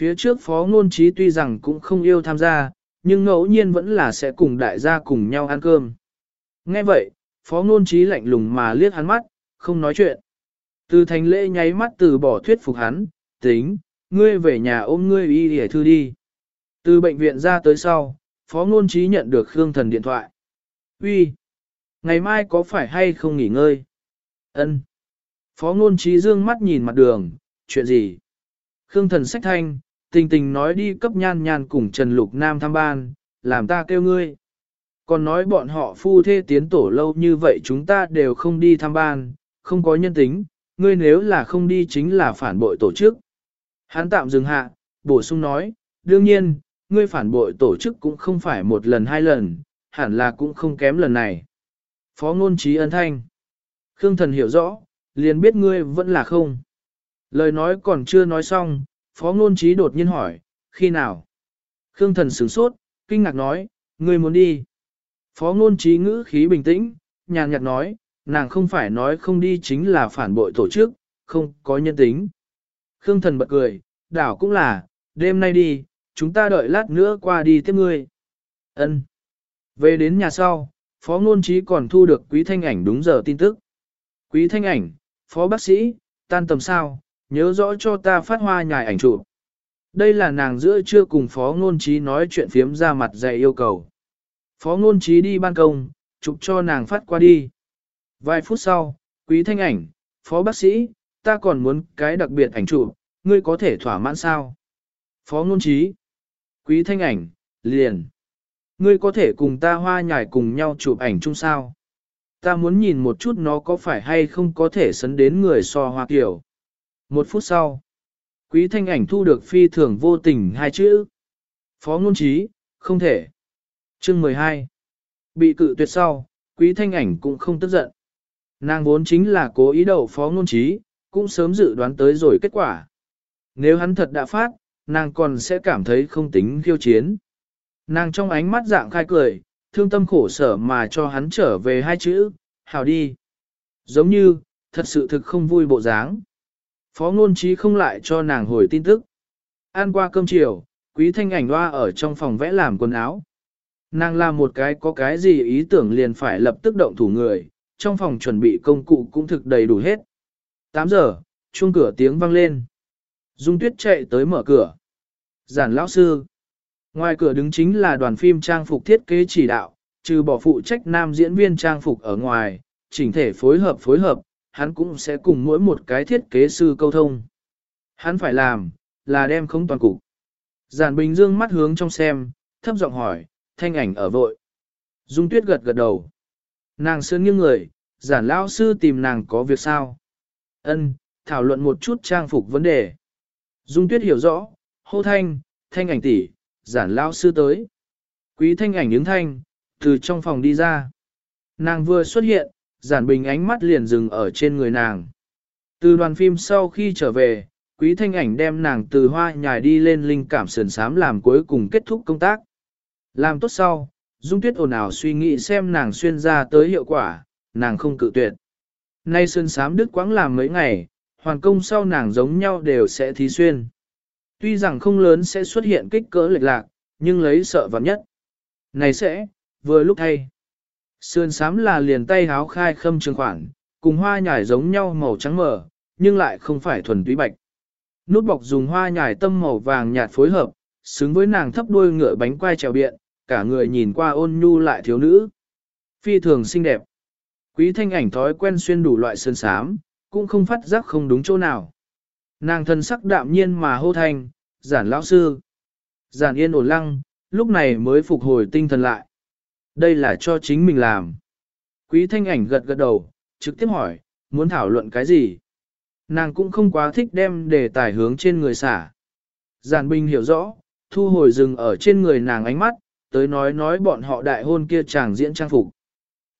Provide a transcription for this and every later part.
Phía trước phó ngôn trí tuy rằng cũng không yêu tham gia, nhưng ngẫu nhiên vẫn là sẽ cùng đại gia cùng nhau ăn cơm. Nghe vậy, phó ngôn trí lạnh lùng mà liếc hắn mắt, không nói chuyện. Từ thành lễ nháy mắt từ bỏ thuyết phục hắn, tính, ngươi về nhà ôm ngươi y để thư đi. Từ bệnh viện ra tới sau, phó ngôn trí nhận được Khương Thần điện thoại. Uy, Ngày mai có phải hay không nghỉ ngơi? Ân. Phó ngôn trí dương mắt nhìn mặt đường, chuyện gì? Khương Thần sách thanh, tình tình nói đi cấp nhan nhan cùng Trần Lục Nam thăm ban, làm ta kêu ngươi. Còn nói bọn họ phu thê tiến tổ lâu như vậy chúng ta đều không đi thăm ban, không có nhân tính, ngươi nếu là không đi chính là phản bội tổ chức. Hắn tạm dừng hạ, bổ sung nói, đương nhiên, ngươi phản bội tổ chức cũng không phải một lần hai lần, hẳn là cũng không kém lần này. Phó ngôn trí ân thanh. Khương thần hiểu rõ, liền biết ngươi vẫn là không. Lời nói còn chưa nói xong, phó ngôn trí đột nhiên hỏi, khi nào? Khương thần sửng sốt, kinh ngạc nói, ngươi muốn đi. Phó ngôn trí ngữ khí bình tĩnh, nhàn nhạt nói, nàng không phải nói không đi chính là phản bội tổ chức, không có nhân tính. Khương thần bật cười, đảo cũng là, đêm nay đi, chúng ta đợi lát nữa qua đi tiếp ngươi. Ân. Về đến nhà sau, phó ngôn trí còn thu được quý thanh ảnh đúng giờ tin tức. Quý thanh ảnh, phó bác sĩ, tan tầm sao, nhớ rõ cho ta phát hoa nhài ảnh chụp. Đây là nàng giữa trưa cùng phó ngôn trí nói chuyện phiếm ra mặt dạy yêu cầu. Phó ngôn trí đi ban công, chụp cho nàng phát qua đi. Vài phút sau, quý thanh ảnh, phó bác sĩ, ta còn muốn cái đặc biệt ảnh chụp, ngươi có thể thỏa mãn sao? Phó ngôn trí, quý thanh ảnh, liền. Ngươi có thể cùng ta hoa nhải cùng nhau chụp ảnh chung sao? Ta muốn nhìn một chút nó có phải hay không có thể sấn đến người so hoa kiểu. Một phút sau, quý thanh ảnh thu được phi thường vô tình hai chữ. Phó ngôn trí, không thể. Chương 12. Bị cự tuyệt sau, quý thanh ảnh cũng không tức giận. Nàng vốn chính là cố ý đậu phó ngôn trí, cũng sớm dự đoán tới rồi kết quả. Nếu hắn thật đã phát, nàng còn sẽ cảm thấy không tính khiêu chiến. Nàng trong ánh mắt dạng khai cười, thương tâm khổ sở mà cho hắn trở về hai chữ, hào đi. Giống như, thật sự thực không vui bộ dáng. Phó ngôn trí không lại cho nàng hồi tin tức. Ăn qua cơm chiều, quý thanh ảnh hoa ở trong phòng vẽ làm quần áo. Nàng làm một cái có cái gì ý tưởng liền phải lập tức động thủ người, trong phòng chuẩn bị công cụ cũng thực đầy đủ hết. 8 giờ, chuông cửa tiếng vang lên. Dung tuyết chạy tới mở cửa. Giản lão sư. Ngoài cửa đứng chính là đoàn phim trang phục thiết kế chỉ đạo, trừ bỏ phụ trách nam diễn viên trang phục ở ngoài, chỉnh thể phối hợp phối hợp, hắn cũng sẽ cùng mỗi một cái thiết kế sư câu thông. Hắn phải làm, là đem không toàn cục. Giản Bình Dương mắt hướng trong xem, thấp giọng hỏi, thanh ảnh ở vội. Dung Tuyết gật gật đầu. Nàng sơn nghiêng người, giản lão sư tìm nàng có việc sao? Ân, thảo luận một chút trang phục vấn đề. Dung Tuyết hiểu rõ, hô thanh, thanh ảnh tỷ, giản lão sư tới. Quý thanh ảnh ứng thanh, từ trong phòng đi ra. Nàng vừa xuất hiện, giản bình ánh mắt liền dừng ở trên người nàng. Từ đoàn phim sau khi trở về, quý thanh ảnh đem nàng từ hoa nhài đi lên linh cảm sườn sám làm cuối cùng kết thúc công tác. Làm tốt sau, Dung Tuyết ồn ào suy nghĩ xem nàng xuyên ra tới hiệu quả, nàng không cự tuyệt. Nay sơn sám đứt quãng làm mấy ngày, hoàn công sau nàng giống nhau đều sẽ thí xuyên. Tuy rằng không lớn sẽ xuất hiện kích cỡ lệch lạc, nhưng lấy sợ vặn nhất. Này sẽ, vừa lúc thay. Sườn sám là liền tay háo khai khâm trường khoản, cùng hoa nhài giống nhau màu trắng mờ, nhưng lại không phải thuần túy bạch. Nút bọc dùng hoa nhài tâm màu vàng nhạt phối hợp, xứng với nàng thấp đuôi ngựa bánh quai trèo biện, cả người nhìn qua ôn nhu lại thiếu nữ. Phi thường xinh đẹp. Quý thanh ảnh thói quen xuyên đủ loại sơn sám, cũng không phát giác không đúng chỗ nào. Nàng thân sắc đạm nhiên mà hô thanh, giản lão sư. Giản yên ổn lăng, lúc này mới phục hồi tinh thần lại. Đây là cho chính mình làm. Quý thanh ảnh gật gật đầu, trực tiếp hỏi, muốn thảo luận cái gì? Nàng cũng không quá thích đem đề tài hướng trên người xả. Giản Bình hiểu rõ, thu hồi dừng ở trên người nàng ánh mắt, tới nói nói bọn họ đại hôn kia chàng diễn trang phục.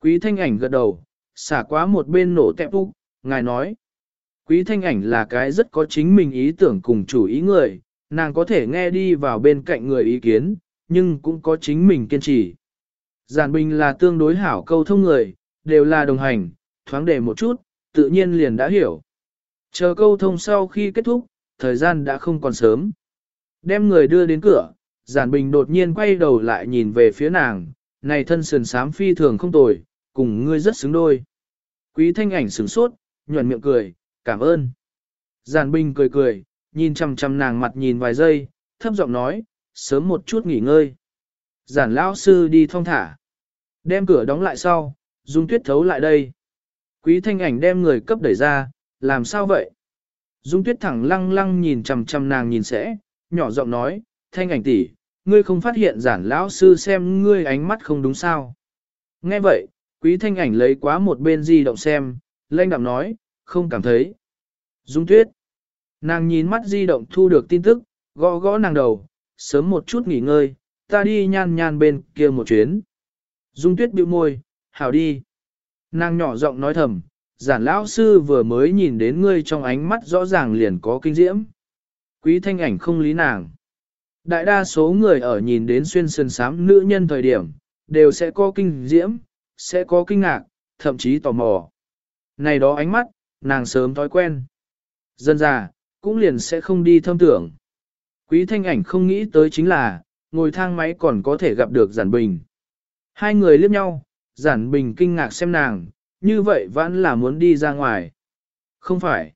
Quý thanh ảnh gật đầu, xả quá một bên nổ tẹp úc, ngài nói. Quý thanh ảnh là cái rất có chính mình ý tưởng cùng chủ ý người, nàng có thể nghe đi vào bên cạnh người ý kiến, nhưng cũng có chính mình kiên trì. Giản Bình là tương đối hảo câu thông người, đều là đồng hành, thoáng để một chút, tự nhiên liền đã hiểu. Chờ câu thông sau khi kết thúc, thời gian đã không còn sớm. Đem người đưa đến cửa, giản bình đột nhiên quay đầu lại nhìn về phía nàng, này thân sườn sám phi thường không tồi, cùng ngươi rất xứng đôi. Quý thanh ảnh sửng sốt, nhuận miệng cười, cảm ơn. Giản bình cười cười, nhìn chăm chăm nàng mặt nhìn vài giây, thấp giọng nói, sớm một chút nghỉ ngơi. Giản lão sư đi thong thả. Đem cửa đóng lại sau, Dung Tuyết thấu lại đây. Quý thanh ảnh đem người cấp đẩy ra, làm sao vậy? Dung Tuyết thẳng lăng lăng nhìn chằm chằm nàng nhìn sẽ, nhỏ giọng nói, thanh ảnh tỷ, ngươi không phát hiện giản lão sư xem ngươi ánh mắt không đúng sao. Nghe vậy, quý thanh ảnh lấy quá một bên di động xem, lanh đạm nói, không cảm thấy. Dung Tuyết, nàng nhìn mắt di động thu được tin tức, gõ gõ nàng đầu, sớm một chút nghỉ ngơi, ta đi nhan nhan bên kia một chuyến. Dung tuyết bĩu môi, hảo đi. Nàng nhỏ giọng nói thầm, giản lão sư vừa mới nhìn đến ngươi trong ánh mắt rõ ràng liền có kinh diễm. Quý thanh ảnh không lý nàng. Đại đa số người ở nhìn đến xuyên sơn sám nữ nhân thời điểm, đều sẽ có kinh diễm, sẽ có kinh ngạc, thậm chí tò mò. Này đó ánh mắt, nàng sớm thói quen. Dân già, cũng liền sẽ không đi thâm tưởng. Quý thanh ảnh không nghĩ tới chính là, ngồi thang máy còn có thể gặp được giản bình. Hai người liếc nhau, giản bình kinh ngạc xem nàng, như vậy vẫn là muốn đi ra ngoài. Không phải.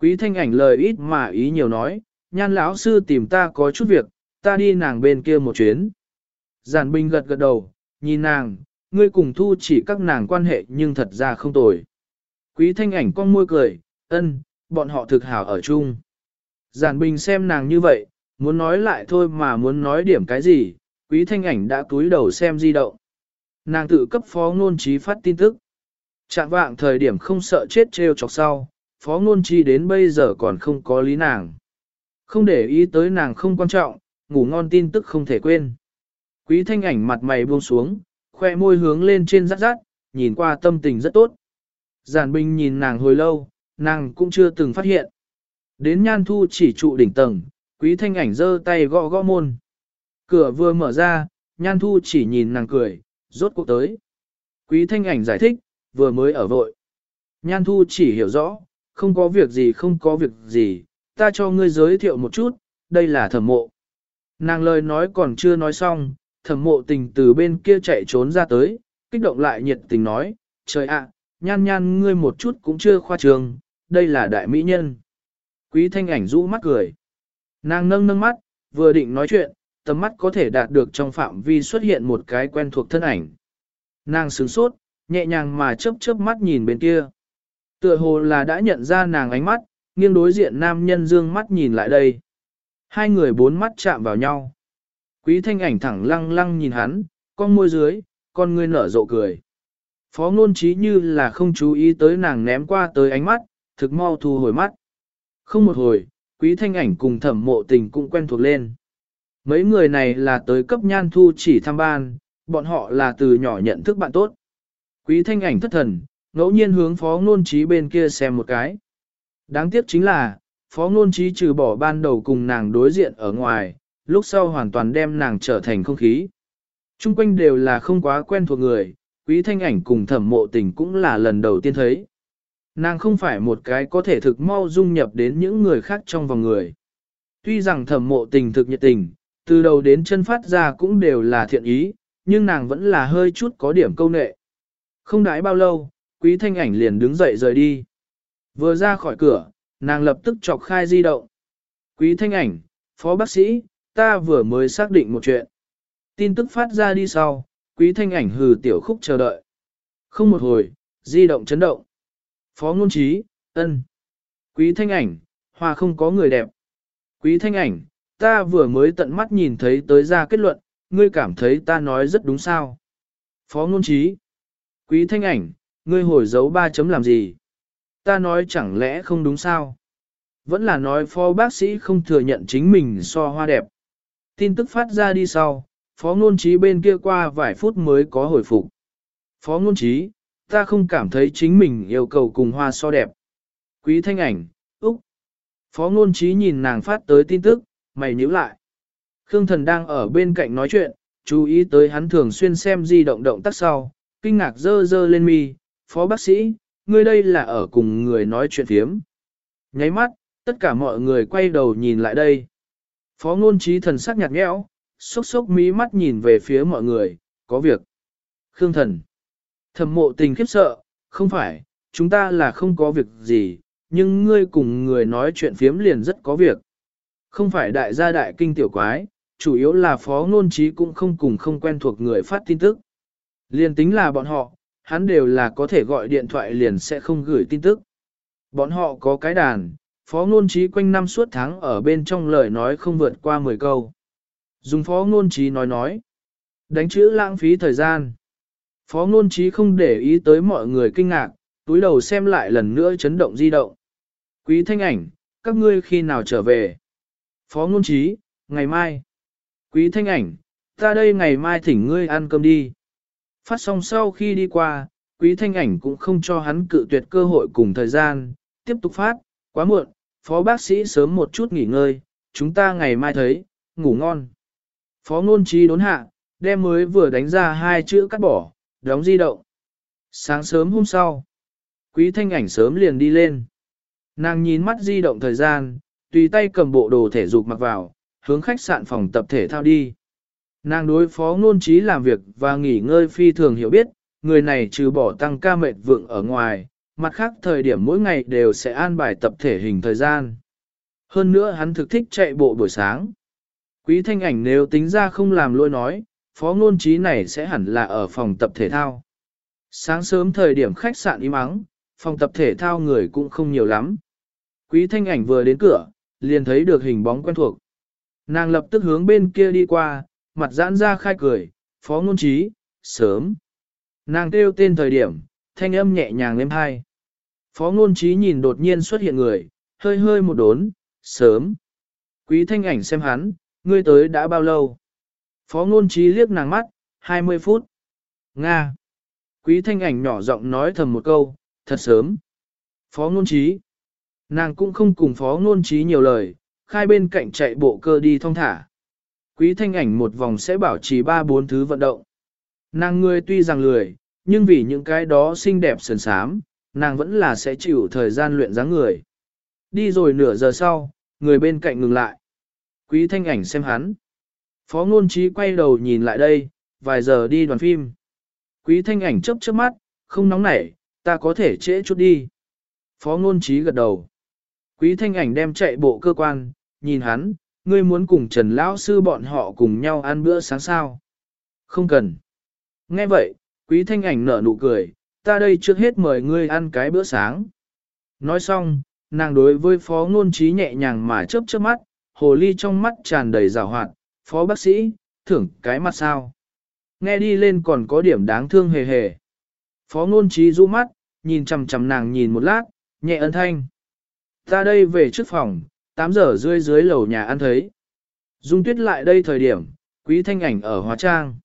Quý thanh ảnh lời ít mà ý nhiều nói, nhan lão sư tìm ta có chút việc, ta đi nàng bên kia một chuyến. Giản bình gật gật đầu, nhìn nàng, ngươi cùng thu chỉ các nàng quan hệ nhưng thật ra không tồi. Quý thanh ảnh con môi cười, ân, bọn họ thực hảo ở chung. Giản bình xem nàng như vậy, muốn nói lại thôi mà muốn nói điểm cái gì, quý thanh ảnh đã túi đầu xem di động. Nàng tự cấp phó ngôn trí phát tin tức. Chạm vạng thời điểm không sợ chết treo chọc sau, phó ngôn trí đến bây giờ còn không có lý nàng. Không để ý tới nàng không quan trọng, ngủ ngon tin tức không thể quên. Quý thanh ảnh mặt mày buông xuống, khoe môi hướng lên trên rát rát, nhìn qua tâm tình rất tốt. Giản Bình nhìn nàng hồi lâu, nàng cũng chưa từng phát hiện. Đến nhan thu chỉ trụ đỉnh tầng, quý thanh ảnh giơ tay gõ gõ môn. Cửa vừa mở ra, nhan thu chỉ nhìn nàng cười, rốt cuộc tới. Quý thanh ảnh giải thích, vừa mới ở vội. Nhan thu chỉ hiểu rõ, không có việc gì không có việc gì, ta cho ngươi giới thiệu một chút, đây là thẩm mộ. Nàng lời nói còn chưa nói xong, thẩm mộ tình từ bên kia chạy trốn ra tới, kích động lại nhiệt tình nói, trời ạ, nhan nhan ngươi một chút cũng chưa khoa trường, đây là đại mỹ nhân. Quý thanh ảnh rũ mắt cười. Nàng nâng nâng mắt, vừa định nói chuyện, tầm mắt có thể đạt được trong phạm vi xuất hiện một cái quen thuộc thân ảnh. Nàng sướng sốt, nhẹ nhàng mà chớp chớp mắt nhìn bên kia. Tựa hồ là đã nhận ra nàng ánh mắt, nghiêng đối diện nam nhân dương mắt nhìn lại đây. Hai người bốn mắt chạm vào nhau. Quý thanh ảnh thẳng lăng lăng nhìn hắn, con môi dưới, con ngươi nở rộ cười. Phó ngôn trí như là không chú ý tới nàng ném qua tới ánh mắt, thực mau thu hồi mắt. Không một hồi, quý thanh ảnh cùng thẩm mộ tình cũng quen thuộc lên. Mấy người này là tới cấp nhan thu chỉ tham ban, bọn họ là từ nhỏ nhận thức bạn tốt. Quý thanh ảnh thất thần, ngẫu nhiên hướng phó ngôn trí bên kia xem một cái. Đáng tiếc chính là, phó ngôn trí trừ bỏ ban đầu cùng nàng đối diện ở ngoài, lúc sau hoàn toàn đem nàng trở thành không khí. Trung quanh đều là không quá quen thuộc người, quý thanh ảnh cùng thẩm mộ tình cũng là lần đầu tiên thấy. Nàng không phải một cái có thể thực mau dung nhập đến những người khác trong vòng người. Tuy rằng thẩm mộ tình thực nhiệt tình, từ đầu đến chân phát ra cũng đều là thiện ý, nhưng nàng vẫn là hơi chút có điểm câu nệ. Không đãi bao lâu, quý thanh ảnh liền đứng dậy rời đi. Vừa ra khỏi cửa, nàng lập tức chọc khai di động. Quý thanh ảnh, phó bác sĩ, ta vừa mới xác định một chuyện. Tin tức phát ra đi sau, quý thanh ảnh hừ tiểu khúc chờ đợi. Không một hồi, di động chấn động. Phó ngôn trí, ân. Quý thanh ảnh, hòa không có người đẹp. Quý thanh ảnh, ta vừa mới tận mắt nhìn thấy tới ra kết luận, ngươi cảm thấy ta nói rất đúng sao. Phó ngôn trí. Quý thanh ảnh, ngươi hồi dấu ba chấm làm gì? Ta nói chẳng lẽ không đúng sao? Vẫn là nói phó bác sĩ không thừa nhận chính mình so hoa đẹp. Tin tức phát ra đi sau, phó ngôn trí bên kia qua vài phút mới có hồi phục. Phó ngôn trí, ta không cảm thấy chính mình yêu cầu cùng hoa so đẹp. Quý thanh ảnh, Úc. Phó ngôn trí nhìn nàng phát tới tin tức, mày nhíu lại. Khương thần đang ở bên cạnh nói chuyện, chú ý tới hắn thường xuyên xem di động động tác sau, kinh ngạc dơ dơ lên mi, phó bác sĩ, ngươi đây là ở cùng người nói chuyện phiếm. Nháy mắt, tất cả mọi người quay đầu nhìn lại đây. Phó ngôn trí thần sắc nhạt nhẽo, sốc sốc mí mắt nhìn về phía mọi người, có việc. Khương thần. thầm mộ tình khiếp sợ, không phải, chúng ta là không có việc gì, nhưng ngươi cùng người nói chuyện phiếm liền rất có việc. Không phải đại gia đại kinh tiểu quái, chủ yếu là phó ngôn trí cũng không cùng không quen thuộc người phát tin tức. Liền tính là bọn họ, hắn đều là có thể gọi điện thoại liền sẽ không gửi tin tức. Bọn họ có cái đàn, phó ngôn trí quanh năm suốt tháng ở bên trong lời nói không vượt qua 10 câu. Dùng phó ngôn trí nói nói. Đánh chữ lãng phí thời gian. Phó ngôn trí không để ý tới mọi người kinh ngạc, túi đầu xem lại lần nữa chấn động di động. Quý thanh ảnh, các ngươi khi nào trở về? Phó ngôn trí, ngày mai. Quý thanh ảnh, ta đây ngày mai thỉnh ngươi ăn cơm đi. Phát xong sau khi đi qua, quý thanh ảnh cũng không cho hắn cự tuyệt cơ hội cùng thời gian, tiếp tục phát, quá muộn, phó bác sĩ sớm một chút nghỉ ngơi, chúng ta ngày mai thấy, ngủ ngon. Phó ngôn trí đốn hạ, đem mới vừa đánh ra hai chữ cắt bỏ, đóng di động. Sáng sớm hôm sau, quý thanh ảnh sớm liền đi lên. Nàng nhìn mắt di động thời gian, tùy tay cầm bộ đồ thể dục mặc vào, hướng khách sạn phòng tập thể thao đi. Nàng đối phó ngôn trí làm việc và nghỉ ngơi phi thường hiểu biết, người này trừ bỏ tăng ca mệt vượng ở ngoài, mặt khác thời điểm mỗi ngày đều sẽ an bài tập thể hình thời gian. Hơn nữa hắn thực thích chạy bộ buổi sáng. Quý thanh ảnh nếu tính ra không làm lôi nói, phó ngôn trí này sẽ hẳn là ở phòng tập thể thao. Sáng sớm thời điểm khách sạn im ắng, phòng tập thể thao người cũng không nhiều lắm. Quý thanh ảnh vừa đến cửa, liền thấy được hình bóng quen thuộc. Nàng lập tức hướng bên kia đi qua, mặt giãn ra khai cười, phó ngôn trí, sớm. Nàng kêu tên thời điểm, thanh âm nhẹ nhàng êm hai. Phó ngôn trí nhìn đột nhiên xuất hiện người, hơi hơi một đốn, sớm. Quý thanh ảnh xem hắn, ngươi tới đã bao lâu? Phó ngôn trí liếc nàng mắt, 20 phút. Nga. Quý thanh ảnh nhỏ giọng nói thầm một câu, thật sớm. Phó ngôn trí. Nàng cũng không cùng phó ngôn trí nhiều lời, khai bên cạnh chạy bộ cơ đi thong thả. Quý thanh ảnh một vòng sẽ bảo trì ba bốn thứ vận động. Nàng người tuy rằng lười, nhưng vì những cái đó xinh đẹp sườn sám, nàng vẫn là sẽ chịu thời gian luyện dáng người. Đi rồi nửa giờ sau, người bên cạnh ngừng lại. Quý thanh ảnh xem hắn. Phó ngôn trí quay đầu nhìn lại đây, vài giờ đi đoàn phim. Quý thanh ảnh chớp chớp mắt, không nóng nảy, ta có thể trễ chút đi. Phó ngôn trí gật đầu. Quý thanh ảnh đem chạy bộ cơ quan, nhìn hắn, ngươi muốn cùng Trần Lão Sư bọn họ cùng nhau ăn bữa sáng sao? Không cần. Nghe vậy, quý thanh ảnh nở nụ cười, ta đây trước hết mời ngươi ăn cái bữa sáng. Nói xong, nàng đối với phó ngôn trí nhẹ nhàng mà chớp chớp mắt, hồ ly trong mắt tràn đầy rào hoạt, phó bác sĩ, thưởng cái mặt sao. Nghe đi lên còn có điểm đáng thương hề hề. Phó ngôn trí rũ mắt, nhìn chằm chằm nàng nhìn một lát, nhẹ ân thanh. Ta đây về trước phòng, 8 giờ rưỡi dưới lầu nhà ăn thấy. Dung tuyết lại đây thời điểm, quý thanh ảnh ở hóa trang.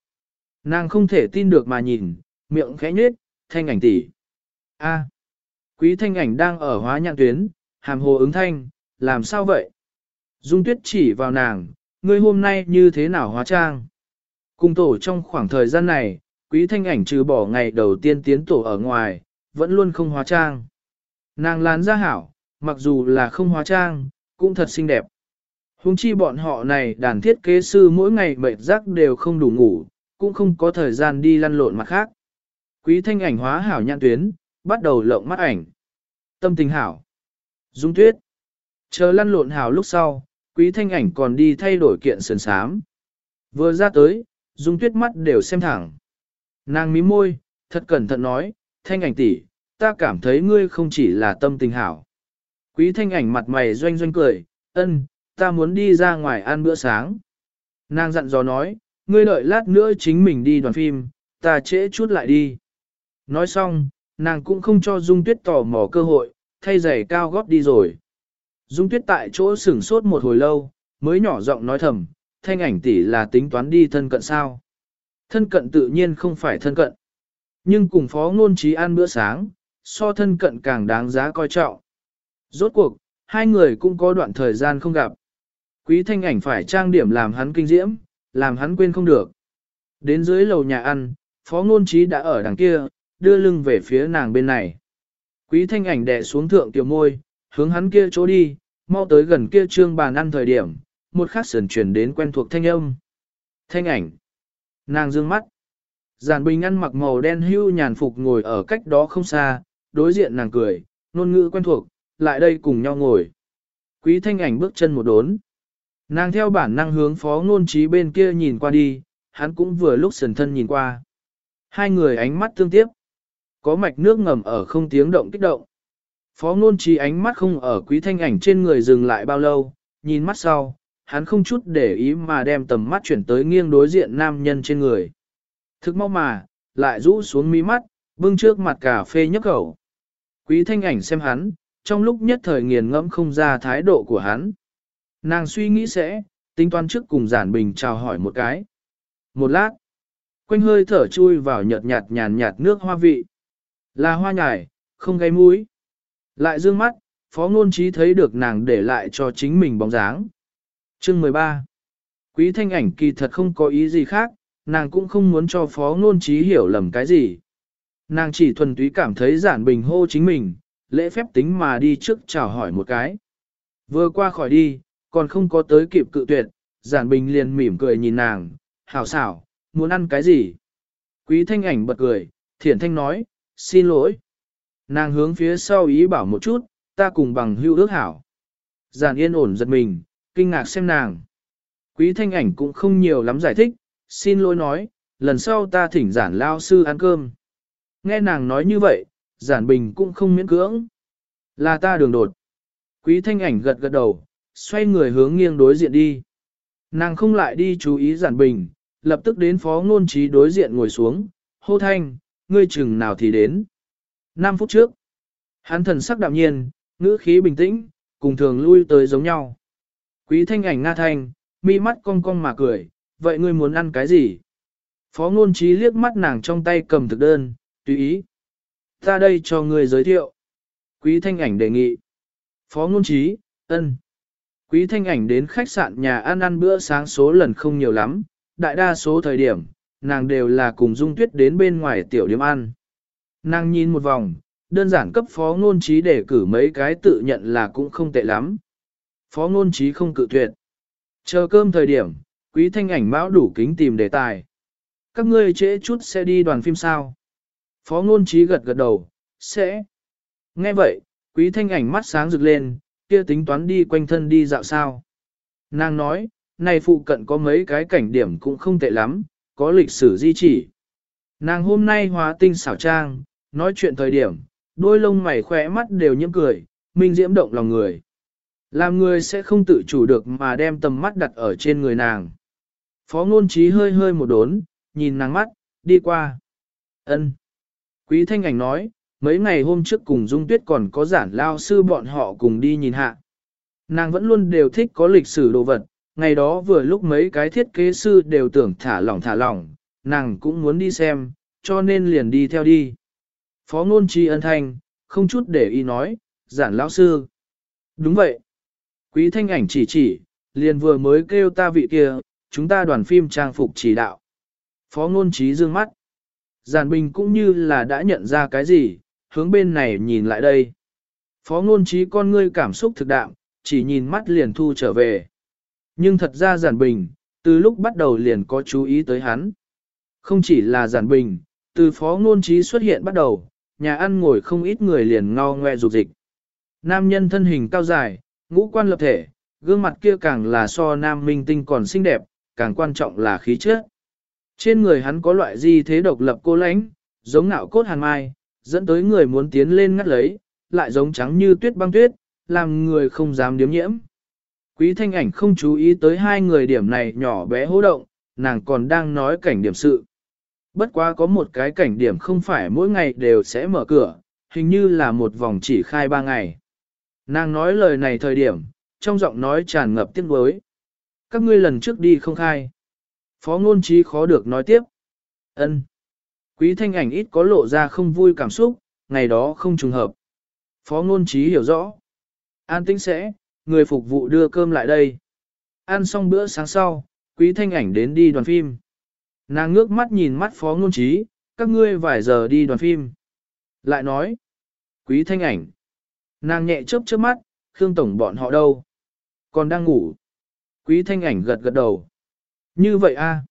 Nàng không thể tin được mà nhìn, miệng khẽ nhếch, thanh ảnh tỷ. A, quý thanh ảnh đang ở hóa nhạc tuyến, hàm hồ ứng thanh, làm sao vậy? Dung tuyết chỉ vào nàng, ngươi hôm nay như thế nào hóa trang? Cùng tổ trong khoảng thời gian này, quý thanh ảnh trừ bỏ ngày đầu tiên tiến tổ ở ngoài, vẫn luôn không hóa trang. Nàng lán ra hảo, mặc dù là không hóa trang, cũng thật xinh đẹp. Hùng chi bọn họ này đàn thiết kế sư mỗi ngày mệt rắc đều không đủ ngủ, cũng không có thời gian đi lăn lộn mặt khác. Quý thanh ảnh hóa hảo nhãn tuyến, bắt đầu lộng mắt ảnh. Tâm tình hảo. Dung tuyết. Chờ lăn lộn hảo lúc sau, quý thanh ảnh còn đi thay đổi kiện sườn sám. Vừa ra tới, dung tuyết mắt đều xem thẳng. Nàng mím môi, thật cẩn thận nói, thanh ảnh tỷ, ta cảm thấy ngươi không chỉ là tâm tình hảo. Quý thanh ảnh mặt mày doanh doanh cười, ân, ta muốn đi ra ngoài ăn bữa sáng. Nàng dặn dò nói, ngươi đợi lát nữa chính mình đi đoàn phim, ta trễ chút lại đi. Nói xong, nàng cũng không cho Dung Tuyết tỏ mò cơ hội, thay giày cao gót đi rồi. Dung Tuyết tại chỗ sửng sốt một hồi lâu, mới nhỏ giọng nói thầm, thanh ảnh tỷ là tính toán đi thân cận sao. Thân cận tự nhiên không phải thân cận. Nhưng cùng phó ngôn trí ăn bữa sáng, so thân cận càng đáng giá coi trọng. Rốt cuộc, hai người cũng có đoạn thời gian không gặp. Quý thanh ảnh phải trang điểm làm hắn kinh diễm, làm hắn quên không được. Đến dưới lầu nhà ăn, phó ngôn trí đã ở đằng kia, đưa lưng về phía nàng bên này. Quý thanh ảnh đè xuống thượng tiểu môi, hướng hắn kia chỗ đi, mau tới gần kia trương bàn ăn thời điểm, một khắc sườn chuyển đến quen thuộc thanh âm. Thanh ảnh. Nàng dương mắt. Giản bình ăn mặc màu đen hưu nhàn phục ngồi ở cách đó không xa, đối diện nàng cười, ngôn ngữ quen thuộc, lại đây cùng nhau ngồi. Quý thanh ảnh bước chân một đốn. Nàng theo bản năng hướng phó ngôn trí bên kia nhìn qua đi, hắn cũng vừa lúc sần thân nhìn qua. Hai người ánh mắt tương tiếp. Có mạch nước ngầm ở không tiếng động kích động. Phó ngôn trí ánh mắt không ở quý thanh ảnh trên người dừng lại bao lâu, nhìn mắt sau, hắn không chút để ý mà đem tầm mắt chuyển tới nghiêng đối diện nam nhân trên người. Thực mau mà, lại rũ xuống mí mắt, bưng trước mặt cà phê nhấp khẩu. Quý thanh ảnh xem hắn, trong lúc nhất thời nghiền ngẫm không ra thái độ của hắn. Nàng suy nghĩ sẽ, tính toán trước cùng giản bình chào hỏi một cái. Một lát, quanh hơi thở chui vào nhợt nhạt nhàn nhạt nước hoa vị. Là hoa nhài, không gây mũi. Lại dương mắt, phó ngôn trí thấy được nàng để lại cho chính mình bóng dáng. Chương 13 Quý thanh ảnh kỳ thật không có ý gì khác, nàng cũng không muốn cho phó ngôn trí hiểu lầm cái gì. Nàng chỉ thuần túy cảm thấy giản bình hô chính mình, lễ phép tính mà đi trước chào hỏi một cái. Vừa qua khỏi đi, còn không có tới kịp cự tuyệt, giản bình liền mỉm cười nhìn nàng, hảo xảo, muốn ăn cái gì? Quý thanh ảnh bật cười, thiển thanh nói, xin lỗi. Nàng hướng phía sau ý bảo một chút, ta cùng bằng hữu ước hảo. Giản yên ổn giật mình, kinh ngạc xem nàng. Quý thanh ảnh cũng không nhiều lắm giải thích, xin lỗi nói, lần sau ta thỉnh giản lao sư ăn cơm. Nghe nàng nói như vậy, giản bình cũng không miễn cưỡng. Là ta đường đột. Quý thanh ảnh gật gật đầu, xoay người hướng nghiêng đối diện đi. Nàng không lại đi chú ý giản bình, lập tức đến phó ngôn trí đối diện ngồi xuống, hô thanh, ngươi chừng nào thì đến. 5 phút trước, hắn thần sắc đạm nhiên, ngữ khí bình tĩnh, cùng thường lui tới giống nhau. Quý thanh ảnh nga thanh, mi mắt cong cong mà cười, vậy ngươi muốn ăn cái gì? Phó ngôn trí liếc mắt nàng trong tay cầm thực đơn, tùy ý. Ta đây cho ngươi giới thiệu. Quý thanh ảnh đề nghị. Phó ngôn trí, ân. Quý thanh ảnh đến khách sạn nhà ăn ăn bữa sáng số lần không nhiều lắm, đại đa số thời điểm, nàng đều là cùng dung tuyết đến bên ngoài tiểu điểm ăn. Nàng nhìn một vòng, đơn giản cấp phó ngôn trí để cử mấy cái tự nhận là cũng không tệ lắm. Phó ngôn trí không cự tuyệt. Chờ cơm thời điểm, quý thanh ảnh mão đủ kính tìm đề tài. Các ngươi trễ chút sẽ đi đoàn phim sao? Phó ngôn trí gật gật đầu, sẽ. Nghe vậy, quý thanh ảnh mắt sáng rực lên, kia tính toán đi quanh thân đi dạo sao. Nàng nói, này phụ cận có mấy cái cảnh điểm cũng không tệ lắm, có lịch sử di chỉ. Nàng hôm nay hóa tinh xảo trang, nói chuyện thời điểm, đôi lông mày khỏe mắt đều nhiễm cười, minh diễm động lòng người. Làm người sẽ không tự chủ được mà đem tầm mắt đặt ở trên người nàng. Phó ngôn trí hơi hơi một đốn, nhìn nàng mắt, đi qua. ân Quý thanh ảnh nói, mấy ngày hôm trước cùng Dung Tuyết còn có giản lao sư bọn họ cùng đi nhìn hạ. Nàng vẫn luôn đều thích có lịch sử đồ vật, ngày đó vừa lúc mấy cái thiết kế sư đều tưởng thả lỏng thả lỏng, nàng cũng muốn đi xem, cho nên liền đi theo đi. Phó ngôn tri ân thanh, không chút để ý nói, giản lão sư. Đúng vậy. Quý thanh ảnh chỉ chỉ, liền vừa mới kêu ta vị kia, chúng ta đoàn phim trang phục chỉ đạo. Phó ngôn trí dương mắt. Giản bình cũng như là đã nhận ra cái gì, hướng bên này nhìn lại đây. Phó ngôn trí con ngươi cảm xúc thực đạm, chỉ nhìn mắt liền thu trở về. Nhưng thật ra giản bình, từ lúc bắt đầu liền có chú ý tới hắn. Không chỉ là giản bình, từ phó ngôn trí xuất hiện bắt đầu, nhà ăn ngồi không ít người liền ngao ngoe rục dịch. Nam nhân thân hình cao dài, ngũ quan lập thể, gương mặt kia càng là so nam minh tinh còn xinh đẹp, càng quan trọng là khí chất. Trên người hắn có loại di thế độc lập cô lãnh, giống ngạo cốt hàn mai, dẫn tới người muốn tiến lên ngắt lấy, lại giống trắng như tuyết băng tuyết, làm người không dám điếm nhiễm. Quý thanh ảnh không chú ý tới hai người điểm này nhỏ bé hô động, nàng còn đang nói cảnh điểm sự. Bất quá có một cái cảnh điểm không phải mỗi ngày đều sẽ mở cửa, hình như là một vòng chỉ khai ba ngày. Nàng nói lời này thời điểm, trong giọng nói tràn ngập tiếc nuối. Các ngươi lần trước đi không khai. Phó ngôn trí khó được nói tiếp. ân Quý thanh ảnh ít có lộ ra không vui cảm xúc, ngày đó không trùng hợp. Phó ngôn trí hiểu rõ. An tĩnh sẽ, người phục vụ đưa cơm lại đây. Ăn xong bữa sáng sau, quý thanh ảnh đến đi đoàn phim. Nàng ngước mắt nhìn mắt phó ngôn trí, các ngươi vài giờ đi đoàn phim. Lại nói, quý thanh ảnh. Nàng nhẹ chớp chớp mắt, Khương Tổng bọn họ đâu? Còn đang ngủ. Quý thanh ảnh gật gật đầu. Như vậy a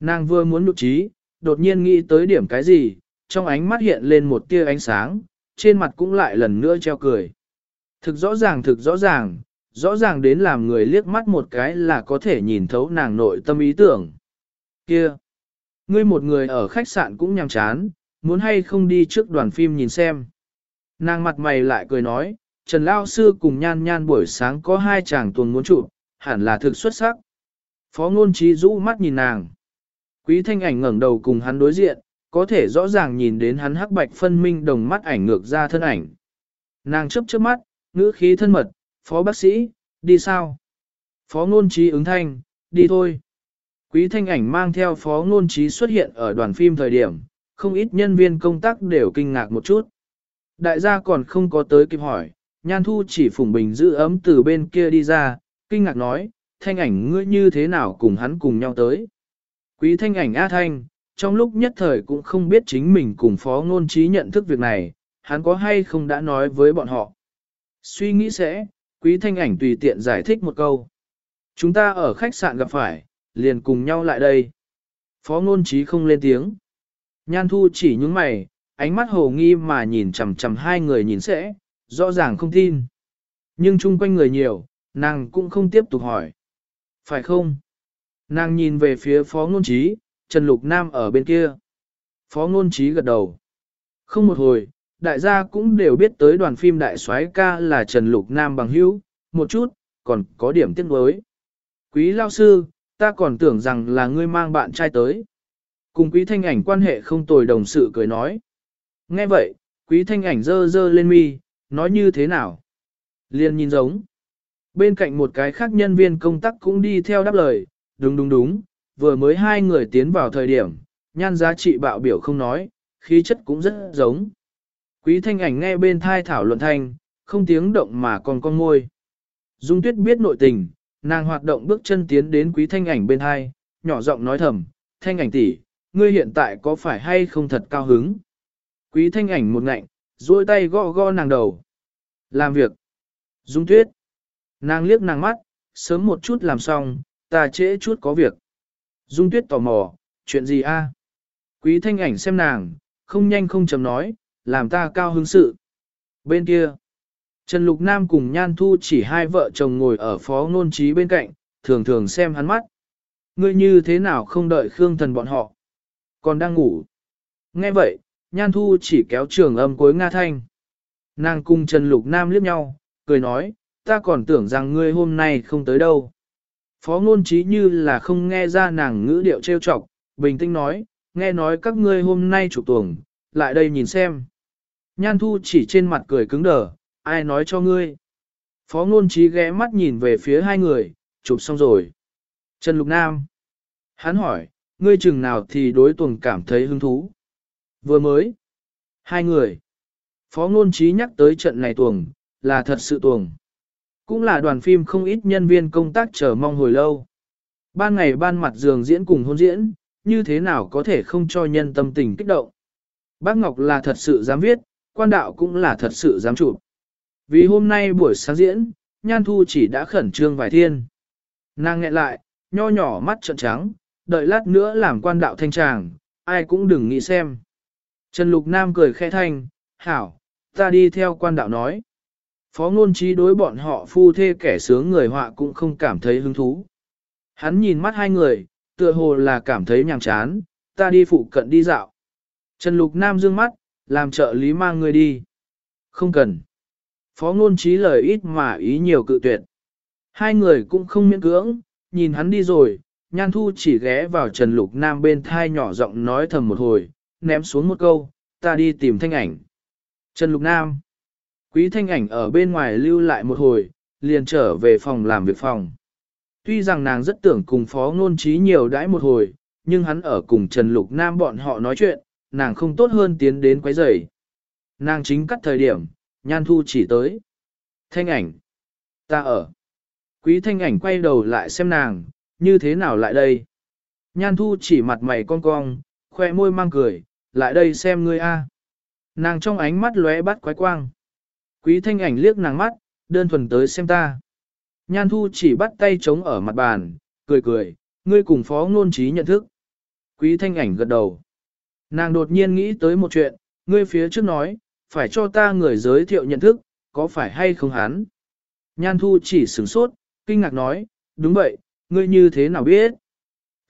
Nàng vừa muốn nụ trí, đột nhiên nghĩ tới điểm cái gì, trong ánh mắt hiện lên một tia ánh sáng, trên mặt cũng lại lần nữa treo cười. Thực rõ ràng thực rõ ràng, rõ ràng đến làm người liếc mắt một cái là có thể nhìn thấu nàng nội tâm ý tưởng. Kia! Ngươi một người ở khách sạn cũng nhằm chán, muốn hay không đi trước đoàn phim nhìn xem. Nàng mặt mày lại cười nói, Trần Lao Sư cùng nhan nhan buổi sáng có hai chàng tuần muốn chụp, hẳn là thực xuất sắc. Phó ngôn trí rũ mắt nhìn nàng. Quý thanh ảnh ngẩng đầu cùng hắn đối diện, có thể rõ ràng nhìn đến hắn hắc bạch phân minh đồng mắt ảnh ngược ra thân ảnh. Nàng chấp chớp mắt, ngữ khí thân mật, phó bác sĩ, đi sao? Phó ngôn trí ứng thanh, đi thôi. Quý thanh ảnh mang theo phó ngôn trí xuất hiện ở đoàn phim thời điểm, không ít nhân viên công tác đều kinh ngạc một chút. Đại gia còn không có tới kịp hỏi, nhan thu chỉ phủng bình giữ ấm từ bên kia đi ra, kinh ngạc nói, thanh ảnh ngươi như thế nào cùng hắn cùng nhau tới. Quý thanh ảnh A Thanh, trong lúc nhất thời cũng không biết chính mình cùng phó ngôn trí nhận thức việc này, hắn có hay không đã nói với bọn họ. Suy nghĩ sẽ, quý thanh ảnh tùy tiện giải thích một câu. Chúng ta ở khách sạn gặp phải, liền cùng nhau lại đây. Phó ngôn trí không lên tiếng. Nhan thu chỉ những mày, ánh mắt hồ nghi mà nhìn chằm chằm hai người nhìn sẽ, rõ ràng không tin. Nhưng chung quanh người nhiều, nàng cũng không tiếp tục hỏi. Phải không? Nàng nhìn về phía phó ngôn trí, Trần Lục Nam ở bên kia. Phó ngôn trí gật đầu. Không một hồi, đại gia cũng đều biết tới đoàn phim đại soái ca là Trần Lục Nam bằng hữu, một chút, còn có điểm tiếc nuối. Quý lao sư, ta còn tưởng rằng là ngươi mang bạn trai tới. Cùng quý thanh ảnh quan hệ không tồi đồng sự cười nói. Nghe vậy, quý thanh ảnh dơ dơ lên mi, nói như thế nào? Liên nhìn giống. Bên cạnh một cái khác nhân viên công tác cũng đi theo đáp lời, đúng đúng đúng, vừa mới hai người tiến vào thời điểm, nhan giá trị bạo biểu không nói, khí chất cũng rất giống. Quý thanh ảnh nghe bên thai thảo luận thanh, không tiếng động mà còn con ngôi. Dung tuyết biết nội tình, nàng hoạt động bước chân tiến đến quý thanh ảnh bên thai, nhỏ giọng nói thầm, thanh ảnh tỷ, ngươi hiện tại có phải hay không thật cao hứng? Quý thanh ảnh một ngạnh, duỗi tay gõ gõ nàng đầu. Làm việc. Dung tuyết. Nàng liếc nàng mắt, sớm một chút làm xong, ta trễ chút có việc. Dung tuyết tò mò, chuyện gì a? Quý thanh ảnh xem nàng, không nhanh không chậm nói, làm ta cao hứng sự. Bên kia, Trần Lục Nam cùng Nhan Thu chỉ hai vợ chồng ngồi ở phó ngôn trí bên cạnh, thường thường xem hắn mắt. Ngươi như thế nào không đợi Khương Thần bọn họ? Còn đang ngủ. Nghe vậy, Nhan Thu chỉ kéo trường âm cuối Nga Thanh. Nàng cùng Trần Lục Nam liếc nhau, cười nói, ta còn tưởng rằng ngươi hôm nay không tới đâu. Phó ngôn trí như là không nghe ra nàng ngữ điệu trêu chọc, bình tĩnh nói, nghe nói các ngươi hôm nay chủ tuồng, lại đây nhìn xem. Nhan thu chỉ trên mặt cười cứng đờ, ai nói cho ngươi. Phó ngôn trí ghé mắt nhìn về phía hai người, chụp xong rồi. Trần Lục Nam. Hắn hỏi, ngươi chừng nào thì đối tuồng cảm thấy hứng thú. Vừa mới. Hai người. Phó ngôn trí nhắc tới trận này tuồng, là thật sự tuồng. Cũng là đoàn phim không ít nhân viên công tác chờ mong hồi lâu. Ban ngày ban mặt giường diễn cùng hôn diễn, như thế nào có thể không cho nhân tâm tình kích động. Bác Ngọc là thật sự dám viết, quan đạo cũng là thật sự dám chụp. Vì hôm nay buổi sáng diễn, Nhan Thu chỉ đã khẩn trương vài thiên. Nàng nghẹn lại, nho nhỏ mắt trợn trắng, đợi lát nữa làm quan đạo thanh tràng, ai cũng đừng nghĩ xem. Trần Lục Nam cười khẽ thanh, hảo, ta đi theo quan đạo nói. Phó ngôn trí đối bọn họ phu thê kẻ sướng người họa cũng không cảm thấy hứng thú. Hắn nhìn mắt hai người, tựa hồ là cảm thấy nhàm chán, ta đi phụ cận đi dạo. Trần Lục Nam dương mắt, làm trợ lý mang người đi. Không cần. Phó ngôn trí lời ít mà ý nhiều cự tuyệt. Hai người cũng không miễn cưỡng, nhìn hắn đi rồi, nhan thu chỉ ghé vào Trần Lục Nam bên thai nhỏ giọng nói thầm một hồi, ném xuống một câu, ta đi tìm thanh ảnh. Trần Lục Nam. Quý thanh ảnh ở bên ngoài lưu lại một hồi, liền trở về phòng làm việc phòng. Tuy rằng nàng rất tưởng cùng phó ngôn trí nhiều đãi một hồi, nhưng hắn ở cùng Trần Lục Nam bọn họ nói chuyện, nàng không tốt hơn tiến đến quấy rầy. Nàng chính cắt thời điểm, nhan thu chỉ tới. Thanh ảnh. Ta ở. Quý thanh ảnh quay đầu lại xem nàng, như thế nào lại đây? Nhan thu chỉ mặt mày con cong, khoe môi mang cười, lại đây xem ngươi a. Nàng trong ánh mắt lóe bắt quái quang. Quý thanh ảnh liếc nàng mắt, đơn thuần tới xem ta. Nhan thu chỉ bắt tay trống ở mặt bàn, cười cười, ngươi cùng phó ngôn trí nhận thức. Quý thanh ảnh gật đầu. Nàng đột nhiên nghĩ tới một chuyện, ngươi phía trước nói, phải cho ta người giới thiệu nhận thức, có phải hay không hắn? Nhan thu chỉ sửng sốt, kinh ngạc nói, đúng vậy, ngươi như thế nào biết?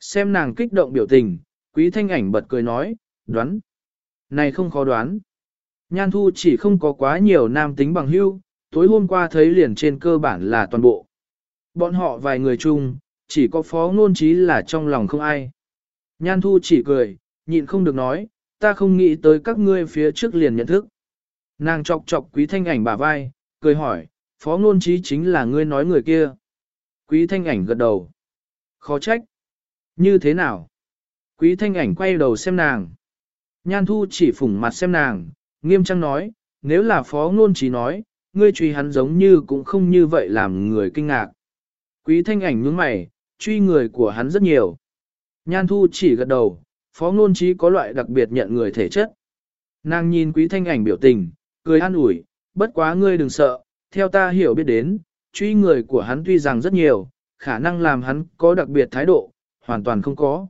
Xem nàng kích động biểu tình, quý thanh ảnh bật cười nói, đoán. Này không khó đoán. Nhan thu chỉ không có quá nhiều nam tính bằng hưu, tối hôm qua thấy liền trên cơ bản là toàn bộ. Bọn họ vài người chung, chỉ có phó ngôn trí là trong lòng không ai. Nhan thu chỉ cười, nhịn không được nói, ta không nghĩ tới các ngươi phía trước liền nhận thức. Nàng chọc chọc quý thanh ảnh bả vai, cười hỏi, phó ngôn trí chính là ngươi nói người kia. Quý thanh ảnh gật đầu. Khó trách. Như thế nào? Quý thanh ảnh quay đầu xem nàng. Nhan thu chỉ phủng mặt xem nàng, nghiêm trang nói, nếu là phó ngôn trí nói, ngươi truy hắn giống như cũng không như vậy làm người kinh ngạc. Quý thanh ảnh nhướng mày, truy người của hắn rất nhiều. Nhan thu chỉ gật đầu, phó ngôn trí có loại đặc biệt nhận người thể chất. Nàng nhìn quý thanh ảnh biểu tình, cười an ủi, bất quá ngươi đừng sợ, theo ta hiểu biết đến, truy người của hắn tuy rằng rất nhiều, khả năng làm hắn có đặc biệt thái độ, hoàn toàn không có.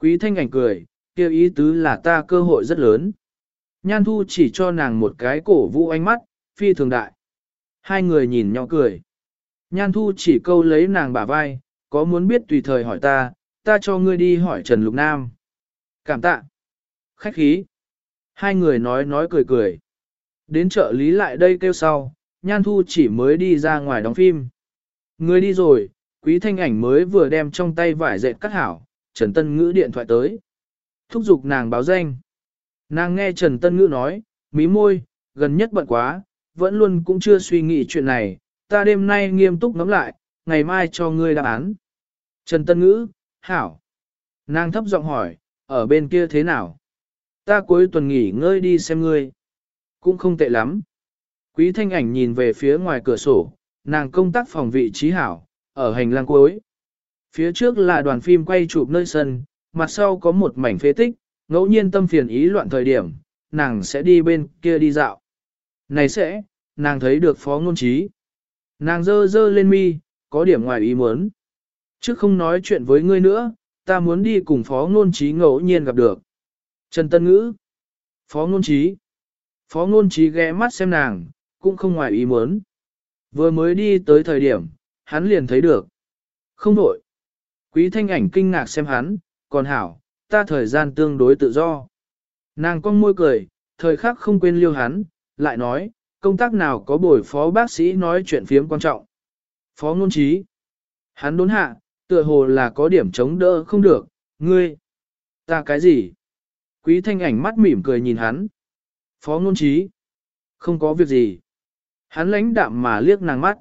Quý thanh ảnh cười, kêu ý tứ là ta cơ hội rất lớn. Nhan thu chỉ cho nàng một cái cổ vũ ánh mắt, phi thường đại. Hai người nhìn nhau cười. Nhan thu chỉ câu lấy nàng bả vai, có muốn biết tùy thời hỏi ta, ta cho ngươi đi hỏi Trần Lục Nam. Cảm tạ. Khách khí. Hai người nói nói cười cười. Đến trợ lý lại đây kêu sau, Nhan Thu chỉ mới đi ra ngoài đóng phim. Người đi rồi, quý thanh ảnh mới vừa đem trong tay vải dệt cắt hảo, Trần Tân Ngữ điện thoại tới. Thúc giục nàng báo danh. Nàng nghe Trần Tân Ngữ nói, mí môi, gần nhất bận quá, vẫn luôn cũng chưa suy nghĩ chuyện này, ta đêm nay nghiêm túc ngắm lại, ngày mai cho ngươi đáp án. Trần Tân Ngữ, hảo. Nàng thấp giọng hỏi, ở bên kia thế nào? Ta cuối tuần nghỉ ngơi đi xem ngươi. Cũng không tệ lắm. Quý thanh ảnh nhìn về phía ngoài cửa sổ, nàng công tác phòng vị trí hảo, ở hành lang cuối. Phía trước là đoàn phim quay chụp nơi sân, mặt sau có một mảnh phế tích, ngẫu nhiên tâm phiền ý loạn thời điểm, nàng sẽ đi bên kia đi dạo. Này sẽ, nàng thấy được phó ngôn trí. Nàng dơ dơ lên mi, có điểm ngoài ý muốn. Chứ không nói chuyện với ngươi nữa, ta muốn đi cùng phó ngôn trí ngẫu nhiên gặp được. Trần Tân Ngữ Phó ngôn trí Phó ngôn trí ghé mắt xem nàng, cũng không ngoài ý muốn. Vừa mới đi tới thời điểm, hắn liền thấy được. Không đổi. Quý thanh ảnh kinh ngạc xem hắn, còn hảo, ta thời gian tương đối tự do. Nàng con môi cười, thời khắc không quên liêu hắn, lại nói, công tác nào có buổi phó bác sĩ nói chuyện phiếm quan trọng. Phó ngôn trí. Hắn đốn hạ, tựa hồ là có điểm chống đỡ không được, ngươi. Ta cái gì? Quý thanh ảnh mắt mỉm cười nhìn hắn. Phó ngôn trí. Không có việc gì. Hắn lãnh đạm mà liếc nàng mắt.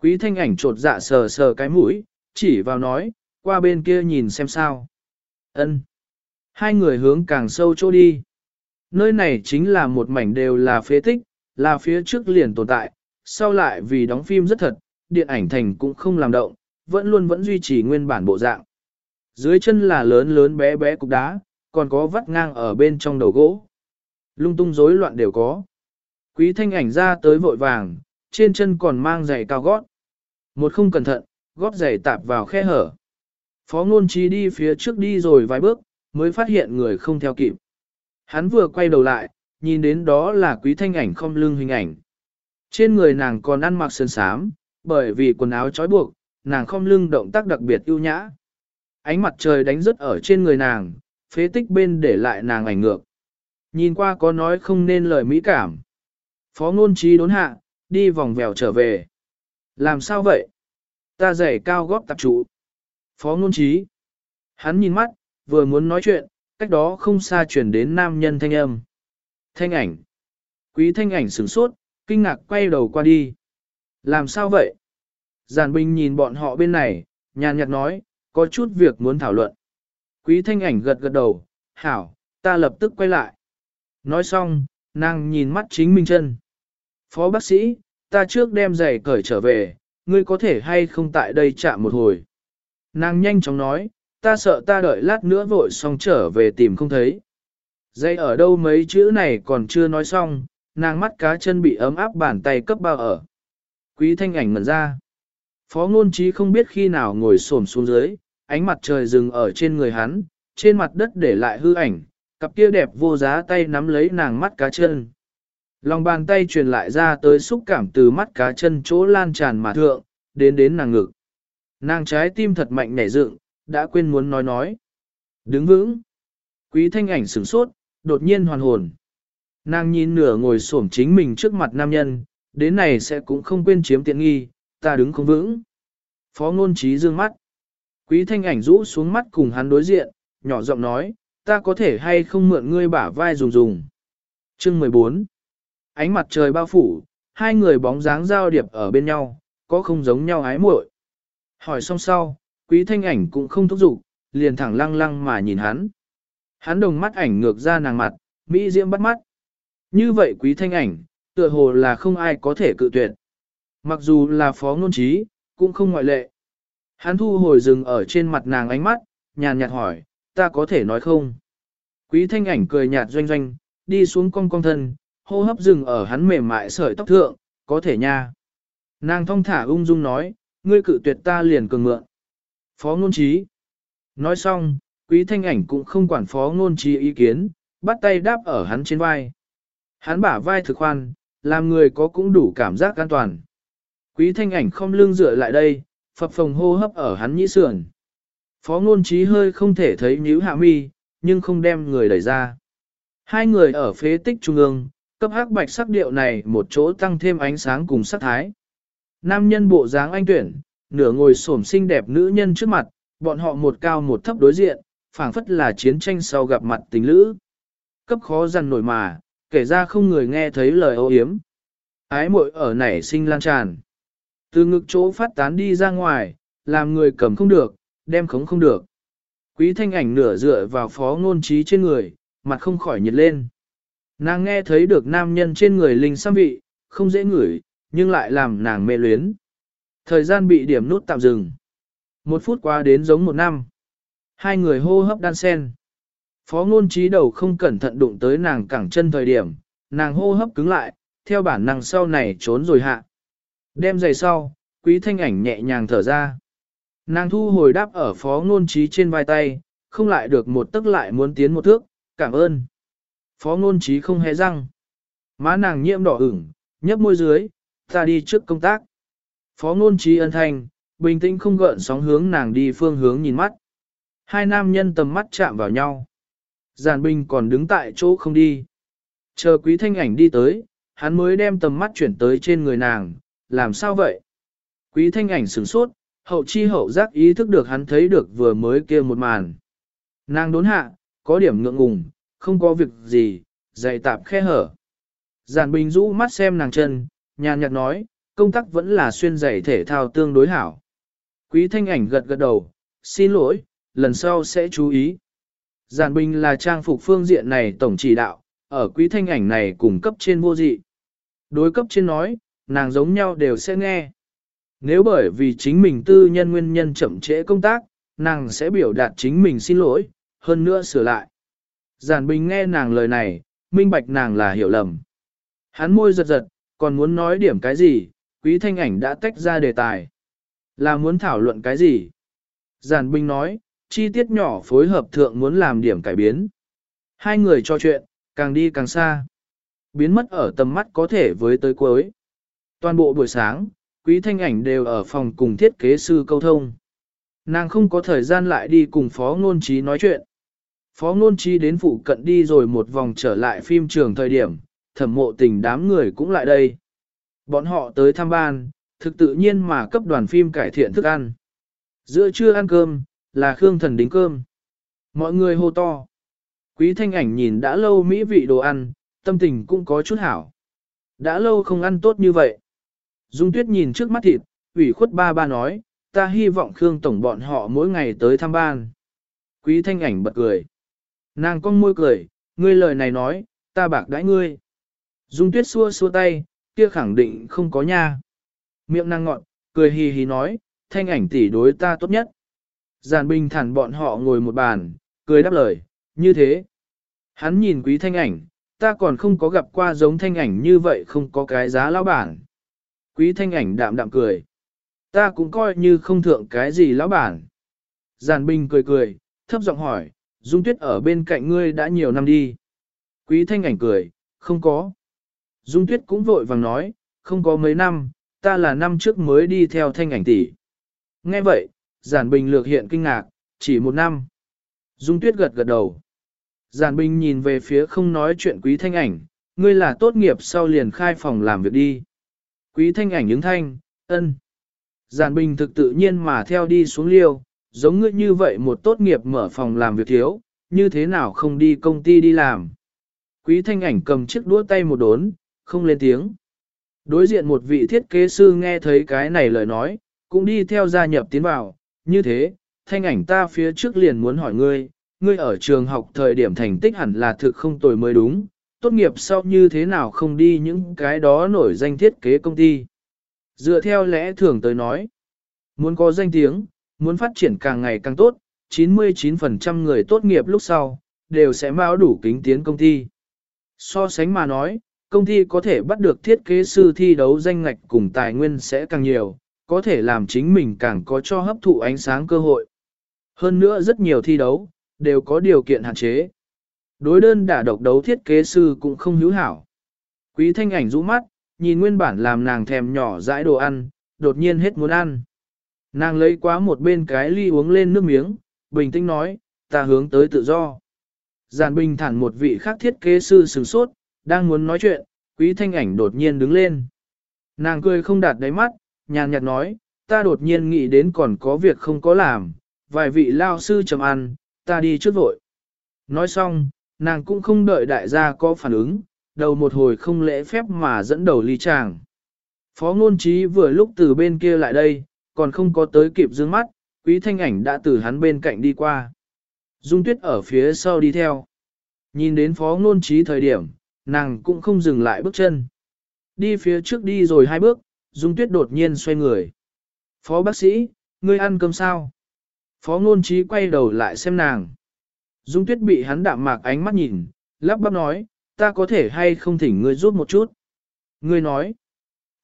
Quý thanh ảnh trột dạ sờ sờ cái mũi, chỉ vào nói, qua bên kia nhìn xem sao. Ân. Hai người hướng càng sâu chỗ đi. Nơi này chính là một mảnh đều là phế tích, là phía trước liền tồn tại, sau lại vì đóng phim rất thật, điện ảnh thành cũng không làm động, vẫn luôn vẫn duy trì nguyên bản bộ dạng. Dưới chân là lớn lớn bé bé cục đá, còn có vắt ngang ở bên trong đầu gỗ. Lung tung rối loạn đều có. Quý thanh ảnh ra tới vội vàng, trên chân còn mang giày cao gót. Một không cẩn thận, gót giày tạp vào khe hở. Phó ngôn trí đi phía trước đi rồi vài bước, mới phát hiện người không theo kịp. Hắn vừa quay đầu lại, nhìn đến đó là quý thanh ảnh không lưng hình ảnh. Trên người nàng còn ăn mặc sơn sám, bởi vì quần áo trói buộc, nàng không lưng động tác đặc biệt ưu nhã. Ánh mặt trời đánh rớt ở trên người nàng, phế tích bên để lại nàng ảnh ngược. Nhìn qua có nói không nên lời mỹ cảm. Phó ngôn trí đốn hạ, đi vòng vèo trở về. Làm sao vậy? Ta giày cao góp tập trụ. Phó ngôn trí. Hắn nhìn mắt, vừa muốn nói chuyện, cách đó không xa chuyển đến nam nhân thanh âm. Thanh ảnh. Quý thanh ảnh sửng sốt, kinh ngạc quay đầu qua đi. Làm sao vậy? Giản Bình nhìn bọn họ bên này, nhàn nhạt nói, có chút việc muốn thảo luận. Quý thanh ảnh gật gật đầu, hảo, ta lập tức quay lại. Nói xong, nàng nhìn mắt chính minh chân. Phó bác sĩ, ta trước đem giày cởi trở về, ngươi có thể hay không tại đây chạm một hồi. Nàng nhanh chóng nói, ta sợ ta đợi lát nữa vội xong trở về tìm không thấy. Dây ở đâu mấy chữ này còn chưa nói xong, nàng mắt cá chân bị ấm áp bàn tay cấp bao ở. Quý thanh ảnh ngẩn ra. Phó ngôn trí không biết khi nào ngồi xổm xuống dưới, ánh mặt trời dừng ở trên người hắn, trên mặt đất để lại hư ảnh, cặp kia đẹp vô giá tay nắm lấy nàng mắt cá chân. Lòng bàn tay truyền lại ra tới xúc cảm từ mắt cá chân chỗ lan tràn mà thượng, đến đến nàng ngực. Nàng trái tim thật mạnh nảy dựng, đã quên muốn nói nói. Đứng vững. Quý thanh ảnh sửng sốt, đột nhiên hoàn hồn. Nàng nhìn nửa ngồi xổm chính mình trước mặt nam nhân, đến này sẽ cũng không quên chiếm tiện nghi, ta đứng không vững. Phó ngôn trí dương mắt. Quý thanh ảnh rũ xuống mắt cùng hắn đối diện, nhỏ giọng nói, ta có thể hay không mượn ngươi bả vai dùng dùng. Chương 14 Ánh mặt trời bao phủ, hai người bóng dáng giao điệp ở bên nhau, có không giống nhau ái muội. Hỏi xong sau, quý thanh ảnh cũng không thúc giục, liền thẳng lăng lăng mà nhìn hắn. Hắn đồng mắt ảnh ngược ra nàng mặt, Mỹ diễm bắt mắt. Như vậy quý thanh ảnh, tựa hồ là không ai có thể cự tuyệt. Mặc dù là phó ngôn trí, cũng không ngoại lệ. Hắn thu hồi dừng ở trên mặt nàng ánh mắt, nhàn nhạt hỏi, ta có thể nói không? Quý thanh ảnh cười nhạt doanh doanh, đi xuống cong cong thân, hô hấp dừng ở hắn mềm mại sợi tóc thượng, có thể nha. Nàng thong thả ung dung nói, ngươi cự tuyệt ta liền cường mượn. Phó ngôn trí. Nói xong, quý thanh ảnh cũng không quản phó ngôn trí ý kiến, bắt tay đáp ở hắn trên vai. Hắn bả vai thực khoan, làm người có cũng đủ cảm giác an toàn. Quý thanh ảnh không lưng dựa lại đây, phập phồng hô hấp ở hắn nhĩ sườn. Phó ngôn trí hơi không thể thấy nhíu hạ mi, nhưng không đem người đẩy ra. Hai người ở phế tích trung ương, cấp hắc bạch sắc điệu này một chỗ tăng thêm ánh sáng cùng sắc thái. Nam nhân bộ dáng anh tuyển, nửa ngồi xổm xinh đẹp nữ nhân trước mặt, bọn họ một cao một thấp đối diện, phảng phất là chiến tranh sau gặp mặt tình lữ. Cấp khó dằn nổi mà, kể ra không người nghe thấy lời ô yếm. Ái muội ở nảy sinh lan tràn. Từ ngực chỗ phát tán đi ra ngoài, làm người cầm không được, đem khống không được. Quý thanh ảnh nửa dựa vào phó ngôn trí trên người, mặt không khỏi nhiệt lên. Nàng nghe thấy được nam nhân trên người linh xăm vị, không dễ ngửi, nhưng lại làm nàng mê luyến. Thời gian bị điểm nút tạm dừng. Một phút qua đến giống một năm. Hai người hô hấp đan sen. Phó ngôn trí đầu không cẩn thận đụng tới nàng cẳng chân thời điểm, nàng hô hấp cứng lại, theo bản năng sau này trốn rồi hạ. Đem giày sau, quý thanh ảnh nhẹ nhàng thở ra. Nàng thu hồi đáp ở phó ngôn trí trên vai tay, không lại được một tức lại muốn tiến một thước, cảm ơn. Phó ngôn trí không hề răng. Má nàng nhiễm đỏ ửng, nhấp môi dưới, ta đi trước công tác. Phó ngôn trí ân thanh, bình tĩnh không gợn sóng hướng nàng đi phương hướng nhìn mắt. Hai nam nhân tầm mắt chạm vào nhau. Giản Bình còn đứng tại chỗ không đi. Chờ quý thanh ảnh đi tới, hắn mới đem tầm mắt chuyển tới trên người nàng, làm sao vậy? Quý thanh ảnh sửng sốt, hậu chi hậu giác ý thức được hắn thấy được vừa mới kia một màn. Nàng đốn hạ, có điểm ngượng ngùng, không có việc gì, dày tạp khe hở. Giản Bình rũ mắt xem nàng chân, nhàn nhạt nói, công tác vẫn là xuyên giày thể thao tương đối hảo. Quý thanh ảnh gật gật đầu, xin lỗi, lần sau sẽ chú ý. Giản Bình là trang phục phương diện này tổng chỉ đạo, ở quý thanh ảnh này cùng cấp trên vô dị. Đối cấp trên nói, nàng giống nhau đều sẽ nghe. Nếu bởi vì chính mình tư nhân nguyên nhân chậm trễ công tác, nàng sẽ biểu đạt chính mình xin lỗi, hơn nữa sửa lại. Giản Bình nghe nàng lời này, minh bạch nàng là hiểu lầm. Hắn môi giật giật, còn muốn nói điểm cái gì, quý thanh ảnh đã tách ra đề tài. Là muốn thảo luận cái gì? Giản Bình nói, chi tiết nhỏ phối hợp thượng muốn làm điểm cải biến. Hai người trò chuyện, càng đi càng xa. Biến mất ở tầm mắt có thể với tới cuối. Toàn bộ buổi sáng, quý thanh ảnh đều ở phòng cùng thiết kế sư câu thông. Nàng không có thời gian lại đi cùng phó ngôn trí nói chuyện. Phó ngôn trí đến phụ cận đi rồi một vòng trở lại phim trường thời điểm, thẩm mộ tình đám người cũng lại đây. Bọn họ tới thăm ban, thực tự nhiên mà cấp đoàn phim cải thiện thức ăn. Giữa trưa ăn cơm, là Khương Thần đính cơm. Mọi người hô to. Quý thanh ảnh nhìn đã lâu mỹ vị đồ ăn, tâm tình cũng có chút hảo. Đã lâu không ăn tốt như vậy. Dung Tuyết nhìn trước mắt thịt, ủy khuất ba ba nói, ta hy vọng Khương Tổng bọn họ mỗi ngày tới thăm ban. Quý thanh ảnh bật cười. Nàng cong môi cười, ngươi lời này nói, ta bạc đãi ngươi. Dung Tuyết xua xua tay, kia khẳng định không có nha. Miệng năng ngọn, cười hì hì nói, thanh ảnh tỷ đối ta tốt nhất. Giàn bình thản bọn họ ngồi một bàn, cười đáp lời, như thế. Hắn nhìn quý thanh ảnh, ta còn không có gặp qua giống thanh ảnh như vậy không có cái giá lão bản. Quý thanh ảnh đạm đạm cười. Ta cũng coi như không thượng cái gì lão bản. Giản Bình cười cười, thấp giọng hỏi, Dung Tuyết ở bên cạnh ngươi đã nhiều năm đi. Quý Thanh ảnh cười, không có. Dung Tuyết cũng vội vàng nói, không có mấy năm, ta là năm trước mới đi theo Thanh ảnh tỷ. Nghe vậy, Giản Bình lược hiện kinh ngạc, chỉ một năm. Dung Tuyết gật gật đầu. Giản Bình nhìn về phía không nói chuyện Quý Thanh ảnh, ngươi là tốt nghiệp sau liền khai phòng làm việc đi. Quý Thanh ảnh ứng thanh, ân. Giản Bình thực tự nhiên mà theo đi xuống liêu, giống ngươi như vậy một tốt nghiệp mở phòng làm việc thiếu, như thế nào không đi công ty đi làm. Quý thanh ảnh cầm chiếc đũa tay một đốn, không lên tiếng. Đối diện một vị thiết kế sư nghe thấy cái này lời nói, cũng đi theo gia nhập tiến vào, như thế, thanh ảnh ta phía trước liền muốn hỏi ngươi, ngươi ở trường học thời điểm thành tích hẳn là thực không tồi mới đúng, tốt nghiệp sau như thế nào không đi những cái đó nổi danh thiết kế công ty. Dựa theo lẽ thường tới nói, muốn có danh tiếng, muốn phát triển càng ngày càng tốt, 99% người tốt nghiệp lúc sau, đều sẽ mão đủ kính tiến công ty. So sánh mà nói, công ty có thể bắt được thiết kế sư thi đấu danh ngạch cùng tài nguyên sẽ càng nhiều, có thể làm chính mình càng có cho hấp thụ ánh sáng cơ hội. Hơn nữa rất nhiều thi đấu, đều có điều kiện hạn chế. Đối đơn đả độc đấu thiết kế sư cũng không hữu hảo. Quý thanh ảnh rũ mắt, nhìn nguyên bản làm nàng thèm nhỏ dãi đồ ăn, đột nhiên hết muốn ăn. Nàng lấy quá một bên cái ly uống lên nước miếng, bình tĩnh nói, ta hướng tới tự do. Giản bình thản một vị khác thiết kế sư sừng sốt, đang muốn nói chuyện, quý thanh ảnh đột nhiên đứng lên. Nàng cười không đạt đáy mắt, nhàn nhạt nói, ta đột nhiên nghĩ đến còn có việc không có làm, vài vị lao sư chầm ăn, ta đi trước vội. Nói xong, nàng cũng không đợi đại gia có phản ứng, đầu một hồi không lễ phép mà dẫn đầu ly chàng. Phó ngôn trí vừa lúc từ bên kia lại đây, còn không có tới kịp dương mắt, quý thanh ảnh đã từ hắn bên cạnh đi qua. Dung tuyết ở phía sau đi theo. Nhìn đến phó ngôn trí thời điểm, nàng cũng không dừng lại bước chân. Đi phía trước đi rồi hai bước, Dung tuyết đột nhiên xoay người. Phó bác sĩ, ngươi ăn cơm sao? Phó ngôn trí quay đầu lại xem nàng. Dung tuyết bị hắn đạm mạc ánh mắt nhìn, lắp bắp nói, ta có thể hay không thỉnh ngươi giúp một chút. Ngươi nói,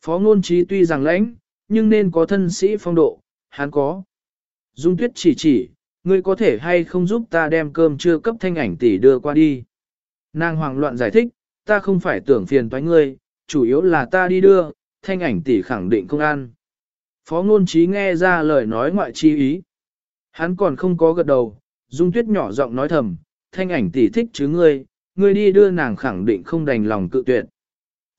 phó ngôn trí tuy rằng lãnh, nhưng nên có thân sĩ phong độ, hắn có. Dung tuyết chỉ chỉ, ngươi có thể hay không giúp ta đem cơm trưa cấp thanh ảnh tỷ đưa qua đi. Nàng hoảng loạn giải thích, ta không phải tưởng phiền toái ngươi, chủ yếu là ta đi đưa, thanh ảnh tỷ khẳng định không ăn. Phó ngôn trí nghe ra lời nói ngoại chi ý. Hắn còn không có gật đầu, dung tuyết nhỏ giọng nói thầm, thanh ảnh tỷ thích chứ ngươi, ngươi đi đưa nàng khẳng định không đành lòng cự tuyệt.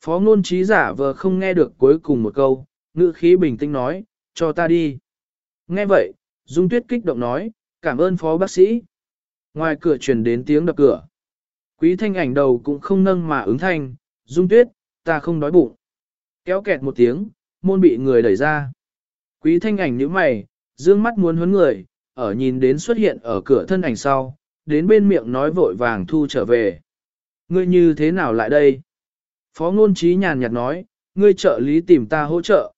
Phó ngôn trí giả vờ không nghe được cuối cùng một câu, ngữ khí bình tĩnh nói, cho ta đi. Nghe vậy, Dung Tuyết kích động nói, cảm ơn phó bác sĩ. Ngoài cửa truyền đến tiếng đập cửa. Quý thanh ảnh đầu cũng không nâng mà ứng thanh, Dung Tuyết, ta không đói bụng. Kéo kẹt một tiếng, môn bị người đẩy ra. Quý thanh ảnh nhíu mày, dương mắt muốn huấn người, ở nhìn đến xuất hiện ở cửa thân ảnh sau, đến bên miệng nói vội vàng thu trở về. Ngươi như thế nào lại đây? Phó ngôn trí nhàn nhạt nói, ngươi trợ lý tìm ta hỗ trợ.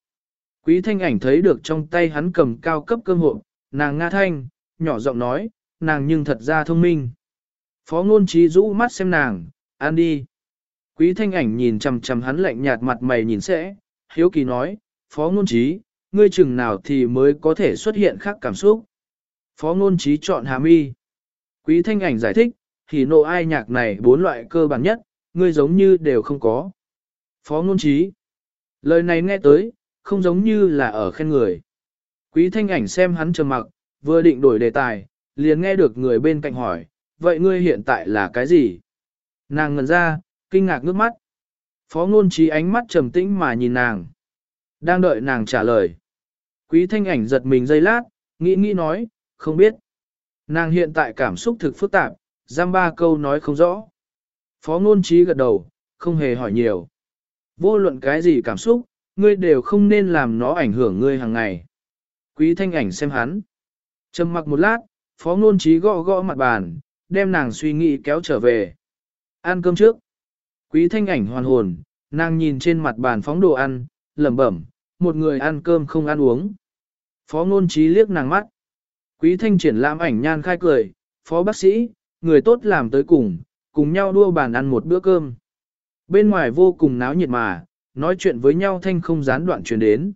Quý thanh ảnh thấy được trong tay hắn cầm cao cấp cơm hộp, nàng nga thanh, nhỏ giọng nói, nàng nhưng thật ra thông minh. Phó ngôn trí rũ mắt xem nàng, ăn đi. Quý thanh ảnh nhìn chằm chằm hắn lạnh nhạt mặt mày nhìn sẽ, hiếu kỳ nói, phó ngôn trí, ngươi chừng nào thì mới có thể xuất hiện khác cảm xúc. Phó ngôn trí chọn hàm y. Quý thanh ảnh giải thích, thì nộ ai nhạc này bốn loại cơ bản nhất, ngươi giống như đều không có. Phó ngôn trí. Lời này nghe tới, không giống như là ở khen người. Quý thanh ảnh xem hắn trầm mặc, vừa định đổi đề tài, liền nghe được người bên cạnh hỏi, vậy ngươi hiện tại là cái gì? Nàng ngần ra, kinh ngạc ngước mắt. Phó ngôn trí ánh mắt trầm tĩnh mà nhìn nàng. Đang đợi nàng trả lời. Quý thanh ảnh giật mình giây lát, nghĩ nghĩ nói, không biết. Nàng hiện tại cảm xúc thực phức tạp, giam ba câu nói không rõ. Phó ngôn trí gật đầu, không hề hỏi nhiều. Vô luận cái gì cảm xúc, ngươi đều không nên làm nó ảnh hưởng ngươi hàng ngày. Quý thanh ảnh xem hắn. Trầm mặc một lát, phó ngôn trí gõ gõ mặt bàn, đem nàng suy nghĩ kéo trở về. Ăn cơm trước. Quý thanh ảnh hoàn hồn, nàng nhìn trên mặt bàn phóng đồ ăn, lẩm bẩm, một người ăn cơm không ăn uống. Phó ngôn trí liếc nàng mắt. Quý thanh triển lãm ảnh nhan khai cười, phó bác sĩ, người tốt làm tới cùng, cùng nhau đua bàn ăn một bữa cơm. Bên ngoài vô cùng náo nhiệt mà, nói chuyện với nhau thanh không gián đoạn truyền đến.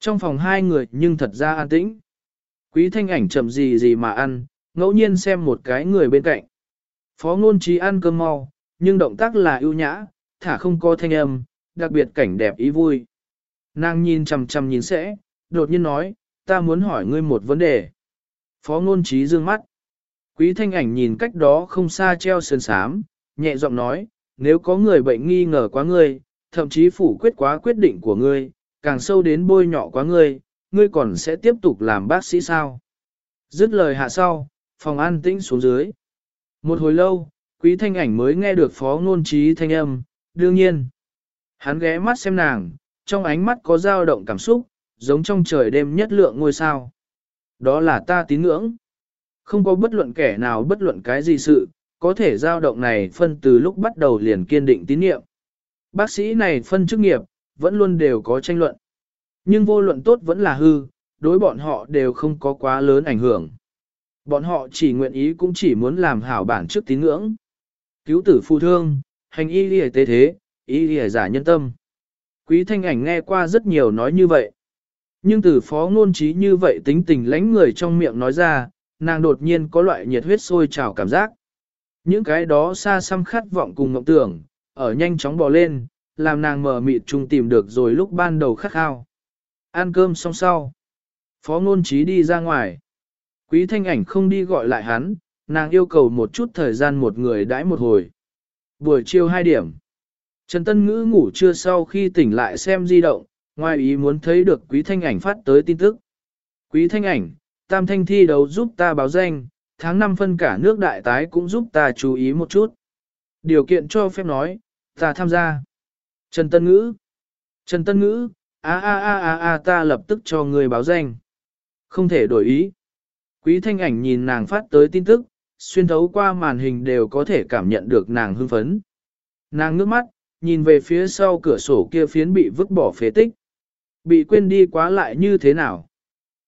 Trong phòng hai người nhưng thật ra an tĩnh. Quý thanh ảnh chậm gì gì mà ăn, ngẫu nhiên xem một cái người bên cạnh. Phó ngôn trí ăn cơm mau, nhưng động tác là ưu nhã, thả không có thanh âm, đặc biệt cảnh đẹp ý vui. Nàng nhìn chằm chằm nhìn sẽ, đột nhiên nói, ta muốn hỏi ngươi một vấn đề. Phó ngôn trí dương mắt. Quý thanh ảnh nhìn cách đó không xa treo sơn sám, nhẹ giọng nói, nếu có người bệnh nghi ngờ quá ngươi, thậm chí phủ quyết quá quyết định của ngươi, càng sâu đến bôi nhọ quá ngươi, ngươi còn sẽ tiếp tục làm bác sĩ sao? Dứt lời hạ sau, phòng an tĩnh xuống dưới. Một hồi lâu, quý thanh ảnh mới nghe được phó ngôn trí thanh âm, đương nhiên. Hắn ghé mắt xem nàng, trong ánh mắt có dao động cảm xúc, giống trong trời đêm nhất lượng ngôi sao. Đó là ta tín ngưỡng. Không có bất luận kẻ nào bất luận cái gì sự, có thể dao động này phân từ lúc bắt đầu liền kiên định tín nhiệm. Bác sĩ này phân chức nghiệp, vẫn luôn đều có tranh luận. Nhưng vô luận tốt vẫn là hư, đối bọn họ đều không có quá lớn ảnh hưởng. Bọn họ chỉ nguyện ý cũng chỉ muốn làm hảo bản trước tín ngưỡng. Cứu tử phù thương, hành y lìa tế thế, y lìa giả nhân tâm. Quý thanh ảnh nghe qua rất nhiều nói như vậy. Nhưng từ phó ngôn trí như vậy tính tình lãnh người trong miệng nói ra, nàng đột nhiên có loại nhiệt huyết sôi trào cảm giác. Những cái đó xa xăm khát vọng cùng mộng tưởng, ở nhanh chóng bò lên, làm nàng mở mịt chung tìm được rồi lúc ban đầu khát khao. Ăn cơm xong sau. Phó ngôn trí đi ra ngoài. Quý thanh ảnh không đi gọi lại hắn, nàng yêu cầu một chút thời gian một người đãi một hồi. Buổi chiều 2 điểm. Trần Tân Ngữ ngủ trưa sau khi tỉnh lại xem di động, ngoài ý muốn thấy được quý thanh ảnh phát tới tin tức. Quý thanh ảnh, tam thanh thi đấu giúp ta báo danh, tháng 5 phân cả nước đại tái cũng giúp ta chú ý một chút. Điều kiện cho phép nói, ta tham gia. Trần Tân Ngữ. Trần Tân Ngữ, a a a a a ta lập tức cho người báo danh. Không thể đổi ý. Quý thanh ảnh nhìn nàng phát tới tin tức, xuyên thấu qua màn hình đều có thể cảm nhận được nàng hưng phấn. Nàng ngước mắt, nhìn về phía sau cửa sổ kia phiến bị vứt bỏ phế tích. Bị quên đi quá lại như thế nào?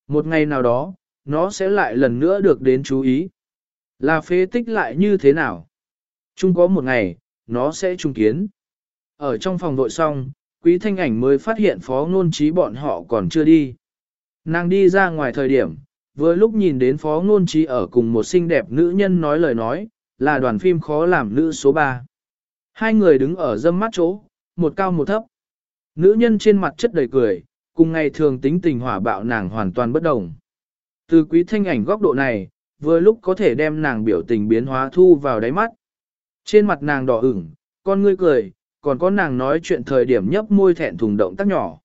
Một ngày nào đó, nó sẽ lại lần nữa được đến chú ý. Là phế tích lại như thế nào? Chung có một ngày, nó sẽ trung kiến. Ở trong phòng vội xong, quý thanh ảnh mới phát hiện phó ngôn trí bọn họ còn chưa đi. Nàng đi ra ngoài thời điểm, vừa lúc nhìn đến phó ngôn trí ở cùng một xinh đẹp nữ nhân nói lời nói, là đoàn phim khó làm nữ số 3. Hai người đứng ở dâm mắt chỗ, một cao một thấp. Nữ nhân trên mặt chất đầy cười, cùng ngày thường tính tình hỏa bạo nàng hoàn toàn bất đồng. Từ quý thanh ảnh góc độ này, vừa lúc có thể đem nàng biểu tình biến hóa thu vào đáy mắt. Trên mặt nàng đỏ ửng, con ngươi cười, còn có nàng nói chuyện thời điểm nhấp môi thẹn thùng động tác nhỏ.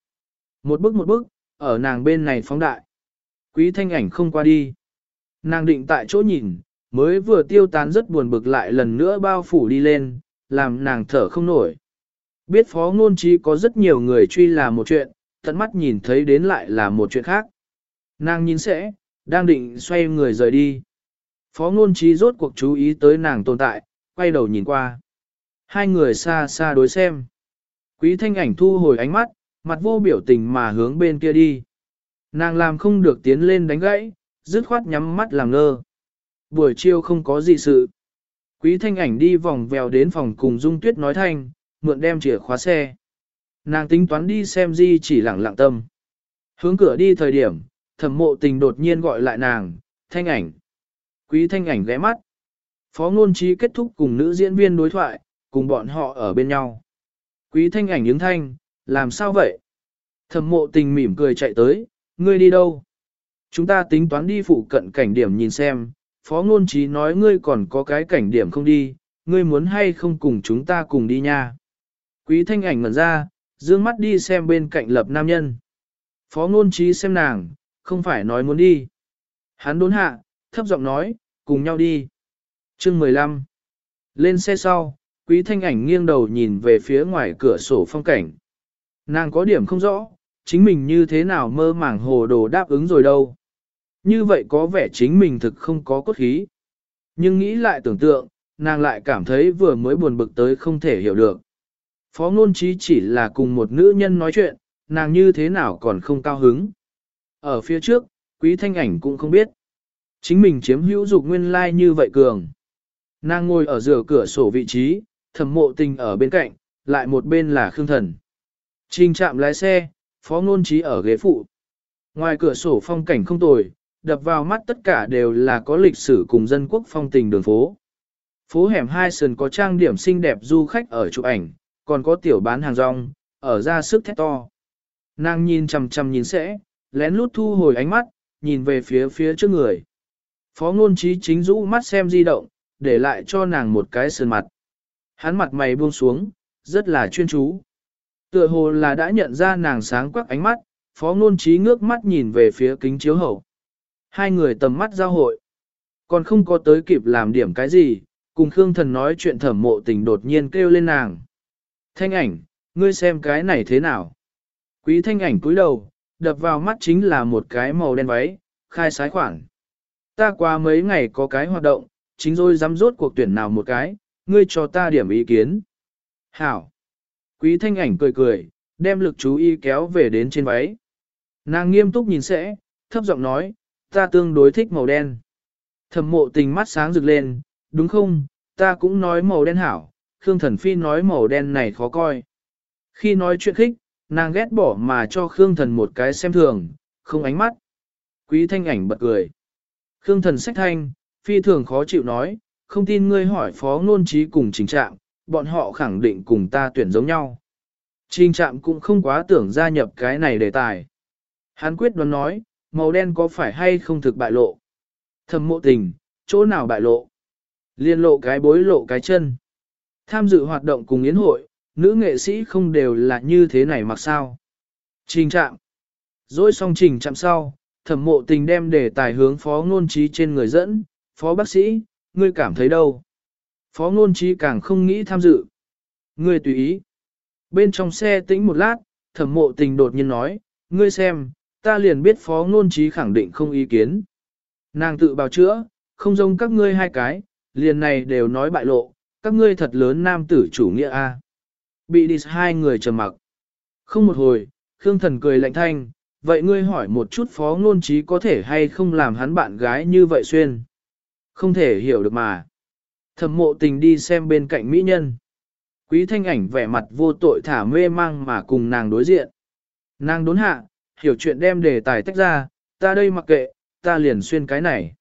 Một bước một bước, ở nàng bên này phóng đại. Quý thanh ảnh không qua đi. Nàng định tại chỗ nhìn, mới vừa tiêu tán rất buồn bực lại lần nữa bao phủ đi lên, làm nàng thở không nổi. Biết phó ngôn trí có rất nhiều người truy là một chuyện, tận mắt nhìn thấy đến lại là một chuyện khác. Nàng nhìn sẽ, đang định xoay người rời đi. Phó ngôn trí rốt cuộc chú ý tới nàng tồn tại, quay đầu nhìn qua. Hai người xa xa đối xem. Quý thanh ảnh thu hồi ánh mắt, mặt vô biểu tình mà hướng bên kia đi. Nàng làm không được tiến lên đánh gãy, dứt khoát nhắm mắt làm ngơ. Buổi chiều không có gì sự. Quý thanh ảnh đi vòng vèo đến phòng cùng Dung Tuyết nói thanh, mượn đem chìa khóa xe. Nàng tính toán đi xem gì chỉ lặng lặng tâm. Hướng cửa đi thời điểm, thẩm mộ tình đột nhiên gọi lại nàng, thanh ảnh. Quý thanh ảnh ghé mắt. Phó ngôn trí kết thúc cùng nữ diễn viên đối thoại, cùng bọn họ ở bên nhau. Quý thanh ảnh ứng thanh, làm sao vậy? Thẩm mộ tình mỉm cười chạy tới, ngươi đi đâu? Chúng ta tính toán đi phụ cận cảnh điểm nhìn xem, phó ngôn trí nói ngươi còn có cái cảnh điểm không đi, ngươi muốn hay không cùng chúng ta cùng đi nha. Quý thanh ảnh ngẩn ra, dương mắt đi xem bên cạnh lập nam nhân. Phó ngôn trí xem nàng, không phải nói muốn đi. Hắn đốn hạ, thấp giọng nói, cùng nhau đi. Chương 15 Lên xe sau, quý thanh ảnh nghiêng đầu nhìn về phía ngoài cửa sổ phong cảnh. Nàng có điểm không rõ, chính mình như thế nào mơ màng hồ đồ đáp ứng rồi đâu. Như vậy có vẻ chính mình thực không có cốt khí. Nhưng nghĩ lại tưởng tượng, nàng lại cảm thấy vừa mới buồn bực tới không thể hiểu được. Phó ngôn trí chỉ là cùng một nữ nhân nói chuyện, nàng như thế nào còn không cao hứng. Ở phía trước, quý thanh ảnh cũng không biết. Chính mình chiếm hữu dục nguyên lai like như vậy cường. Nàng ngồi ở giữa cửa sổ vị trí, thẩm mộ tình ở bên cạnh, lại một bên là Khương Thần. Trình chạm lái xe, phó ngôn trí ở ghế phụ. Ngoài cửa sổ phong cảnh không tồi, đập vào mắt tất cả đều là có lịch sử cùng dân quốc phong tình đường phố. Phố hẻm hai sườn có trang điểm xinh đẹp du khách ở chụp ảnh, còn có tiểu bán hàng rong, ở ra sức thét to. Nàng nhìn chằm chằm nhìn sẽ, lén lút thu hồi ánh mắt, nhìn về phía phía trước người. Phó ngôn trí chính rũ mắt xem di động, để lại cho nàng một cái sườn mặt. Hắn mặt mày buông xuống, rất là chuyên chú. Tựa hồ là đã nhận ra nàng sáng quắc ánh mắt, phó ngôn trí ngước mắt nhìn về phía kính chiếu hậu. Hai người tầm mắt giao hội. Còn không có tới kịp làm điểm cái gì, cùng Khương Thần nói chuyện thẩm mộ tình đột nhiên kêu lên nàng. Thanh ảnh, ngươi xem cái này thế nào? Quý thanh ảnh cúi đầu, đập vào mắt chính là một cái màu đen váy, khai sái khoản. Ta qua mấy ngày có cái hoạt động, chính rồi dám rốt cuộc tuyển nào một cái, ngươi cho ta điểm ý kiến. Hảo. Quý thanh ảnh cười cười, đem lực chú ý kéo về đến trên váy. Nàng nghiêm túc nhìn sẽ, thấp giọng nói, ta tương đối thích màu đen. Thẩm mộ tình mắt sáng rực lên, đúng không, ta cũng nói màu đen hảo, Khương Thần Phi nói màu đen này khó coi. Khi nói chuyện khích, nàng ghét bỏ mà cho Khương Thần một cái xem thường, không ánh mắt. Quý thanh ảnh bật cười. Khương Thần sách thanh, phi thường khó chịu nói, không tin ngươi hỏi phó ngôn trí cùng trình trạng, bọn họ khẳng định cùng ta tuyển giống nhau. Trình trạm cũng không quá tưởng gia nhập cái này đề tài. Hắn quyết đoán nói, màu đen có phải hay không thực bại lộ. Thầm mộ tình, chỗ nào bại lộ. Liên lộ cái bối lộ cái chân. Tham dự hoạt động cùng yến hội, nữ nghệ sĩ không đều là như thế này mặc sao. Trình trạm. Rồi xong trình trạm sau, thẩm mộ tình đem đề tài hướng phó ngôn trí trên người dẫn, phó bác sĩ, ngươi cảm thấy đâu? Phó ngôn trí càng không nghĩ tham dự. Ngươi tùy ý. Bên trong xe tĩnh một lát, thẩm mộ tình đột nhiên nói, ngươi xem, ta liền biết phó ngôn trí khẳng định không ý kiến. Nàng tự bào chữa, không giống các ngươi hai cái, liền này đều nói bại lộ, các ngươi thật lớn nam tử chủ nghĩa a. Bị đi hai người trầm mặc. Không một hồi, Khương Thần cười lạnh thanh, vậy ngươi hỏi một chút phó ngôn trí có thể hay không làm hắn bạn gái như vậy xuyên. Không thể hiểu được mà. Thẩm mộ tình đi xem bên cạnh mỹ nhân. Quý thanh ảnh vẻ mặt vô tội thả mê mang mà cùng nàng đối diện. Nàng đốn hạ, hiểu chuyện đem đề tài tách ra, ta đây mặc kệ, ta liền xuyên cái này.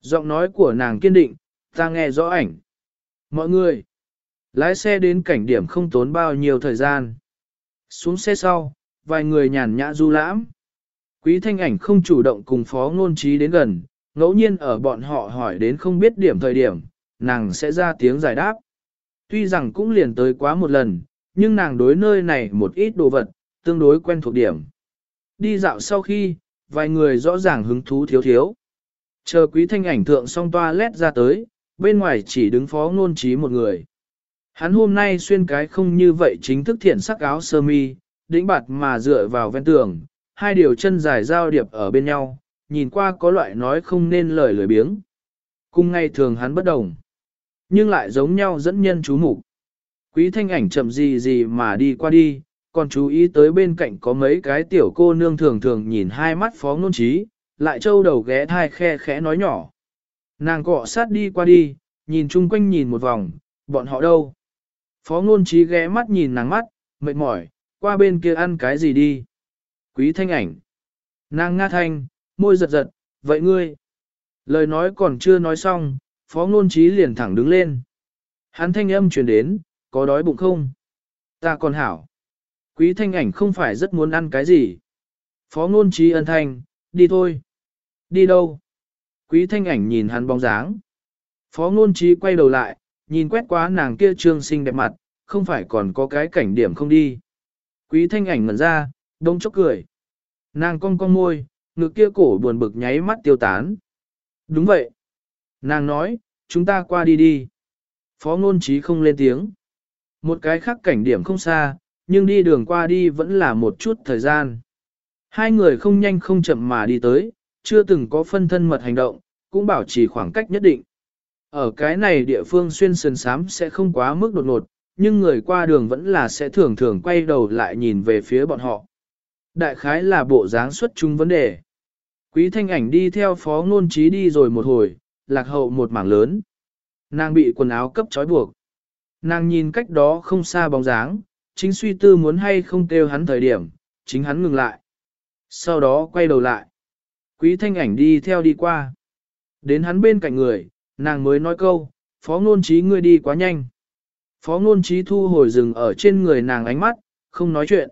Giọng nói của nàng kiên định, ta nghe rõ ảnh. Mọi người, lái xe đến cảnh điểm không tốn bao nhiêu thời gian. Xuống xe sau, vài người nhàn nhã du lãm. Quý thanh ảnh không chủ động cùng phó ngôn trí đến gần, ngẫu nhiên ở bọn họ hỏi đến không biết điểm thời điểm, nàng sẽ ra tiếng giải đáp. Tuy rằng cũng liền tới quá một lần, nhưng nàng đối nơi này một ít đồ vật, tương đối quen thuộc điểm. Đi dạo sau khi, vài người rõ ràng hứng thú thiếu thiếu. Chờ quý thanh ảnh thượng song toa lét ra tới, bên ngoài chỉ đứng phó ngôn trí một người. Hắn hôm nay xuyên cái không như vậy chính thức thiện sắc áo sơ mi, đĩnh bạt mà dựa vào ven tường, hai điều chân dài giao điệp ở bên nhau, nhìn qua có loại nói không nên lời lười biếng. Cùng ngày thường hắn bất đồng, nhưng lại giống nhau dẫn nhân chú mục Quý thanh ảnh chậm gì gì mà đi qua đi, còn chú ý tới bên cạnh có mấy cái tiểu cô nương thường thường nhìn hai mắt phó ngôn trí, lại trâu đầu ghé thai khe khẽ nói nhỏ. Nàng cọ sát đi qua đi, nhìn chung quanh nhìn một vòng, bọn họ đâu? Phó ngôn trí ghé mắt nhìn nàng mắt, mệt mỏi, qua bên kia ăn cái gì đi? Quý thanh ảnh. Nàng nga thanh, môi giật giật, vậy ngươi? Lời nói còn chưa nói xong, phó ngôn trí liền thẳng đứng lên. Hắn thanh âm truyền đến, có đói bụng không? Ta còn hảo. Quý thanh ảnh không phải rất muốn ăn cái gì. Phó ngôn trí ân thanh, đi thôi. Đi đâu? Quý thanh ảnh nhìn hắn bóng dáng. Phó ngôn trí quay đầu lại, nhìn quét quá nàng kia trương xinh đẹp mặt, không phải còn có cái cảnh điểm không đi. Quý thanh ảnh ngẩn ra, đông chốc cười. Nàng cong cong môi, ngực kia cổ buồn bực nháy mắt tiêu tán. Đúng vậy. Nàng nói, chúng ta qua đi đi. Phó ngôn trí không lên tiếng. Một cái khác cảnh điểm không xa, nhưng đi đường qua đi vẫn là một chút thời gian. Hai người không nhanh không chậm mà đi tới, chưa từng có phân thân mật hành động, cũng bảo trì khoảng cách nhất định. Ở cái này địa phương xuyên sườn sám sẽ không quá mức đột ngột, nhưng người qua đường vẫn là sẽ thường thường quay đầu lại nhìn về phía bọn họ. Đại khái là bộ dáng xuất chúng vấn đề. Quý thanh ảnh đi theo phó ngôn trí đi rồi một hồi, lạc hậu một mảng lớn. Nàng bị quần áo cấp trói buộc. Nàng nhìn cách đó không xa bóng dáng, chính suy tư muốn hay không kêu hắn thời điểm, chính hắn ngừng lại. Sau đó quay đầu lại. Quý thanh ảnh đi theo đi qua. Đến hắn bên cạnh người, nàng mới nói câu, phó ngôn trí ngươi đi quá nhanh. Phó ngôn trí thu hồi rừng ở trên người nàng ánh mắt, không nói chuyện.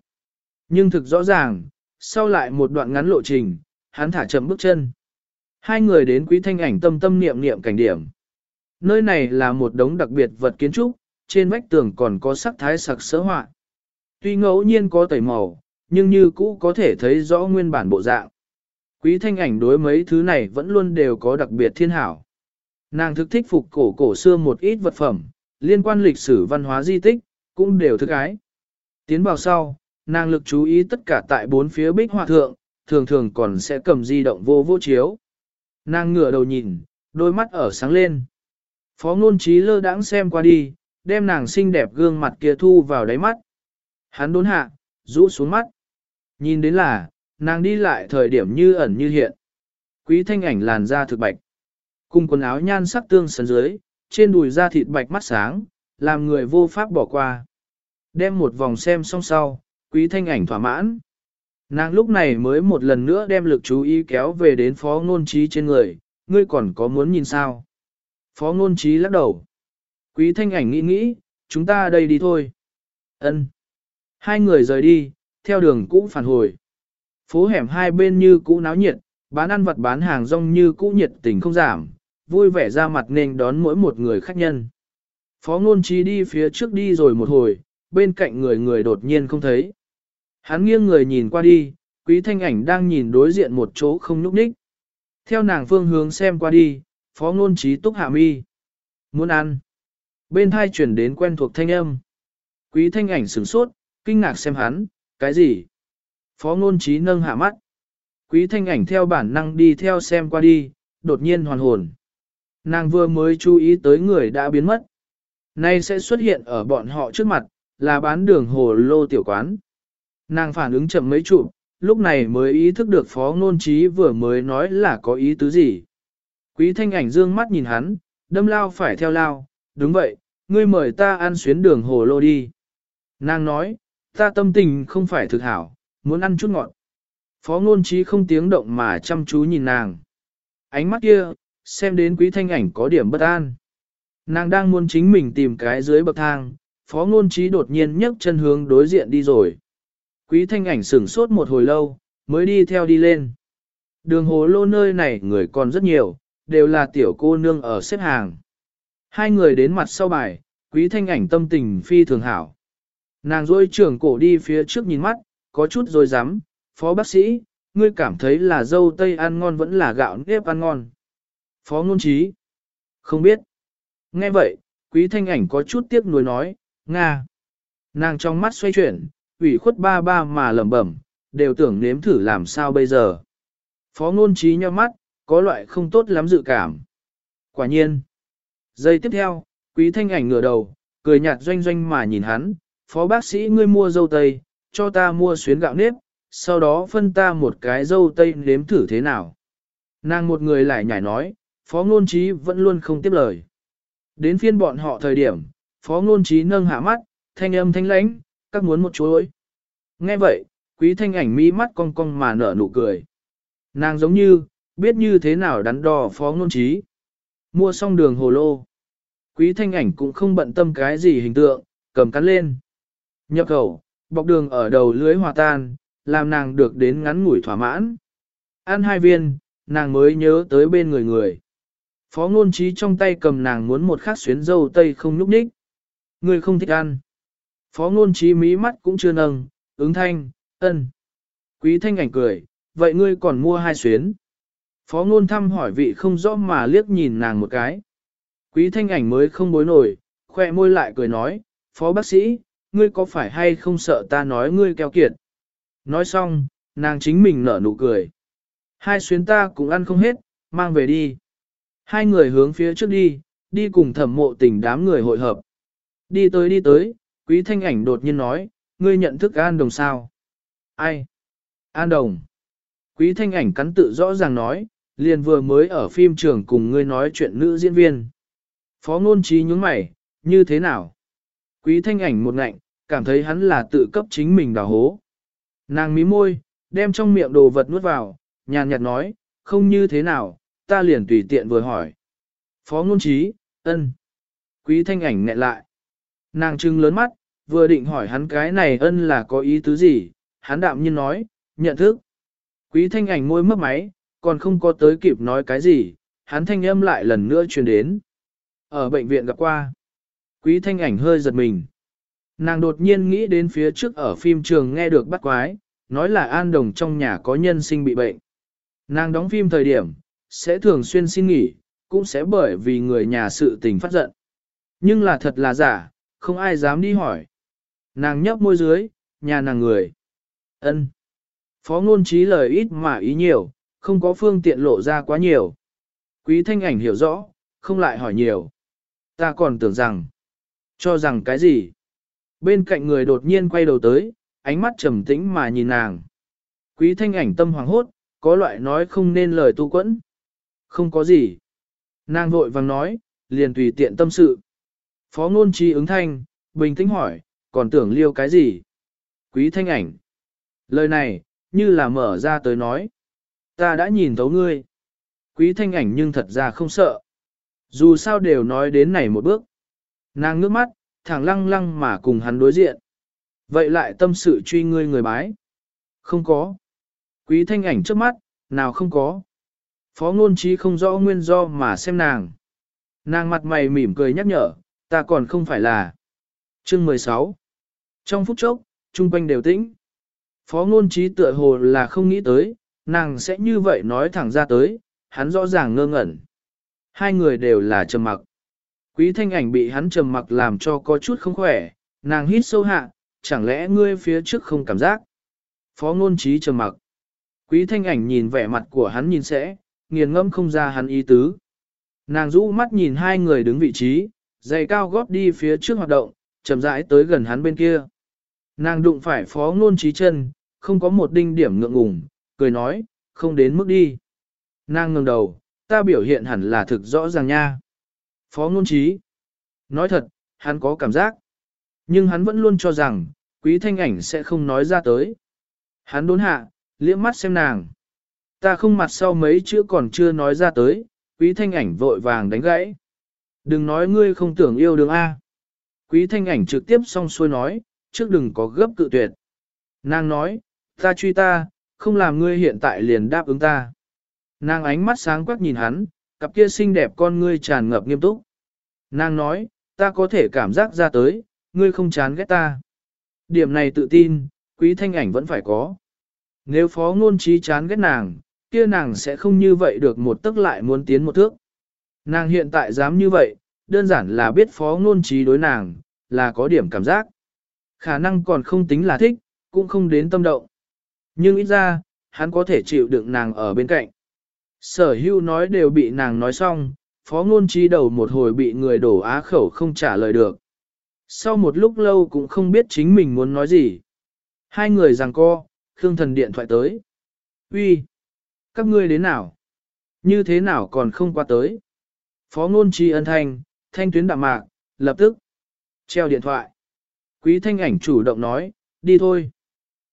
Nhưng thực rõ ràng, sau lại một đoạn ngắn lộ trình, hắn thả chậm bước chân. Hai người đến quý thanh ảnh tâm tâm niệm niệm cảnh điểm. Nơi này là một đống đặc biệt vật kiến trúc, trên vách tường còn có sắc thái sặc sỡ họa. Tuy ngẫu nhiên có tẩy màu, nhưng như cũ có thể thấy rõ nguyên bản bộ dạng. Quý thanh ảnh đối mấy thứ này vẫn luôn đều có đặc biệt thiên hảo. Nàng thực thích phục cổ cổ xưa một ít vật phẩm, liên quan lịch sử văn hóa di tích, cũng đều thức ái. Tiến vào sau, nàng lực chú ý tất cả tại bốn phía bích họa thượng, thường thường còn sẽ cầm di động vô vô chiếu. Nàng ngửa đầu nhìn, đôi mắt ở sáng lên. Phó ngôn trí lơ đãng xem qua đi, đem nàng xinh đẹp gương mặt kia thu vào đáy mắt. Hắn đốn hạ, rũ xuống mắt. Nhìn đến là, nàng đi lại thời điểm như ẩn như hiện. Quý thanh ảnh làn da thực bạch. Cùng quần áo nhan sắc tương sấn dưới, trên đùi da thịt bạch mắt sáng, làm người vô pháp bỏ qua. Đem một vòng xem xong sau, quý thanh ảnh thỏa mãn. Nàng lúc này mới một lần nữa đem lực chú ý kéo về đến phó ngôn trí trên người, ngươi còn có muốn nhìn sao? Phó ngôn trí lắc đầu. Quý thanh ảnh nghĩ nghĩ, chúng ta đây đi thôi. Ân. Hai người rời đi, theo đường cũ phản hồi. Phố hẻm hai bên như cũ náo nhiệt, bán ăn vật bán hàng rong như cũ nhiệt tình không giảm, vui vẻ ra mặt nên đón mỗi một người khách nhân. Phó ngôn trí đi phía trước đi rồi một hồi, bên cạnh người người đột nhiên không thấy. Hắn nghiêng người nhìn qua đi, quý thanh ảnh đang nhìn đối diện một chỗ không nhúc nhích. Theo nàng phương hướng xem qua đi, phó ngôn trí túc hạ mi. Muốn ăn. Bên thai chuyển đến quen thuộc thanh âm. Quý thanh ảnh sửng sốt, kinh ngạc xem hắn, cái gì? Phó ngôn trí nâng hạ mắt. Quý thanh ảnh theo bản năng đi theo xem qua đi, đột nhiên hoàn hồn. Nàng vừa mới chú ý tới người đã biến mất. Nay sẽ xuất hiện ở bọn họ trước mặt, là bán đường hồ lô tiểu quán. Nàng phản ứng chậm mấy chụp, lúc này mới ý thức được phó ngôn trí vừa mới nói là có ý tứ gì. Quý thanh ảnh dương mắt nhìn hắn, đâm lao phải theo lao, đúng vậy, ngươi mời ta ăn xuyến đường hồ lô đi. Nàng nói, ta tâm tình không phải thực hảo, muốn ăn chút ngọt. Phó ngôn trí không tiếng động mà chăm chú nhìn nàng. Ánh mắt kia, xem đến quý thanh ảnh có điểm bất an. Nàng đang muốn chính mình tìm cái dưới bậc thang, phó ngôn trí đột nhiên nhấc chân hướng đối diện đi rồi. Quý thanh ảnh sửng sốt một hồi lâu, mới đi theo đi lên. Đường hồ lô nơi này người còn rất nhiều, đều là tiểu cô nương ở xếp hàng. Hai người đến mặt sau bài, quý thanh ảnh tâm tình phi thường hảo. Nàng rôi trưởng cổ đi phía trước nhìn mắt, có chút rồi dám, phó bác sĩ, ngươi cảm thấy là dâu tây ăn ngon vẫn là gạo nếp ăn ngon. Phó ngôn trí, không biết. Nghe vậy, quý thanh ảnh có chút tiếc nuối nói, Nga. Nàng trong mắt xoay chuyển, ủy khuất ba ba mà lẩm bẩm, đều tưởng nếm thử làm sao bây giờ. Phó ngôn trí nheo mắt, có loại không tốt lắm dự cảm. Quả nhiên. Giây tiếp theo, quý thanh ảnh ngửa đầu, cười nhạt doanh doanh mà nhìn hắn, phó bác sĩ ngươi mua dâu tây, cho ta mua xuyến gạo nếp, sau đó phân ta một cái dâu tây nếm thử thế nào. Nàng một người lại nhảy nói, phó ngôn trí vẫn luôn không tiếp lời. Đến phiên bọn họ thời điểm, phó ngôn trí nâng hạ mắt, thanh âm thanh lãnh, các muốn một chuối. Nghe vậy, quý thanh ảnh mỹ mắt cong cong mà nở nụ cười. Nàng giống như, biết như thế nào đắn đo phó ngôn trí. Mua xong đường hồ lô. Quý thanh ảnh cũng không bận tâm cái gì hình tượng, cầm cắn lên. Nhập khẩu, bọc đường ở đầu lưới hòa tan, làm nàng được đến ngắn ngủi thỏa mãn. Ăn hai viên, nàng mới nhớ tới bên người người. Phó ngôn trí trong tay cầm nàng muốn một khát xuyến dâu tây không nhúc nhích. Người không thích ăn. Phó ngôn trí mí mắt cũng chưa nâng, ứng thanh, ân. Quý thanh ảnh cười, vậy ngươi còn mua hai xuyến. Phó ngôn thăm hỏi vị không rõ mà liếc nhìn nàng một cái. Quý thanh ảnh mới không bối nổi, khoe môi lại cười nói, phó bác sĩ, ngươi có phải hay không sợ ta nói ngươi keo kiệt. Nói xong, nàng chính mình nở nụ cười. Hai xuyến ta cũng ăn không hết, mang về đi. Hai người hướng phía trước đi, đi cùng thẩm mộ tình đám người hội hợp. Đi tới đi tới, quý thanh ảnh đột nhiên nói, ngươi nhận thức An Đồng sao? Ai? An Đồng. Quý thanh ảnh cắn tự rõ ràng nói, liền vừa mới ở phim trường cùng ngươi nói chuyện nữ diễn viên. Phó ngôn trí nhúng mày, như thế nào? Quý thanh ảnh một ngạnh, cảm thấy hắn là tự cấp chính mình đào hố. Nàng mí môi, đem trong miệng đồ vật nuốt vào, nhàn nhạt nói, không như thế nào, ta liền tùy tiện vừa hỏi. Phó ngôn trí, ân. Quý thanh ảnh nghẹn lại. Nàng trưng lớn mắt, vừa định hỏi hắn cái này ân là có ý tứ gì, hắn đạm nhiên nói, nhận thức. Quý thanh ảnh môi mấp máy, còn không có tới kịp nói cái gì, hắn thanh âm lại lần nữa truyền đến. Ở bệnh viện gặp qua. Quý thanh ảnh hơi giật mình. Nàng đột nhiên nghĩ đến phía trước ở phim trường nghe được bắt quái, nói là an đồng trong nhà có nhân sinh bị bệnh. Nàng đóng phim thời điểm, sẽ thường xuyên xin nghỉ, cũng sẽ bởi vì người nhà sự tình phát giận. Nhưng là thật là giả, không ai dám đi hỏi. Nàng nhấp môi dưới, nhà nàng người. ân Phó ngôn trí lời ít mà ý nhiều, không có phương tiện lộ ra quá nhiều. Quý thanh ảnh hiểu rõ, không lại hỏi nhiều. Ta còn tưởng rằng, cho rằng cái gì? Bên cạnh người đột nhiên quay đầu tới, ánh mắt trầm tĩnh mà nhìn nàng. Quý thanh ảnh tâm hoàng hốt, có loại nói không nên lời tu quẫn. Không có gì. Nàng vội vàng nói, liền tùy tiện tâm sự. Phó ngôn trí ứng thanh, bình tĩnh hỏi, còn tưởng liêu cái gì? Quý thanh ảnh. Lời này, như là mở ra tới nói. Ta đã nhìn thấu ngươi. Quý thanh ảnh nhưng thật ra không sợ. Dù sao đều nói đến này một bước. Nàng ngước mắt, thẳng lăng lăng mà cùng hắn đối diện. Vậy lại tâm sự truy ngươi người bái. Không có. Quý thanh ảnh trước mắt, nào không có. Phó ngôn trí không rõ nguyên do mà xem nàng. Nàng mặt mày mỉm cười nhắc nhở, ta còn không phải là. Chương 16 Trong phút chốc, trung quanh đều tĩnh. Phó ngôn trí tựa hồ là không nghĩ tới, nàng sẽ như vậy nói thẳng ra tới, hắn rõ ràng ngơ ngẩn. Hai người đều là trầm mặc. Quý thanh ảnh bị hắn trầm mặc làm cho có chút không khỏe, nàng hít sâu hạ, chẳng lẽ ngươi phía trước không cảm giác. Phó ngôn trí trầm mặc. Quý thanh ảnh nhìn vẻ mặt của hắn nhìn sẽ, nghiền ngâm không ra hắn ý tứ. Nàng rũ mắt nhìn hai người đứng vị trí, giày cao gót đi phía trước hoạt động, chậm rãi tới gần hắn bên kia. Nàng đụng phải phó ngôn trí chân, không có một đinh điểm ngượng ngùng, cười nói, không đến mức đi. Nàng ngừng đầu, ta biểu hiện hẳn là thực rõ ràng nha. Phó ngôn trí. Nói thật, hắn có cảm giác. Nhưng hắn vẫn luôn cho rằng, quý thanh ảnh sẽ không nói ra tới. Hắn đốn hạ, liếc mắt xem nàng. Ta không mặt sau mấy chữ còn chưa nói ra tới, quý thanh ảnh vội vàng đánh gãy. Đừng nói ngươi không tưởng yêu đường A. Quý thanh ảnh trực tiếp xong xuôi nói, trước đừng có gấp cự tuyệt. Nàng nói, ta truy ta, không làm ngươi hiện tại liền đáp ứng ta. Nàng ánh mắt sáng quắc nhìn hắn, cặp kia xinh đẹp con ngươi tràn ngập nghiêm túc. Nàng nói, ta có thể cảm giác ra tới, ngươi không chán ghét ta. Điểm này tự tin, quý thanh ảnh vẫn phải có. Nếu phó ngôn trí chán ghét nàng, kia nàng sẽ không như vậy được một tức lại muốn tiến một thước. Nàng hiện tại dám như vậy, đơn giản là biết phó ngôn trí đối nàng, là có điểm cảm giác. Khả năng còn không tính là thích, cũng không đến tâm động. Nhưng ít ra, hắn có thể chịu đựng nàng ở bên cạnh. Sở hưu nói đều bị nàng nói xong, phó ngôn trí đầu một hồi bị người đổ á khẩu không trả lời được. Sau một lúc lâu cũng không biết chính mình muốn nói gì. Hai người rằng co, Khương thần điện thoại tới. Uy, Các ngươi đến nào? Như thế nào còn không qua tới? Phó ngôn tri ân thanh, thanh tuyến đạm mạc, lập tức. Treo điện thoại. Quý thanh ảnh chủ động nói, đi thôi.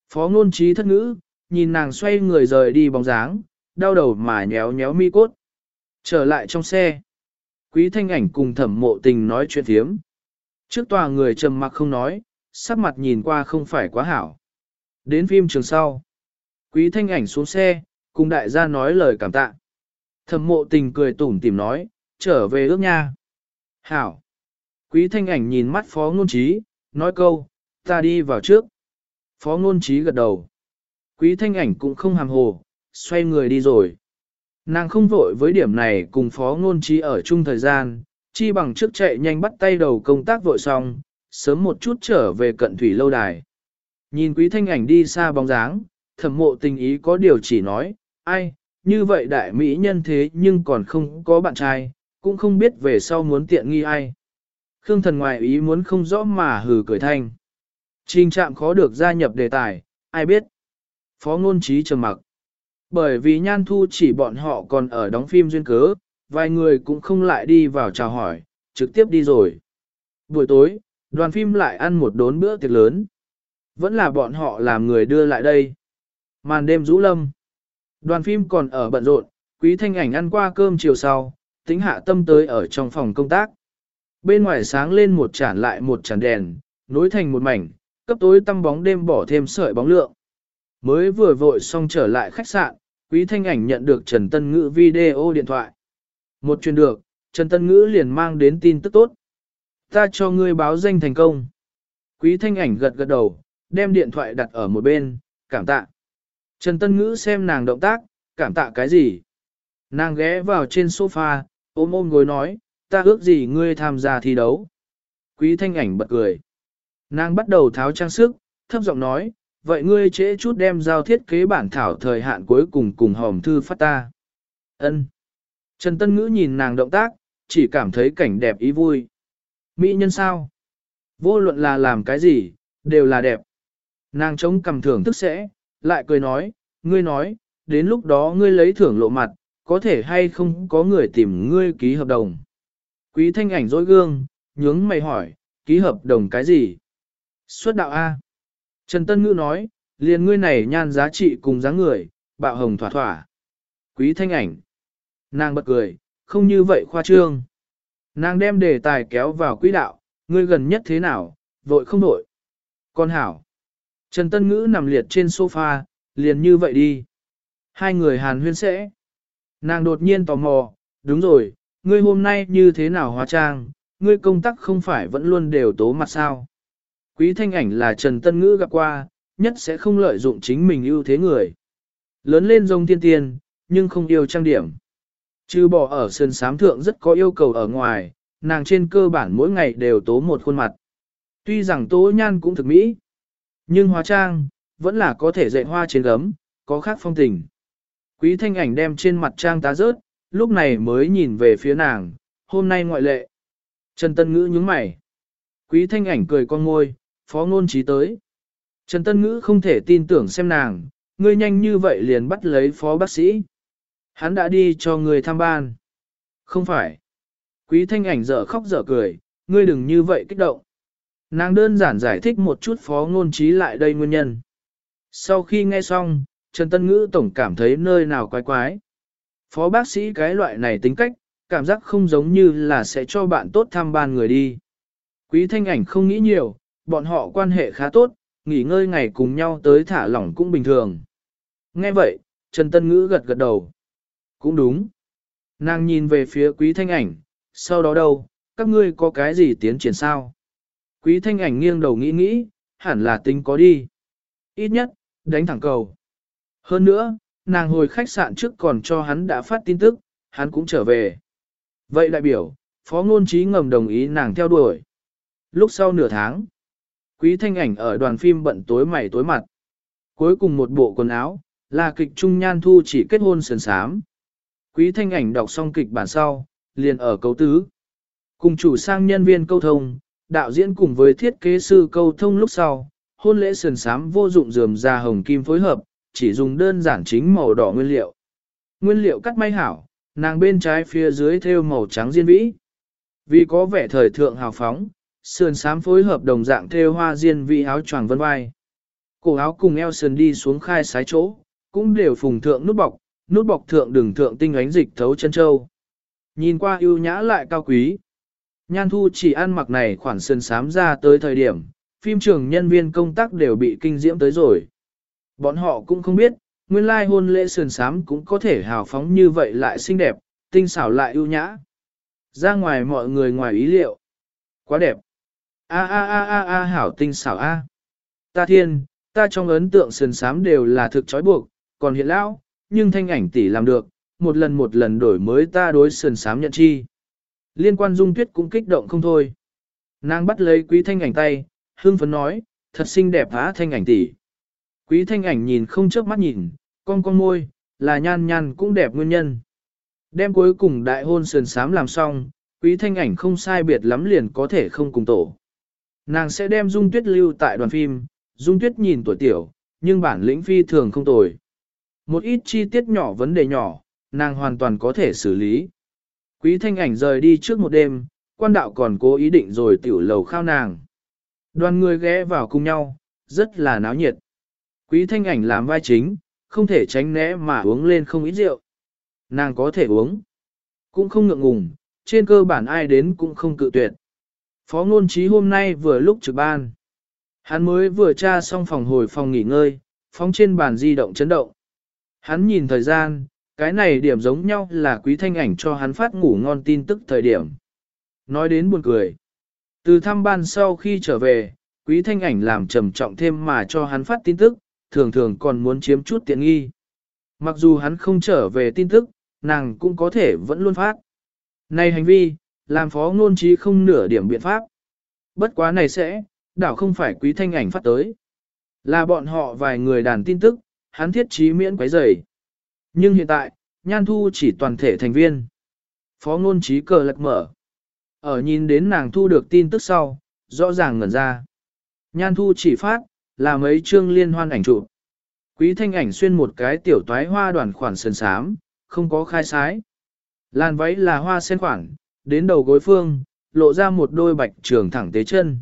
Phó ngôn trí thất ngữ, nhìn nàng xoay người rời đi bóng dáng, đau đầu mà nhéo nhéo mi cốt. Trở lại trong xe. Quý thanh ảnh cùng thẩm mộ tình nói chuyện thiếm. Trước tòa người trầm mặc không nói, sắc mặt nhìn qua không phải quá hảo. Đến phim trường sau. Quý thanh ảnh xuống xe, cùng đại gia nói lời cảm tạ. Thẩm mộ tình cười tủm tìm nói, trở về ước nha. Hảo. Quý thanh ảnh nhìn mắt phó ngôn trí, nói câu, ta đi vào trước. Phó ngôn trí gật đầu. Quý thanh ảnh cũng không hàm hồ, xoay người đi rồi. Nàng không vội với điểm này cùng phó ngôn trí ở chung thời gian, chi bằng trước chạy nhanh bắt tay đầu công tác vội xong, sớm một chút trở về cận thủy lâu đài. Nhìn quý thanh ảnh đi xa bóng dáng, thẩm mộ tình ý có điều chỉ nói, ai, như vậy đại mỹ nhân thế nhưng còn không có bạn trai, cũng không biết về sau muốn tiện nghi ai. Khương thần ngoài ý muốn không rõ mà hừ cười thanh. Trình trạm khó được gia nhập đề tài, ai biết. Phó ngôn trí trầm mặc. Bởi vì nhan thu chỉ bọn họ còn ở đóng phim duyên cớ, vài người cũng không lại đi vào chào hỏi, trực tiếp đi rồi. Buổi tối, đoàn phim lại ăn một đốn bữa tiệc lớn. Vẫn là bọn họ làm người đưa lại đây. Màn đêm rũ lâm. Đoàn phim còn ở bận rộn, quý thanh ảnh ăn qua cơm chiều sau, tính hạ tâm tới ở trong phòng công tác. Bên ngoài sáng lên một chản lại một chản đèn, nối thành một mảnh, cấp tối tăm bóng đêm bỏ thêm sợi bóng lượng. Mới vừa vội xong trở lại khách sạn, quý thanh ảnh nhận được Trần Tân Ngữ video điện thoại. Một truyền được, Trần Tân Ngữ liền mang đến tin tức tốt. Ta cho ngươi báo danh thành công. Quý thanh ảnh gật gật đầu, đem điện thoại đặt ở một bên, cảm tạ. Trần Tân Ngữ xem nàng động tác, cảm tạ cái gì? Nàng ghé vào trên sofa, ôm ôm gối nói, ta ước gì ngươi tham gia thi đấu. Quý thanh ảnh bật cười. Nàng bắt đầu tháo trang sức, thấp giọng nói, vậy ngươi trễ chút đem giao thiết kế bản thảo thời hạn cuối cùng cùng hòm thư phát ta. Ân. Trần Tân Ngữ nhìn nàng động tác, chỉ cảm thấy cảnh đẹp ý vui. Mỹ nhân sao? Vô luận là làm cái gì, đều là đẹp. Nàng chống cầm thưởng thức sẽ, lại cười nói, ngươi nói, đến lúc đó ngươi lấy thưởng lộ mặt, có thể hay không có người tìm ngươi ký hợp đồng. Quý thanh ảnh dối gương, nhướng mày hỏi, ký hợp đồng cái gì? Xuất đạo A. Trần Tân Ngữ nói, liền ngươi này nhan giá trị cùng dáng người, bạo hồng thỏa thỏa. Quý thanh ảnh. Nàng bật cười, không như vậy khoa trương. Nàng đem đề tài kéo vào quỹ đạo, ngươi gần nhất thế nào, vội không vội. Con hảo. Trần Tân Ngữ nằm liệt trên sofa, liền như vậy đi. Hai người hàn huyên sẽ. Nàng đột nhiên tò mò, đúng rồi, ngươi hôm nay như thế nào hóa trang, ngươi công tác không phải vẫn luôn đều tố mặt sao. Quý thanh ảnh là Trần Tân Ngữ gặp qua, nhất sẽ không lợi dụng chính mình ưu thế người. Lớn lên rông tiên tiên, nhưng không yêu trang điểm. Chứ bỏ ở sơn sám thượng rất có yêu cầu ở ngoài, nàng trên cơ bản mỗi ngày đều tố một khuôn mặt. Tuy rằng tố nhan cũng thực mỹ, nhưng hóa trang, vẫn là có thể dạy hoa trên gấm, có khác phong tình. Quý thanh ảnh đem trên mặt trang tá rớt, lúc này mới nhìn về phía nàng, hôm nay ngoại lệ. Trần Tân Ngữ nhướng mày. Quý thanh ảnh cười con môi, phó ngôn trí tới. Trần Tân Ngữ không thể tin tưởng xem nàng, ngươi nhanh như vậy liền bắt lấy phó bác sĩ. Hắn đã đi cho người thăm ban. Không phải. Quý thanh ảnh dở khóc dở cười, ngươi đừng như vậy kích động. Nàng đơn giản giải thích một chút phó ngôn trí lại đây nguyên nhân. Sau khi nghe xong, Trần Tân Ngữ tổng cảm thấy nơi nào quái quái. Phó bác sĩ cái loại này tính cách, cảm giác không giống như là sẽ cho bạn tốt thăm ban người đi. Quý thanh ảnh không nghĩ nhiều, bọn họ quan hệ khá tốt, nghỉ ngơi ngày cùng nhau tới thả lỏng cũng bình thường. Nghe vậy, Trần Tân Ngữ gật gật đầu. Cũng đúng. Nàng nhìn về phía quý thanh ảnh, sau đó đâu, các ngươi có cái gì tiến triển sao? Quý thanh ảnh nghiêng đầu nghĩ nghĩ, hẳn là tính có đi. Ít nhất, đánh thẳng cầu. Hơn nữa, nàng hồi khách sạn trước còn cho hắn đã phát tin tức, hắn cũng trở về. Vậy đại biểu, phó ngôn trí ngầm đồng ý nàng theo đuổi. Lúc sau nửa tháng, quý thanh ảnh ở đoàn phim bận tối mày tối mặt. Cuối cùng một bộ quần áo, là kịch trung nhan thu chỉ kết hôn sườn sám. Quý thanh ảnh đọc xong kịch bản sau, liền ở câu tứ. Cùng chủ sang nhân viên câu thông, đạo diễn cùng với thiết kế sư câu thông lúc sau, hôn lễ sườn sám vô dụng dườm ra hồng kim phối hợp, chỉ dùng đơn giản chính màu đỏ nguyên liệu. Nguyên liệu cắt may hảo, nàng bên trái phía dưới thêu màu trắng diên vĩ. Vì có vẻ thời thượng hào phóng, sườn sám phối hợp đồng dạng thêu hoa diên vĩ áo choàng vân vai. Cổ áo cùng eo sườn đi xuống khai sái chỗ, cũng đều phùng thượng nút bọc, nút bọc thượng đường thượng tinh ánh dịch thấu chân châu. Nhìn qua ưu nhã lại cao quý. Nhan thu chỉ ăn mặc này khoản sườn sám ra tới thời điểm, phim trường nhân viên công tác đều bị kinh diễm tới rồi. Bọn họ cũng không biết, nguyên lai hôn lễ sườn sám cũng có thể hào phóng như vậy lại xinh đẹp, tinh xảo lại ưu nhã. Ra ngoài mọi người ngoài ý liệu. Quá đẹp. A a a a a hảo tinh xảo a. Ta thiên, ta trong ấn tượng sườn sám đều là thực trói buộc, còn hiện lão, nhưng thanh ảnh tỷ làm được, một lần một lần đổi mới ta đối sườn sám nhận chi. Liên quan dung tuyết cũng kích động không thôi. Nàng bắt lấy quý thanh ảnh tay, hương phấn nói, thật xinh đẹp há thanh ảnh tỷ. Quý thanh ảnh nhìn không chớp mắt nhìn, con con môi, là nhan nhan cũng đẹp nguyên nhân. Đêm cuối cùng đại hôn sườn sám làm xong, quý thanh ảnh không sai biệt lắm liền có thể không cùng tổ. Nàng sẽ đem Dung Tuyết lưu tại đoàn phim, Dung Tuyết nhìn tuổi tiểu, nhưng bản lĩnh phi thường không tồi. Một ít chi tiết nhỏ vấn đề nhỏ, nàng hoàn toàn có thể xử lý. Quý thanh ảnh rời đi trước một đêm, quan đạo còn cố ý định rồi tiểu lầu khao nàng. Đoàn người ghé vào cùng nhau, rất là náo nhiệt. Quý thanh ảnh làm vai chính, không thể tránh né mà uống lên không ít rượu. Nàng có thể uống, cũng không ngượng ngùng, trên cơ bản ai đến cũng không cự tuyệt. Phó ngôn trí hôm nay vừa lúc trực ban. Hắn mới vừa tra xong phòng hồi phòng nghỉ ngơi, phóng trên bàn di động chấn động. Hắn nhìn thời gian, cái này điểm giống nhau là quý thanh ảnh cho hắn phát ngủ ngon tin tức thời điểm. Nói đến buồn cười. Từ thăm ban sau khi trở về, quý thanh ảnh làm trầm trọng thêm mà cho hắn phát tin tức, thường thường còn muốn chiếm chút tiện nghi. Mặc dù hắn không trở về tin tức, nàng cũng có thể vẫn luôn phát. Này hành vi, làm phó ngôn trí không nửa điểm biện pháp. Bất quá này sẽ, đảo không phải quý thanh ảnh phát tới. Là bọn họ vài người đàn tin tức, hắn thiết trí miễn quấy rầy. Nhưng hiện tại, nhan thu chỉ toàn thể thành viên. Phó ngôn trí cờ lật mở. Ở nhìn đến nàng thu được tin tức sau, rõ ràng ngẩn ra. Nhan thu chỉ phát, là mấy chương liên hoan ảnh chụp. Quý thanh ảnh xuyên một cái tiểu toái hoa đoàn khoản sơn sám, không có khai sái. Làn váy là hoa sen khoản, đến đầu gối phương, lộ ra một đôi bạch trường thẳng tế chân.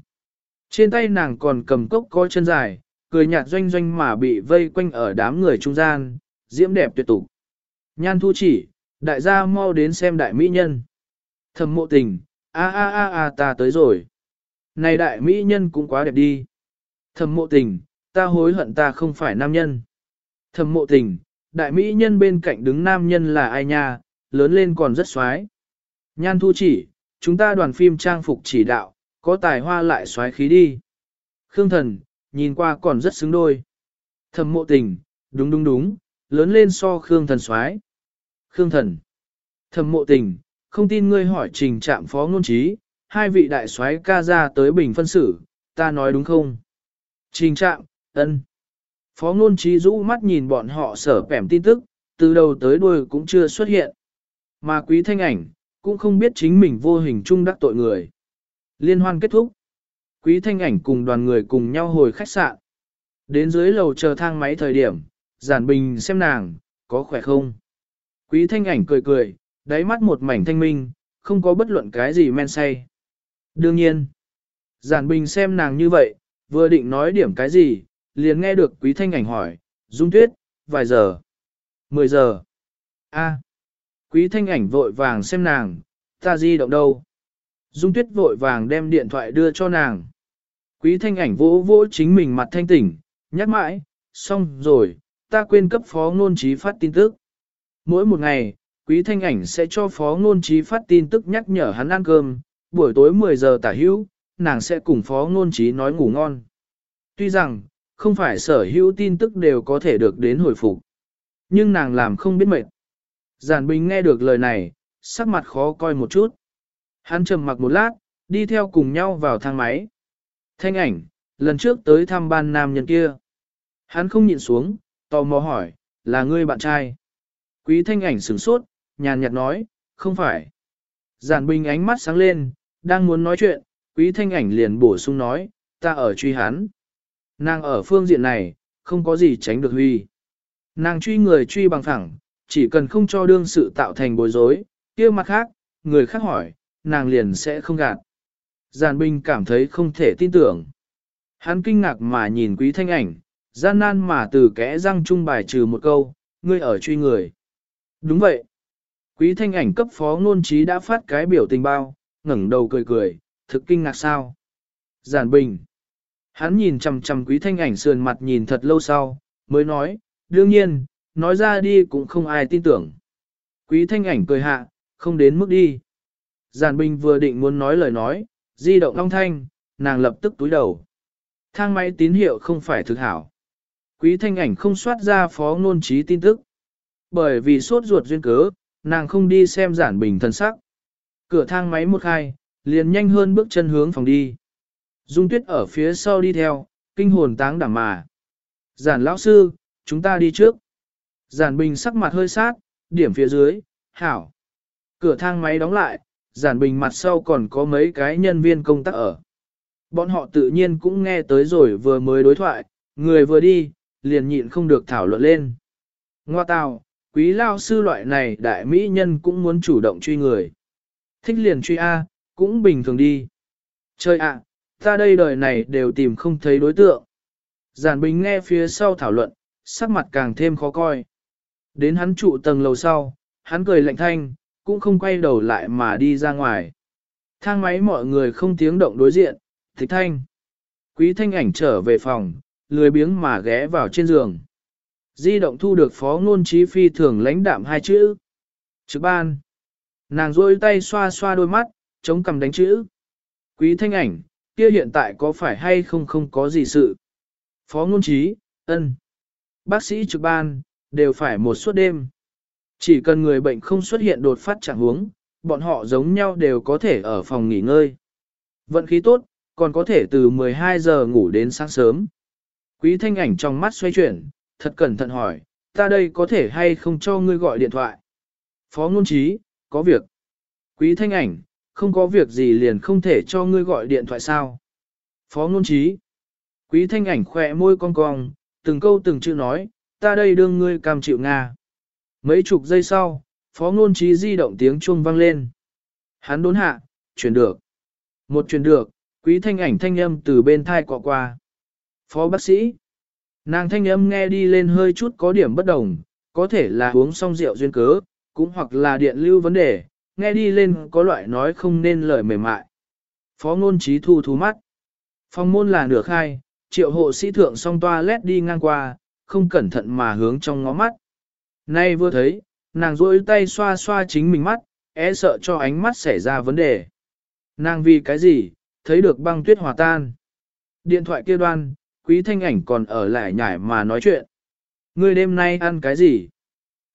Trên tay nàng còn cầm cốc có chân dài, cười nhạt doanh doanh mà bị vây quanh ở đám người trung gian, diễm đẹp tuyệt tục. Nhan thu chỉ, đại gia mau đến xem đại mỹ nhân. Thầm mộ tình, a a a a ta tới rồi. Này đại mỹ nhân cũng quá đẹp đi. Thầm mộ tình, ta hối hận ta không phải nam nhân. Thầm mộ tình, đại mỹ nhân bên cạnh đứng nam nhân là ai nha, lớn lên còn rất xoái. Nhan thu chỉ, chúng ta đoàn phim trang phục chỉ đạo, có tài hoa lại xoái khí đi. Khương thần, nhìn qua còn rất xứng đôi. Thầm mộ tình, đúng đúng đúng, lớn lên so Khương thần xoái. Khương thần, thầm mộ tình, không tin ngươi hỏi trình trạm phó ngôn trí, hai vị đại soái ca ra tới bình phân xử, ta nói đúng không? Trình trạng, ân. Phó ngôn trí rũ mắt nhìn bọn họ sở pẻm tin tức, từ đầu tới đuôi cũng chưa xuất hiện. Mà quý thanh ảnh, cũng không biết chính mình vô hình chung đắc tội người. Liên hoan kết thúc. Quý thanh ảnh cùng đoàn người cùng nhau hồi khách sạn. Đến dưới lầu chờ thang máy thời điểm, giản bình xem nàng, có khỏe không? Quý thanh ảnh cười cười, đáy mắt một mảnh thanh minh, không có bất luận cái gì men say. Đương nhiên, giản bình xem nàng như vậy, vừa định nói điểm cái gì, liền nghe được quý thanh ảnh hỏi, Dung Tuyết, vài giờ? Mười giờ? A. Quý thanh ảnh vội vàng xem nàng, ta di động đâu? Dung Tuyết vội vàng đem điện thoại đưa cho nàng. Quý thanh ảnh vỗ vỗ chính mình mặt thanh tỉnh, nhắc mãi, xong rồi, ta quên cấp phó ngôn trí phát tin tức. Mỗi một ngày, quý thanh ảnh sẽ cho phó ngôn trí phát tin tức nhắc nhở hắn ăn cơm, buổi tối 10 giờ tả hữu, nàng sẽ cùng phó ngôn trí nói ngủ ngon. Tuy rằng, không phải sở hữu tin tức đều có thể được đến hồi phục, nhưng nàng làm không biết mệt. Giản Bình nghe được lời này, sắc mặt khó coi một chút. Hắn trầm mặc một lát, đi theo cùng nhau vào thang máy. Thanh ảnh, lần trước tới thăm ban nam nhân kia. Hắn không nhịn xuống, tò mò hỏi, là ngươi bạn trai. Quý thanh ảnh sửng sốt, nhàn nhạt nói, không phải. Giản Bình ánh mắt sáng lên, đang muốn nói chuyện, quý thanh ảnh liền bổ sung nói, ta ở truy hắn. Nàng ở phương diện này, không có gì tránh được huy. Nàng truy người truy bằng thẳng, chỉ cần không cho đương sự tạo thành bối rối, kia mặt khác, người khác hỏi, nàng liền sẽ không gạt. Giàn Bình cảm thấy không thể tin tưởng. Hắn kinh ngạc mà nhìn quý thanh ảnh, gian nan mà từ kẽ răng trung bài trừ một câu, ngươi ở truy người. Đúng vậy. Quý thanh ảnh cấp phó ngôn trí đã phát cái biểu tình bao, ngẩng đầu cười cười, thực kinh ngạc sao. Giản Bình. Hắn nhìn chằm chằm quý thanh ảnh sườn mặt nhìn thật lâu sau, mới nói, đương nhiên, nói ra đi cũng không ai tin tưởng. Quý thanh ảnh cười hạ, không đến mức đi. Giản Bình vừa định muốn nói lời nói, di động long thanh, nàng lập tức túi đầu. Thang máy tín hiệu không phải thực hảo. Quý thanh ảnh không soát ra phó ngôn trí tin tức. Bởi vì sốt ruột duyên cớ, nàng không đi xem giản bình thân sắc. Cửa thang máy một khai, liền nhanh hơn bước chân hướng phòng đi. Dung tuyết ở phía sau đi theo, kinh hồn táng đảm mà. Giản lão sư, chúng ta đi trước. Giản bình sắc mặt hơi sát, điểm phía dưới, hảo. Cửa thang máy đóng lại, giản bình mặt sau còn có mấy cái nhân viên công tác ở. Bọn họ tự nhiên cũng nghe tới rồi vừa mới đối thoại, người vừa đi, liền nhịn không được thảo luận lên. Ngoa tào, quý lao sư loại này đại mỹ nhân cũng muốn chủ động truy người. Thích liền truy A, cũng bình thường đi. trời ạ, ta đây đời này đều tìm không thấy đối tượng. Giản Bình nghe phía sau thảo luận, sắc mặt càng thêm khó coi. Đến hắn trụ tầng lầu sau, hắn cười lạnh thanh, cũng không quay đầu lại mà đi ra ngoài. Thang máy mọi người không tiếng động đối diện, thích thanh. Quý thanh ảnh trở về phòng, lười biếng mà ghé vào trên giường. Di động thu được phó ngôn trí phi thường lãnh đạm hai chữ. Trực ban. Nàng rôi tay xoa xoa đôi mắt, chống cầm đánh chữ. Quý thanh ảnh, kia hiện tại có phải hay không không có gì sự. Phó ngôn trí, ân. Bác sĩ trực ban, đều phải một suốt đêm. Chỉ cần người bệnh không xuất hiện đột phát trạng huống, bọn họ giống nhau đều có thể ở phòng nghỉ ngơi. Vận khí tốt, còn có thể từ 12 giờ ngủ đến sáng sớm. Quý thanh ảnh trong mắt xoay chuyển, thật cẩn thận hỏi, ta đây có thể hay không cho ngươi gọi điện thoại? Phó ngôn trí, có việc. Quý thanh ảnh, không có việc gì liền không thể cho ngươi gọi điện thoại sao? Phó ngôn trí. Quý thanh ảnh khỏe môi cong cong, từng câu từng chữ nói, ta đây đương ngươi cam chịu Nga. Mấy chục giây sau, phó ngôn trí di động tiếng chuông vang lên. Hắn đốn hạ, chuyển được. Một chuyển được, quý thanh ảnh thanh âm từ bên thai quọ qua. Phó bác sĩ. Nàng thanh âm nghe đi lên hơi chút có điểm bất đồng, có thể là uống xong rượu duyên cớ, cũng hoặc là điện lưu vấn đề, nghe đi lên có loại nói không nên lời mềm mại. Phó ngôn trí thu thú mắt. Phòng môn là nửa khai, triệu hộ sĩ thượng song toa lét đi ngang qua, không cẩn thận mà hướng trong ngó mắt. Nay vừa thấy, nàng rôi tay xoa xoa chính mình mắt, e sợ cho ánh mắt xảy ra vấn đề. Nàng vì cái gì, thấy được băng tuyết hòa tan. Điện thoại kia đoan, quý thanh ảnh còn ở lại nhải mà nói chuyện. Ngươi đêm nay ăn cái gì?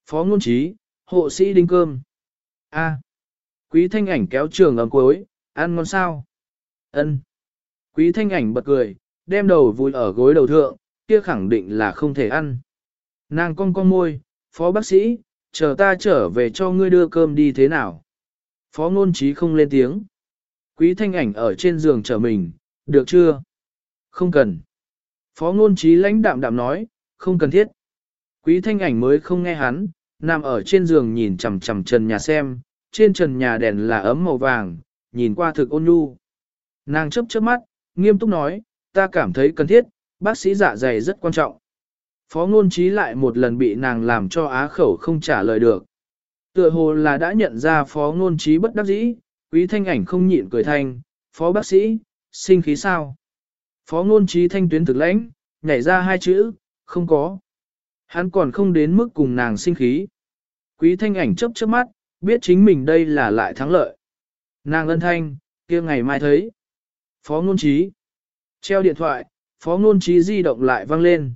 Phó ngôn trí, hộ sĩ đinh cơm. A. Quý thanh ảnh kéo trường ấm cuối, ăn ngon sao? Ân. Quý thanh ảnh bật cười, đem đầu vùi ở gối đầu thượng, kia khẳng định là không thể ăn. Nàng cong cong môi, phó bác sĩ, chờ ta trở về cho ngươi đưa cơm đi thế nào? Phó ngôn trí không lên tiếng. Quý thanh ảnh ở trên giường chờ mình, được chưa? Không cần. Phó ngôn trí lãnh đạm đạm nói, không cần thiết. Quý thanh ảnh mới không nghe hắn, nằm ở trên giường nhìn chằm chằm trần nhà xem, trên trần nhà đèn là ấm màu vàng, nhìn qua thực ôn nhu. Nàng chấp chớp mắt, nghiêm túc nói, ta cảm thấy cần thiết, bác sĩ dạ dày rất quan trọng. Phó ngôn trí lại một lần bị nàng làm cho á khẩu không trả lời được. Tựa hồ là đã nhận ra phó ngôn trí bất đắc dĩ, quý thanh ảnh không nhịn cười thanh, phó bác sĩ, sinh khí sao? Phó ngôn trí thanh tuyến thực lãnh, nhảy ra hai chữ, không có. Hắn còn không đến mức cùng nàng sinh khí. Quý thanh ảnh chấp chớp mắt, biết chính mình đây là lại thắng lợi. Nàng ân thanh, kia ngày mai thấy. Phó ngôn trí. Treo điện thoại, phó ngôn trí di động lại vang lên.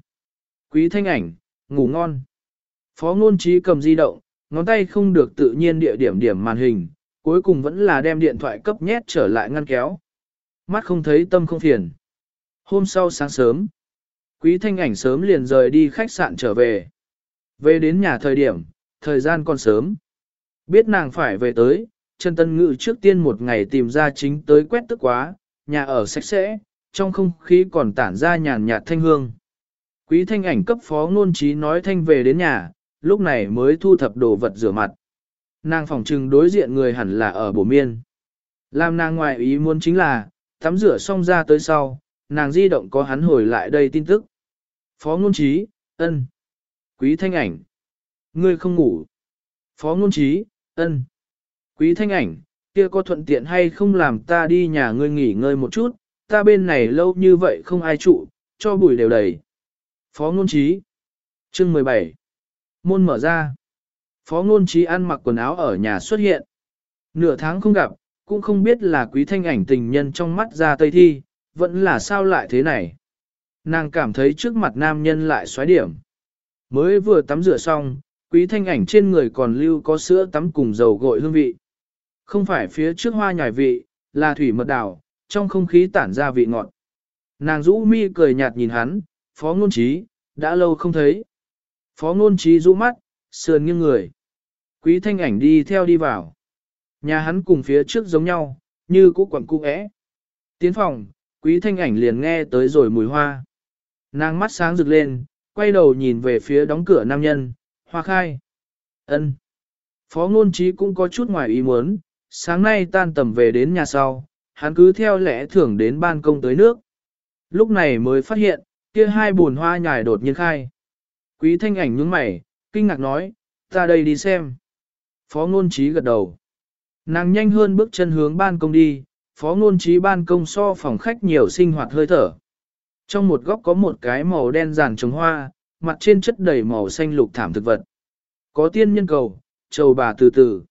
Quý thanh ảnh, ngủ ngon. Phó ngôn trí cầm di động, ngón tay không được tự nhiên địa điểm điểm màn hình, cuối cùng vẫn là đem điện thoại cấp nhét trở lại ngăn kéo. Mắt không thấy tâm không phiền. Hôm sau sáng sớm, quý thanh ảnh sớm liền rời đi khách sạn trở về. Về đến nhà thời điểm, thời gian còn sớm. Biết nàng phải về tới, Trần Tân Ngự trước tiên một ngày tìm ra chính tới quét tức quá, nhà ở sạch sẽ, trong không khí còn tản ra nhàn nhạt thanh hương. Quý thanh ảnh cấp phó ngôn trí nói thanh về đến nhà, lúc này mới thu thập đồ vật rửa mặt. Nàng phòng trừng đối diện người hẳn là ở bổ miên. Làm nàng ngoại ý muốn chính là, tắm rửa xong ra tới sau, nàng di động có hắn hồi lại đây tin tức. Phó ngôn trí, ân. Quý thanh ảnh. Ngươi không ngủ. Phó ngôn trí, ân. Quý thanh ảnh, kia có thuận tiện hay không làm ta đi nhà ngươi nghỉ ngơi một chút, ta bên này lâu như vậy không ai trụ, cho bùi đều đầy. Phó ngôn trí. Chương 17. Môn mở ra. Phó ngôn trí ăn mặc quần áo ở nhà xuất hiện. Nửa tháng không gặp, cũng không biết là quý thanh ảnh tình nhân trong mắt ra tây thi, vẫn là sao lại thế này. Nàng cảm thấy trước mặt nam nhân lại xoáy điểm. Mới vừa tắm rửa xong, quý thanh ảnh trên người còn lưu có sữa tắm cùng dầu gội hương vị. Không phải phía trước hoa nhài vị, là thủy mật đảo, trong không khí tản ra vị ngọt. Nàng rũ mi cười nhạt nhìn hắn, phó ngôn trí, đã lâu không thấy. Phó ngôn trí rũ mắt, sườn nghiêng người. Quý thanh ảnh đi theo đi vào. Nhà hắn cùng phía trước giống nhau, như cũ quẩn cung ẽ. Tiến phòng, quý thanh ảnh liền nghe tới rồi mùi hoa. Nàng mắt sáng rực lên, quay đầu nhìn về phía đóng cửa nam nhân, hoa khai. ân Phó ngôn trí cũng có chút ngoài ý muốn, sáng nay tan tầm về đến nhà sau, hắn cứ theo lẽ thường đến ban công tới nước. Lúc này mới phát hiện, kia hai buồn hoa nhài đột nhiên khai. Quý thanh ảnh nhướng mày, kinh ngạc nói, ta đây đi xem. Phó ngôn trí gật đầu. Nàng nhanh hơn bước chân hướng ban công đi, phó ngôn trí ban công so phòng khách nhiều sinh hoạt hơi thở. Trong một góc có một cái màu đen giàn trồng hoa, mặt trên chất đầy màu xanh lục thảm thực vật. Có tiên nhân cầu, trầu bà từ từ.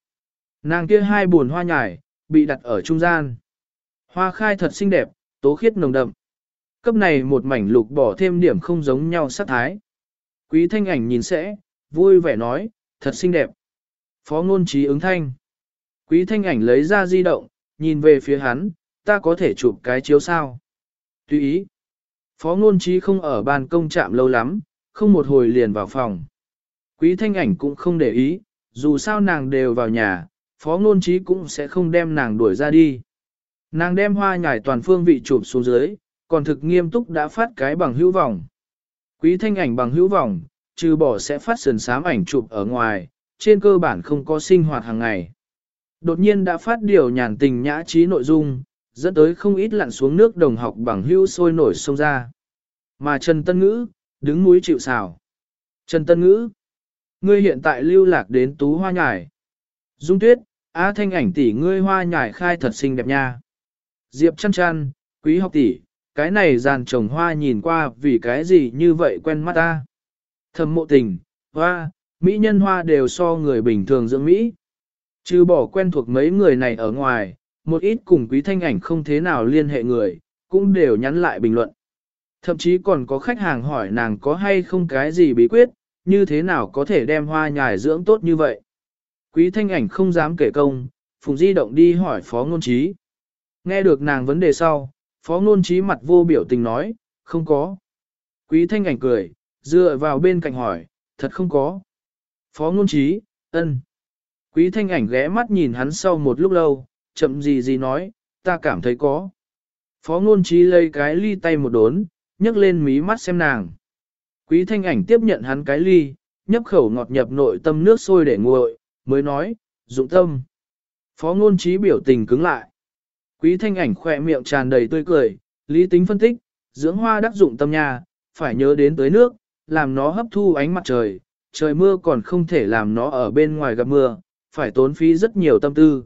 Nàng kia hai buồn hoa nhài, bị đặt ở trung gian. Hoa khai thật xinh đẹp, tố khiết nồng đậm. Cấp này một mảnh lục bỏ thêm điểm không giống nhau sắc thái. Quý thanh ảnh nhìn sẽ, vui vẻ nói, thật xinh đẹp. Phó ngôn trí ứng thanh. Quý thanh ảnh lấy ra di động, nhìn về phía hắn, ta có thể chụp cái chiếu sao. Tùy ý. Phó ngôn trí không ở ban công chạm lâu lắm, không một hồi liền vào phòng. Quý thanh ảnh cũng không để ý, dù sao nàng đều vào nhà, phó ngôn trí cũng sẽ không đem nàng đuổi ra đi. Nàng đem hoa nhải toàn phương vị chụp xuống dưới, còn thực nghiêm túc đã phát cái bằng hữu vọng. Quý thanh ảnh bằng hữu vọng, trừ bỏ sẽ phát sườn sám ảnh chụp ở ngoài, trên cơ bản không có sinh hoạt hàng ngày. Đột nhiên đã phát điều nhàn tình nhã trí nội dung, dẫn tới không ít lặn xuống nước đồng học bằng hữu sôi nổi sông ra. Mà Trần Tân Ngữ, đứng núi chịu xào. Trần Tân Ngữ, ngươi hiện tại lưu lạc đến tú hoa nhài. Dung tuyết, á thanh ảnh tỷ ngươi hoa nhài khai thật xinh đẹp nha. Diệp chăn chăn, quý học tỷ, cái này dàn trồng hoa nhìn qua vì cái gì như vậy quen mắt ta. Thầm mộ tình, hoa, mỹ nhân hoa đều so người bình thường dưỡng Mỹ. Chứ bỏ quen thuộc mấy người này ở ngoài, một ít cùng quý thanh ảnh không thế nào liên hệ người, cũng đều nhắn lại bình luận. Thậm chí còn có khách hàng hỏi nàng có hay không cái gì bí quyết, như thế nào có thể đem hoa nhài dưỡng tốt như vậy. Quý thanh ảnh không dám kể công, Phùng Di động đi hỏi Phó Ngôn Trí. Nghe được nàng vấn đề sau, Phó Ngôn Trí mặt vô biểu tình nói, không có. Quý thanh ảnh cười, dựa vào bên cạnh hỏi, thật không có. Phó Ngôn Trí, ân. Quý thanh ảnh ghé mắt nhìn hắn sau một lúc lâu, chậm gì gì nói, ta cảm thấy có. Phó Ngôn Trí lấy cái ly tay một đốn, nhấc lên mí mắt xem nàng. Quý thanh ảnh tiếp nhận hắn cái ly, nhấp khẩu ngọt nhập nội tâm nước sôi để nguội, mới nói, dụng tâm. Phó ngôn trí biểu tình cứng lại. Quý thanh ảnh khỏe miệng tràn đầy tươi cười, lý tính phân tích, dưỡng hoa đắc dụng tâm nha, phải nhớ đến tới nước, làm nó hấp thu ánh mặt trời, trời mưa còn không thể làm nó ở bên ngoài gặp mưa, phải tốn phí rất nhiều tâm tư.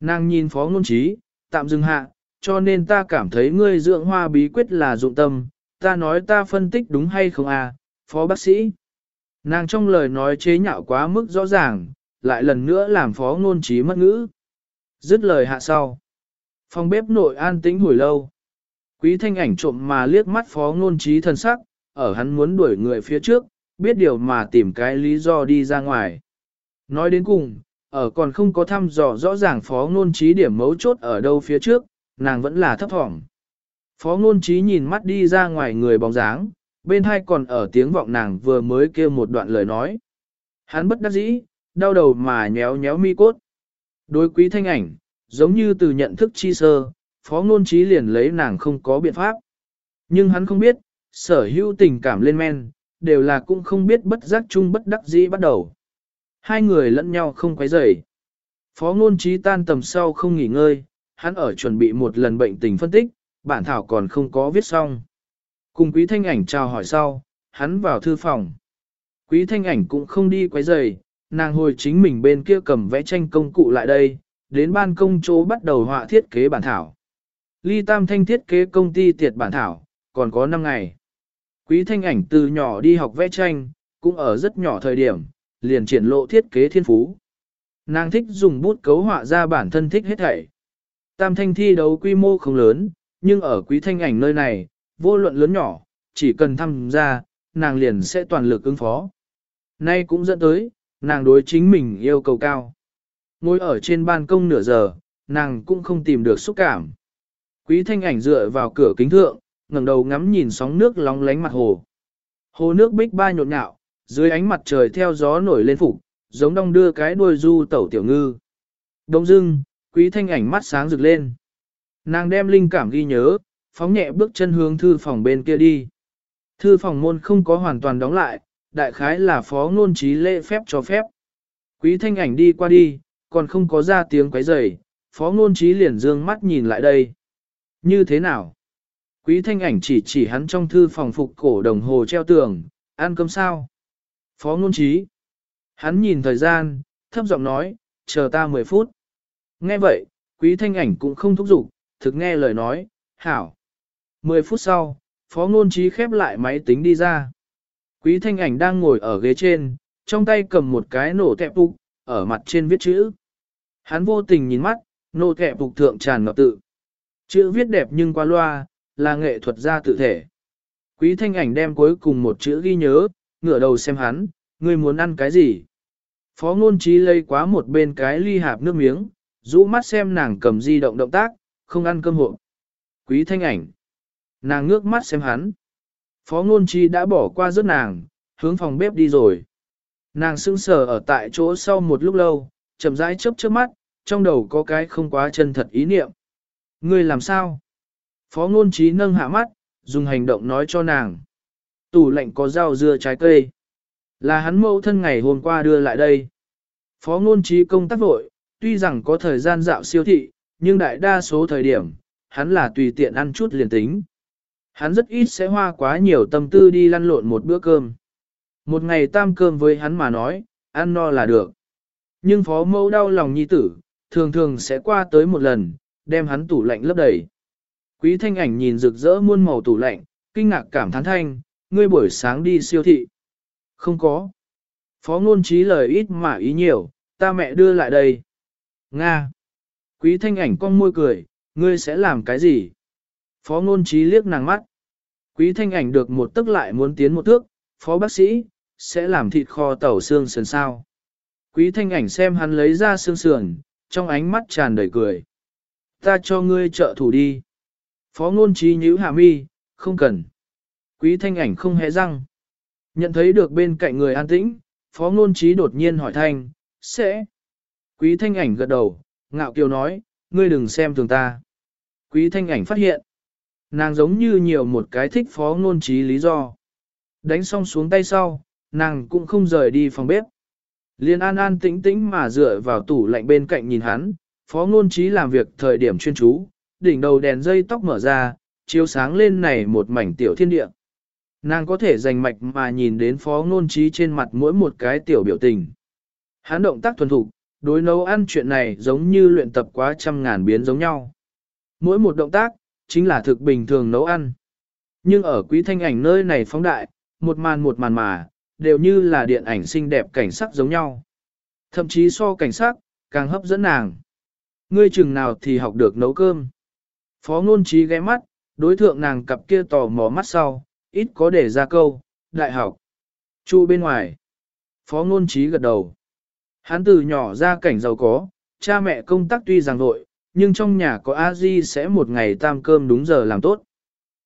Nàng nhìn phó ngôn trí, tạm dừng hạ, cho nên ta cảm thấy ngươi dưỡng hoa bí quyết là dụng tâm, ta nói ta phân tích đúng hay không à, phó bác sĩ. Nàng trong lời nói chế nhạo quá mức rõ ràng, lại lần nữa làm phó ngôn trí mất ngữ. Dứt lời hạ sau. Phòng bếp nội an tĩnh hồi lâu. Quý thanh ảnh trộm mà liếc mắt phó ngôn trí thân sắc, ở hắn muốn đuổi người phía trước, biết điều mà tìm cái lý do đi ra ngoài. Nói đến cùng, ở còn không có thăm dò rõ ràng phó ngôn trí điểm mấu chốt ở đâu phía trước, nàng vẫn là thấp thỏm. Phó ngôn trí nhìn mắt đi ra ngoài người bóng dáng, bên hai còn ở tiếng vọng nàng vừa mới kêu một đoạn lời nói. Hắn bất đắc dĩ, đau đầu mà nhéo nhéo mi cốt. Đối quý thanh ảnh, giống như từ nhận thức chi sơ, phó ngôn trí liền lấy nàng không có biện pháp. Nhưng hắn không biết, sở hữu tình cảm lên men, đều là cũng không biết bất giác chung bất đắc dĩ bắt đầu. Hai người lẫn nhau không quấy rầy. Phó ngôn trí tan tầm sau không nghỉ ngơi, hắn ở chuẩn bị một lần bệnh tình phân tích, bản thảo còn không có viết xong. Cùng quý thanh ảnh chào hỏi sau, hắn vào thư phòng. Quý thanh ảnh cũng không đi quấy rầy, nàng hồi chính mình bên kia cầm vẽ tranh công cụ lại đây, đến ban công chỗ bắt đầu họa thiết kế bản thảo. Ly Tam Thanh thiết kế công ty tiệt bản thảo, còn có 5 ngày. Quý thanh ảnh từ nhỏ đi học vẽ tranh, cũng ở rất nhỏ thời điểm, liền triển lộ thiết kế thiên phú. Nàng thích dùng bút cấu họa ra bản thân thích hết thảy. Tam thanh thi đấu quy mô không lớn, nhưng ở quý thanh ảnh nơi này, vô luận lớn nhỏ, chỉ cần tham gia, nàng liền sẽ toàn lực ứng phó. Nay cũng dẫn tới, nàng đối chính mình yêu cầu cao. Ngồi ở trên ban công nửa giờ, nàng cũng không tìm được xúc cảm. Quý thanh ảnh dựa vào cửa kính thượng, ngẩng đầu ngắm nhìn sóng nước lóng lánh mặt hồ. Hồ nước bích ba nhộn nhạo, dưới ánh mặt trời theo gió nổi lên phục, giống đong đưa cái đuôi du tẩu tiểu ngư. Đông dưng, quý thanh ảnh mắt sáng rực lên. Nàng đem linh cảm ghi nhớ, phóng nhẹ bước chân hướng thư phòng bên kia đi. Thư phòng môn không có hoàn toàn đóng lại, đại khái là phó ngôn trí lễ phép cho phép. Quý thanh ảnh đi qua đi, còn không có ra tiếng quấy rầy, phó ngôn trí liền dương mắt nhìn lại đây. Như thế nào? Quý thanh ảnh chỉ chỉ hắn trong thư phòng phục cổ đồng hồ treo tường, ăn cơm sao? Phó ngôn trí. Hắn nhìn thời gian, thấp giọng nói, chờ ta 10 phút. Nghe vậy, quý thanh ảnh cũng không thúc giục, thực nghe lời nói, hảo. 10 phút sau, phó ngôn trí khép lại máy tính đi ra. Quý thanh ảnh đang ngồi ở ghế trên, trong tay cầm một cái nổ kẹp phục, ở mặt trên viết chữ. Hắn vô tình nhìn mắt, nổ kẹp phục thượng tràn ngập tự. Chữ viết đẹp nhưng qua loa, là nghệ thuật gia tự thể. Quý thanh ảnh đem cuối cùng một chữ ghi nhớ, ngửa đầu xem hắn, ngươi muốn ăn cái gì? Phó ngôn trí lây quá một bên cái ly hạp nước miếng, rũ mắt xem nàng cầm di động động tác, không ăn cơm hộ. Quý thanh ảnh. Nàng ngước mắt xem hắn. Phó ngôn chi đã bỏ qua rớt nàng, hướng phòng bếp đi rồi. Nàng sững sờ ở tại chỗ sau một lúc lâu, chậm rãi chớp chớp mắt, trong đầu có cái không quá chân thật ý niệm. Ngươi làm sao? Phó ngôn trí nâng hạ mắt, dùng hành động nói cho nàng. Tủ lạnh có rau dưa trái cây. Là hắn mẫu thân ngày hôm qua đưa lại đây. Phó ngôn trí công tác vội, tuy rằng có thời gian dạo siêu thị, nhưng đại đa số thời điểm, hắn là tùy tiện ăn chút liền tính. Hắn rất ít sẽ hoa quá nhiều tâm tư đi lăn lộn một bữa cơm. Một ngày tam cơm với hắn mà nói, ăn no là được. Nhưng phó mẫu đau lòng nhi tử, thường thường sẽ qua tới một lần, đem hắn tủ lạnh lấp đầy. Quý thanh ảnh nhìn rực rỡ muôn màu tủ lạnh, kinh ngạc cảm thán thanh, ngươi buổi sáng đi siêu thị. Không có. Phó ngôn trí lời ít mà ý nhiều, ta mẹ đưa lại đây. Nga. Quý thanh ảnh con môi cười, ngươi sẽ làm cái gì? Phó ngôn trí liếc nàng mắt. Quý thanh ảnh được một tức lại muốn tiến một thước, phó bác sĩ, sẽ làm thịt kho tàu xương sườn sao. Quý thanh ảnh xem hắn lấy ra xương sườn, trong ánh mắt tràn đầy cười. Ta cho ngươi trợ thủ đi. Phó ngôn trí nhíu hạ mi, không cần. Quý thanh ảnh không hề răng. Nhận thấy được bên cạnh người an tĩnh, phó ngôn trí đột nhiên hỏi thanh, sẽ. Quý thanh ảnh gật đầu, ngạo kiều nói, ngươi đừng xem thường ta. Quý thanh ảnh phát hiện, nàng giống như nhiều một cái thích phó ngôn trí lý do. Đánh xong xuống tay sau, nàng cũng không rời đi phòng bếp. Liên an an tĩnh tĩnh mà dựa vào tủ lạnh bên cạnh nhìn hắn, phó ngôn trí làm việc thời điểm chuyên chú, đỉnh đầu đèn dây tóc mở ra, chiếu sáng lên này một mảnh tiểu thiên địa. Nàng có thể dành mạch mà nhìn đến phó ngôn trí trên mặt mỗi một cái tiểu biểu tình. Hắn động tác thuần thục, đối nấu ăn chuyện này giống như luyện tập quá trăm ngàn biến giống nhau. Mỗi một động tác, chính là thực bình thường nấu ăn. Nhưng ở quý thanh ảnh nơi này phóng đại, một màn một màn mà, đều như là điện ảnh xinh đẹp cảnh sắc giống nhau. Thậm chí so cảnh sắc, càng hấp dẫn nàng. Ngươi chừng nào thì học được nấu cơm. Phó ngôn trí ghé mắt, đối thượng nàng cặp kia tò mò mắt sau, ít có để ra câu, đại học. Chu bên ngoài. Phó ngôn trí gật đầu. Hắn từ nhỏ ra cảnh giàu có, cha mẹ công tác tuy rằng nội, nhưng trong nhà có a di sẽ một ngày tam cơm đúng giờ làm tốt.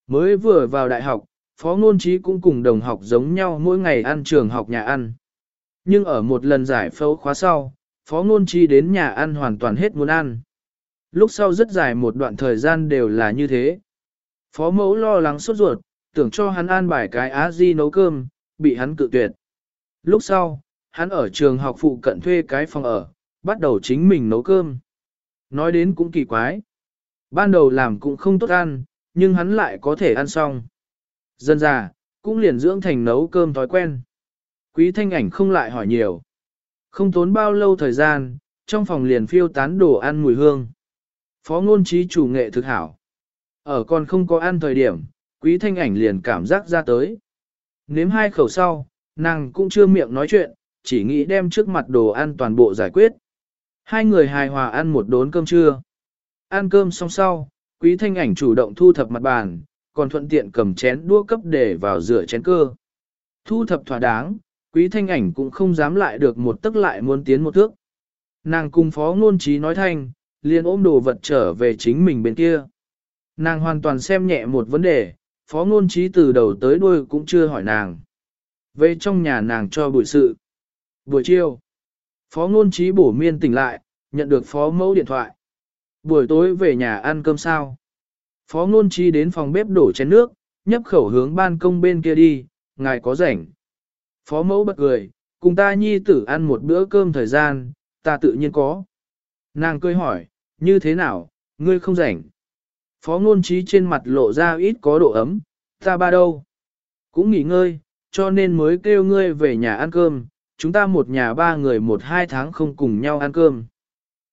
Mới vừa vào đại học, Phó Ngôn Trí cũng cùng đồng học giống nhau mỗi ngày ăn trường học nhà ăn. Nhưng ở một lần giải phẫu khóa sau, Phó Ngôn Trí đến nhà ăn hoàn toàn hết muốn ăn. Lúc sau rất dài một đoạn thời gian đều là như thế. Phó mẫu lo lắng sốt ruột, tưởng cho hắn ăn bài cái á di nấu cơm, bị hắn cự tuyệt. Lúc sau, hắn ở trường học phụ cận thuê cái phòng ở, bắt đầu chính mình nấu cơm. Nói đến cũng kỳ quái. Ban đầu làm cũng không tốt ăn, nhưng hắn lại có thể ăn xong. Dân già, cũng liền dưỡng thành nấu cơm thói quen. Quý thanh ảnh không lại hỏi nhiều. Không tốn bao lâu thời gian, trong phòng liền phiêu tán đồ ăn mùi hương. Phó ngôn trí chủ nghệ thực hảo. Ở còn không có ăn thời điểm, quý thanh ảnh liền cảm giác ra tới. Nếm hai khẩu sau, nàng cũng chưa miệng nói chuyện, chỉ nghĩ đem trước mặt đồ ăn toàn bộ giải quyết. Hai người hài hòa ăn một đốn cơm trưa. Ăn cơm xong sau, quý thanh ảnh chủ động thu thập mặt bàn, còn thuận tiện cầm chén đũa cấp để vào rửa chén cơ. Thu thập thỏa đáng, quý thanh ảnh cũng không dám lại được một tức lại muốn tiến một thước. Nàng cùng phó ngôn trí nói thanh, liền ôm đồ vật trở về chính mình bên kia. Nàng hoàn toàn xem nhẹ một vấn đề, phó ngôn trí từ đầu tới đuôi cũng chưa hỏi nàng. Về trong nhà nàng cho buổi sự. Buổi chiều, phó ngôn trí bổ miên tỉnh lại, nhận được phó mẫu điện thoại. Buổi tối về nhà ăn cơm sao? Phó ngôn trí đến phòng bếp đổ chén nước, nhấp khẩu hướng ban công bên kia đi, ngài có rảnh. Phó mẫu bật cười, cùng ta nhi tử ăn một bữa cơm thời gian, ta tự nhiên có. Nàng cười hỏi, như thế nào, ngươi không rảnh. Phó ngôn trí trên mặt lộ ra ít có độ ấm, ta ba đâu. Cũng nghỉ ngơi, cho nên mới kêu ngươi về nhà ăn cơm, chúng ta một nhà ba người một hai tháng không cùng nhau ăn cơm.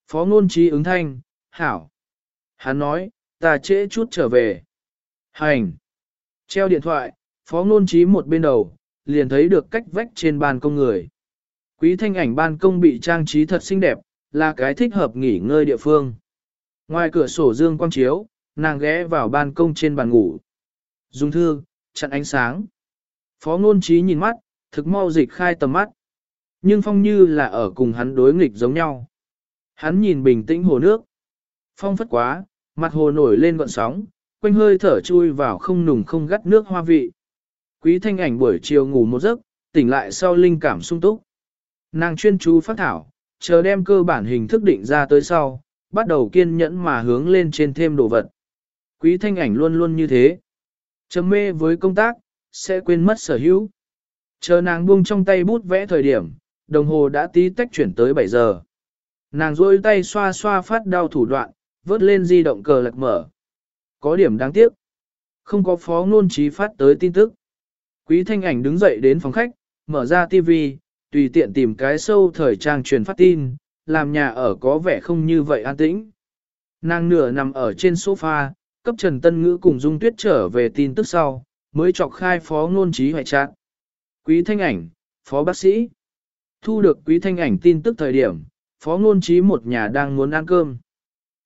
Phó ngôn trí ứng thanh, hảo. Hắn nói, ta trễ chút trở về. Hành. Treo điện thoại, phó ngôn trí một bên đầu, liền thấy được cách vách trên ban công người. Quý thanh ảnh ban công bị trang trí thật xinh đẹp, là cái thích hợp nghỉ ngơi địa phương. Ngoài cửa sổ dương quang chiếu, nàng ghé vào ban công trên bàn ngủ. Dùng thư, chặn ánh sáng. Phó ngôn trí nhìn mắt, thực mau dịch khai tầm mắt. Nhưng phong như là ở cùng hắn đối nghịch giống nhau. Hắn nhìn bình tĩnh hồ nước. Phong phất quá, mặt hồ nổi lên gọn sóng, quanh hơi thở chui vào không nùng không gắt nước hoa vị. Quý thanh ảnh buổi chiều ngủ một giấc, tỉnh lại sau linh cảm sung túc. Nàng chuyên chú phát thảo, chờ đem cơ bản hình thức định ra tới sau, bắt đầu kiên nhẫn mà hướng lên trên thêm đồ vật. Quý thanh ảnh luôn luôn như thế. Trầm mê với công tác, sẽ quên mất sở hữu. Chờ nàng buông trong tay bút vẽ thời điểm, đồng hồ đã tí tách chuyển tới 7 giờ. Nàng rôi tay xoa xoa phát đau thủ đoạn, vớt lên di động cờ lạc mở. Có điểm đáng tiếc. Không có phó ngôn trí phát tới tin tức. Quý thanh ảnh đứng dậy đến phòng khách, mở ra TV, tùy tiện tìm cái sâu thời trang truyền phát tin, làm nhà ở có vẻ không như vậy an tĩnh. Nàng nửa nằm ở trên sofa, cấp Trần Tân Ngữ cùng Dung Tuyết trở về tin tức sau, mới chọc khai phó ngôn trí hoại trạng. Quý thanh ảnh, phó bác sĩ. Thu được quý thanh ảnh tin tức thời điểm, phó ngôn trí một nhà đang muốn ăn cơm.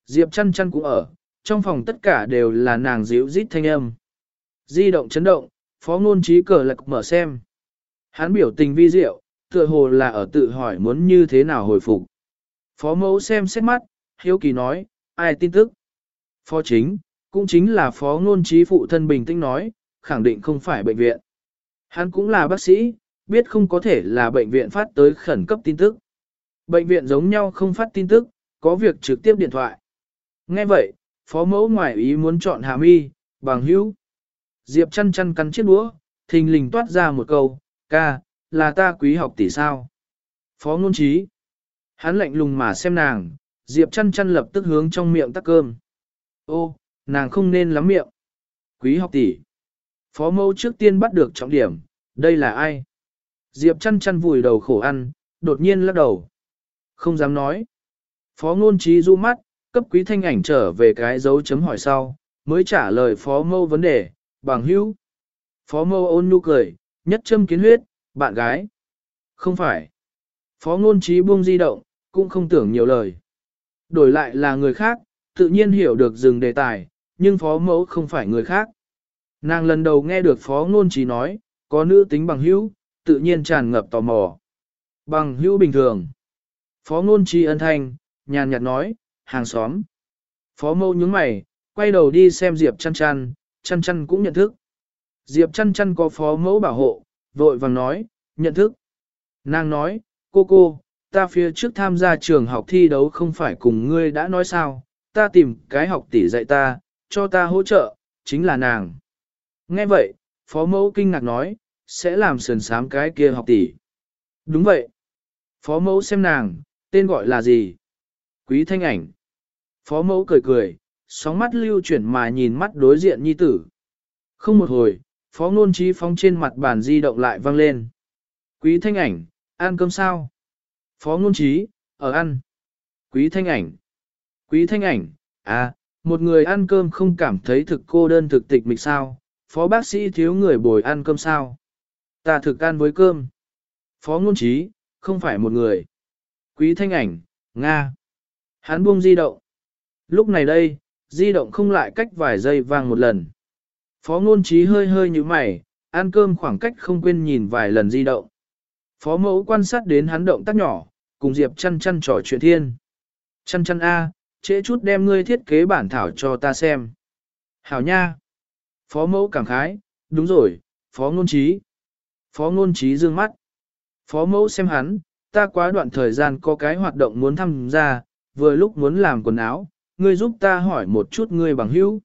Diệp chăn chăn cũng ở, trong phòng tất cả đều là nàng díu rít thanh âm. Di động chấn động, phó ngôn trí cờ lạc mở xem. Hắn biểu tình vi diệu, tựa hồ là ở tự hỏi muốn như thế nào hồi phục. Phó mẫu xem xét mắt, hiếu kỳ nói, ai tin tức. Phó chính, cũng chính là phó ngôn trí phụ thân bình tĩnh nói, khẳng định không phải bệnh viện. Hắn cũng là bác sĩ, biết không có thể là bệnh viện phát tới khẩn cấp tin tức. Bệnh viện giống nhau không phát tin tức, có việc trực tiếp điện thoại. Nghe vậy, phó mẫu ngoại ý muốn chọn hàm y, bằng hữu. Diệp chăn chăn cắn chiếc đũa, thình lình toát ra một câu, ca, là ta quý học tỷ sao. Phó ngôn trí. Hắn lạnh lùng mà xem nàng, Diệp chăn chăn lập tức hướng trong miệng tắc cơm. Ô, nàng không nên lắm miệng. Quý học tỷ. Phó mẫu trước tiên bắt được trọng điểm, đây là ai? Diệp chăn chăn vùi đầu khổ ăn, đột nhiên lắc đầu. Không dám nói. Phó ngôn trí du mắt, cấp quý thanh ảnh trở về cái dấu chấm hỏi sau, mới trả lời phó mâu vấn đề, bằng hữu. Phó mâu ôn nhu cười, nhất châm kiến huyết, bạn gái. Không phải. Phó ngôn trí buông di động, cũng không tưởng nhiều lời. Đổi lại là người khác, tự nhiên hiểu được dừng đề tài, nhưng phó mẫu không phải người khác. Nàng lần đầu nghe được phó ngôn trí nói, có nữ tính bằng hữu, tự nhiên tràn ngập tò mò. Bằng hữu bình thường. Phó ngôn tri ân thanh, nhàn nhạt nói, hàng xóm. Phó mâu nhướng mày, quay đầu đi xem Diệp chăn chăn, chăn chăn cũng nhận thức. Diệp chăn chăn có phó mẫu bảo hộ, vội vàng nói, nhận thức. Nàng nói, cô cô, ta phía trước tham gia trường học thi đấu không phải cùng ngươi đã nói sao, ta tìm cái học tỷ dạy ta, cho ta hỗ trợ, chính là nàng. Nghe vậy, phó mẫu kinh ngạc nói, sẽ làm sườn sám cái kia học tỷ. Đúng vậy. Phó mẫu xem nàng, tên gọi là gì? Quý thanh ảnh. Phó mẫu cười cười, sóng mắt lưu chuyển mà nhìn mắt đối diện nhi tử. Không một hồi, phó ngôn trí phóng trên mặt bàn di động lại vang lên. Quý thanh ảnh, ăn cơm sao? Phó ngôn trí, ở ăn. Quý thanh ảnh. Quý thanh ảnh, à, một người ăn cơm không cảm thấy thực cô đơn thực tịch mịch sao? Phó bác sĩ thiếu người bồi ăn cơm sao? Ta thực ăn với cơm. Phó ngôn trí, không phải một người. Quý thanh ảnh, Nga. Hắn buông di động. Lúc này đây, di động không lại cách vài giây vang một lần. Phó ngôn trí hơi hơi như mày, ăn cơm khoảng cách không quên nhìn vài lần di động. Phó mẫu quan sát đến hắn động tác nhỏ, cùng Diệp chăn chăn trò chuyện thiên. Chăn chăn A, trễ chút đem ngươi thiết kế bản thảo cho ta xem. Hảo nha. Phó mẫu cảm khái, đúng rồi, phó ngôn trí. Phó ngôn trí dương mắt. Phó mẫu xem hắn, ta quá đoạn thời gian có cái hoạt động muốn tham gia, vừa lúc muốn làm quần áo, ngươi giúp ta hỏi một chút ngươi bằng hữu.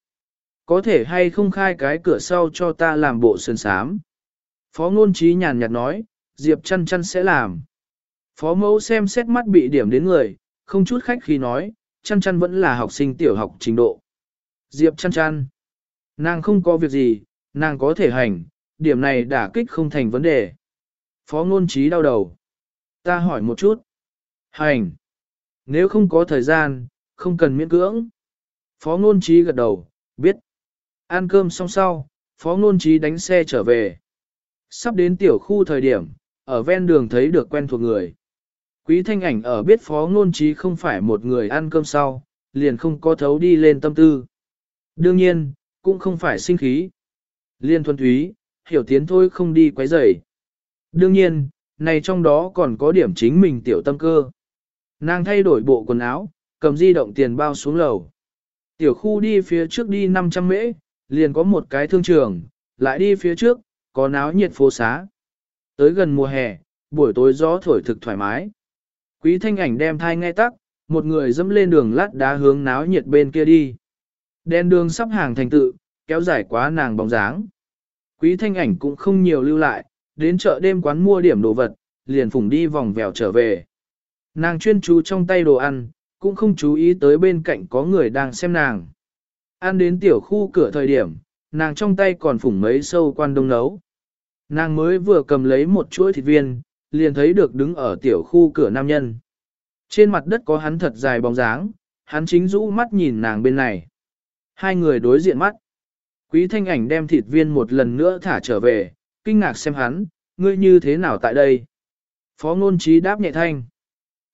Có thể hay không khai cái cửa sau cho ta làm bộ sơn sám. Phó ngôn trí nhàn nhạt nói, Diệp chăn chăn sẽ làm. Phó mẫu xem xét mắt bị điểm đến người, không chút khách khi nói, chăn chăn vẫn là học sinh tiểu học trình độ. Diệp chăn chăn. Nàng không có việc gì, nàng có thể hành, điểm này đả kích không thành vấn đề. Phó ngôn trí đau đầu. Ta hỏi một chút. Hành. Nếu không có thời gian, không cần miễn cưỡng. Phó ngôn trí gật đầu, biết. Ăn cơm xong sau, phó ngôn trí đánh xe trở về. Sắp đến tiểu khu thời điểm, ở ven đường thấy được quen thuộc người. Quý thanh ảnh ở biết phó ngôn trí không phải một người ăn cơm sau, liền không có thấu đi lên tâm tư. Đương nhiên, cũng không phải sinh khí. Liên thuần Thúy hiểu tiến thôi không đi quấy rầy. Đương nhiên, này trong đó còn có điểm chính mình tiểu tâm cơ. Nàng thay đổi bộ quần áo, cầm di động tiền bao xuống lầu. Tiểu khu đi phía trước đi 500 mễ, liền có một cái thương trường, lại đi phía trước, có náo nhiệt phố xá. Tới gần mùa hè, buổi tối gió thổi thực thoải mái. Quý thanh ảnh đem thai ngay tắc, một người dẫm lên đường lát đá hướng náo nhiệt bên kia đi. Đen đường sắp hàng thành tự, kéo dài quá nàng bóng dáng. Quý thanh ảnh cũng không nhiều lưu lại, đến chợ đêm quán mua điểm đồ vật, liền phủng đi vòng vèo trở về. Nàng chuyên chú trong tay đồ ăn, cũng không chú ý tới bên cạnh có người đang xem nàng. Ăn đến tiểu khu cửa thời điểm, nàng trong tay còn phủng mấy sâu quan đông nấu. Nàng mới vừa cầm lấy một chuỗi thịt viên, liền thấy được đứng ở tiểu khu cửa nam nhân. Trên mặt đất có hắn thật dài bóng dáng, hắn chính rũ mắt nhìn nàng bên này. Hai người đối diện mắt. Quý thanh ảnh đem thịt viên một lần nữa thả trở về, kinh ngạc xem hắn, ngươi như thế nào tại đây? Phó ngôn trí đáp nhẹ thanh.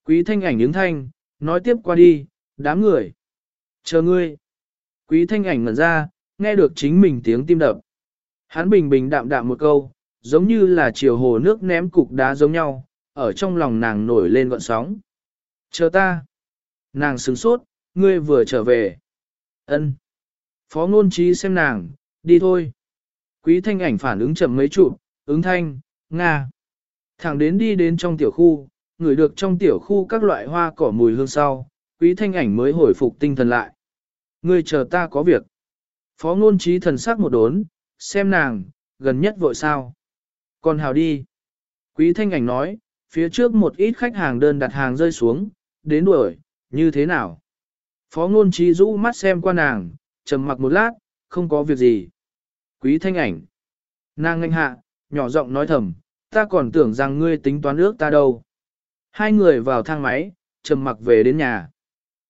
Quý thanh ảnh ứng thanh, nói tiếp qua đi, đám người. Chờ ngươi. Quý thanh ảnh ngẩn ra, nghe được chính mình tiếng tim đập. Hắn bình bình đạm đạm một câu, giống như là chiều hồ nước ném cục đá giống nhau, ở trong lòng nàng nổi lên gọn sóng. Chờ ta. Nàng sửng sốt, ngươi vừa trở về. Ân. Phó ngôn trí xem nàng, đi thôi. Quý thanh ảnh phản ứng chậm mấy chụp, ứng thanh, Nga. Thẳng đến đi đến trong tiểu khu, ngửi được trong tiểu khu các loại hoa cỏ mùi hương sau, quý thanh ảnh mới hồi phục tinh thần lại. Ngươi chờ ta có việc. Phó ngôn trí thần sắc một đốn, xem nàng, gần nhất vội sao. Còn hào đi. Quý thanh ảnh nói, phía trước một ít khách hàng đơn đặt hàng rơi xuống, đến đuổi, như thế nào? Phó ngôn trí rũ mắt xem qua nàng, trầm mặc một lát, không có việc gì. Quý thanh ảnh. Nàng nganh hạ, nhỏ giọng nói thầm, ta còn tưởng rằng ngươi tính toán ước ta đâu. Hai người vào thang máy, trầm mặc về đến nhà.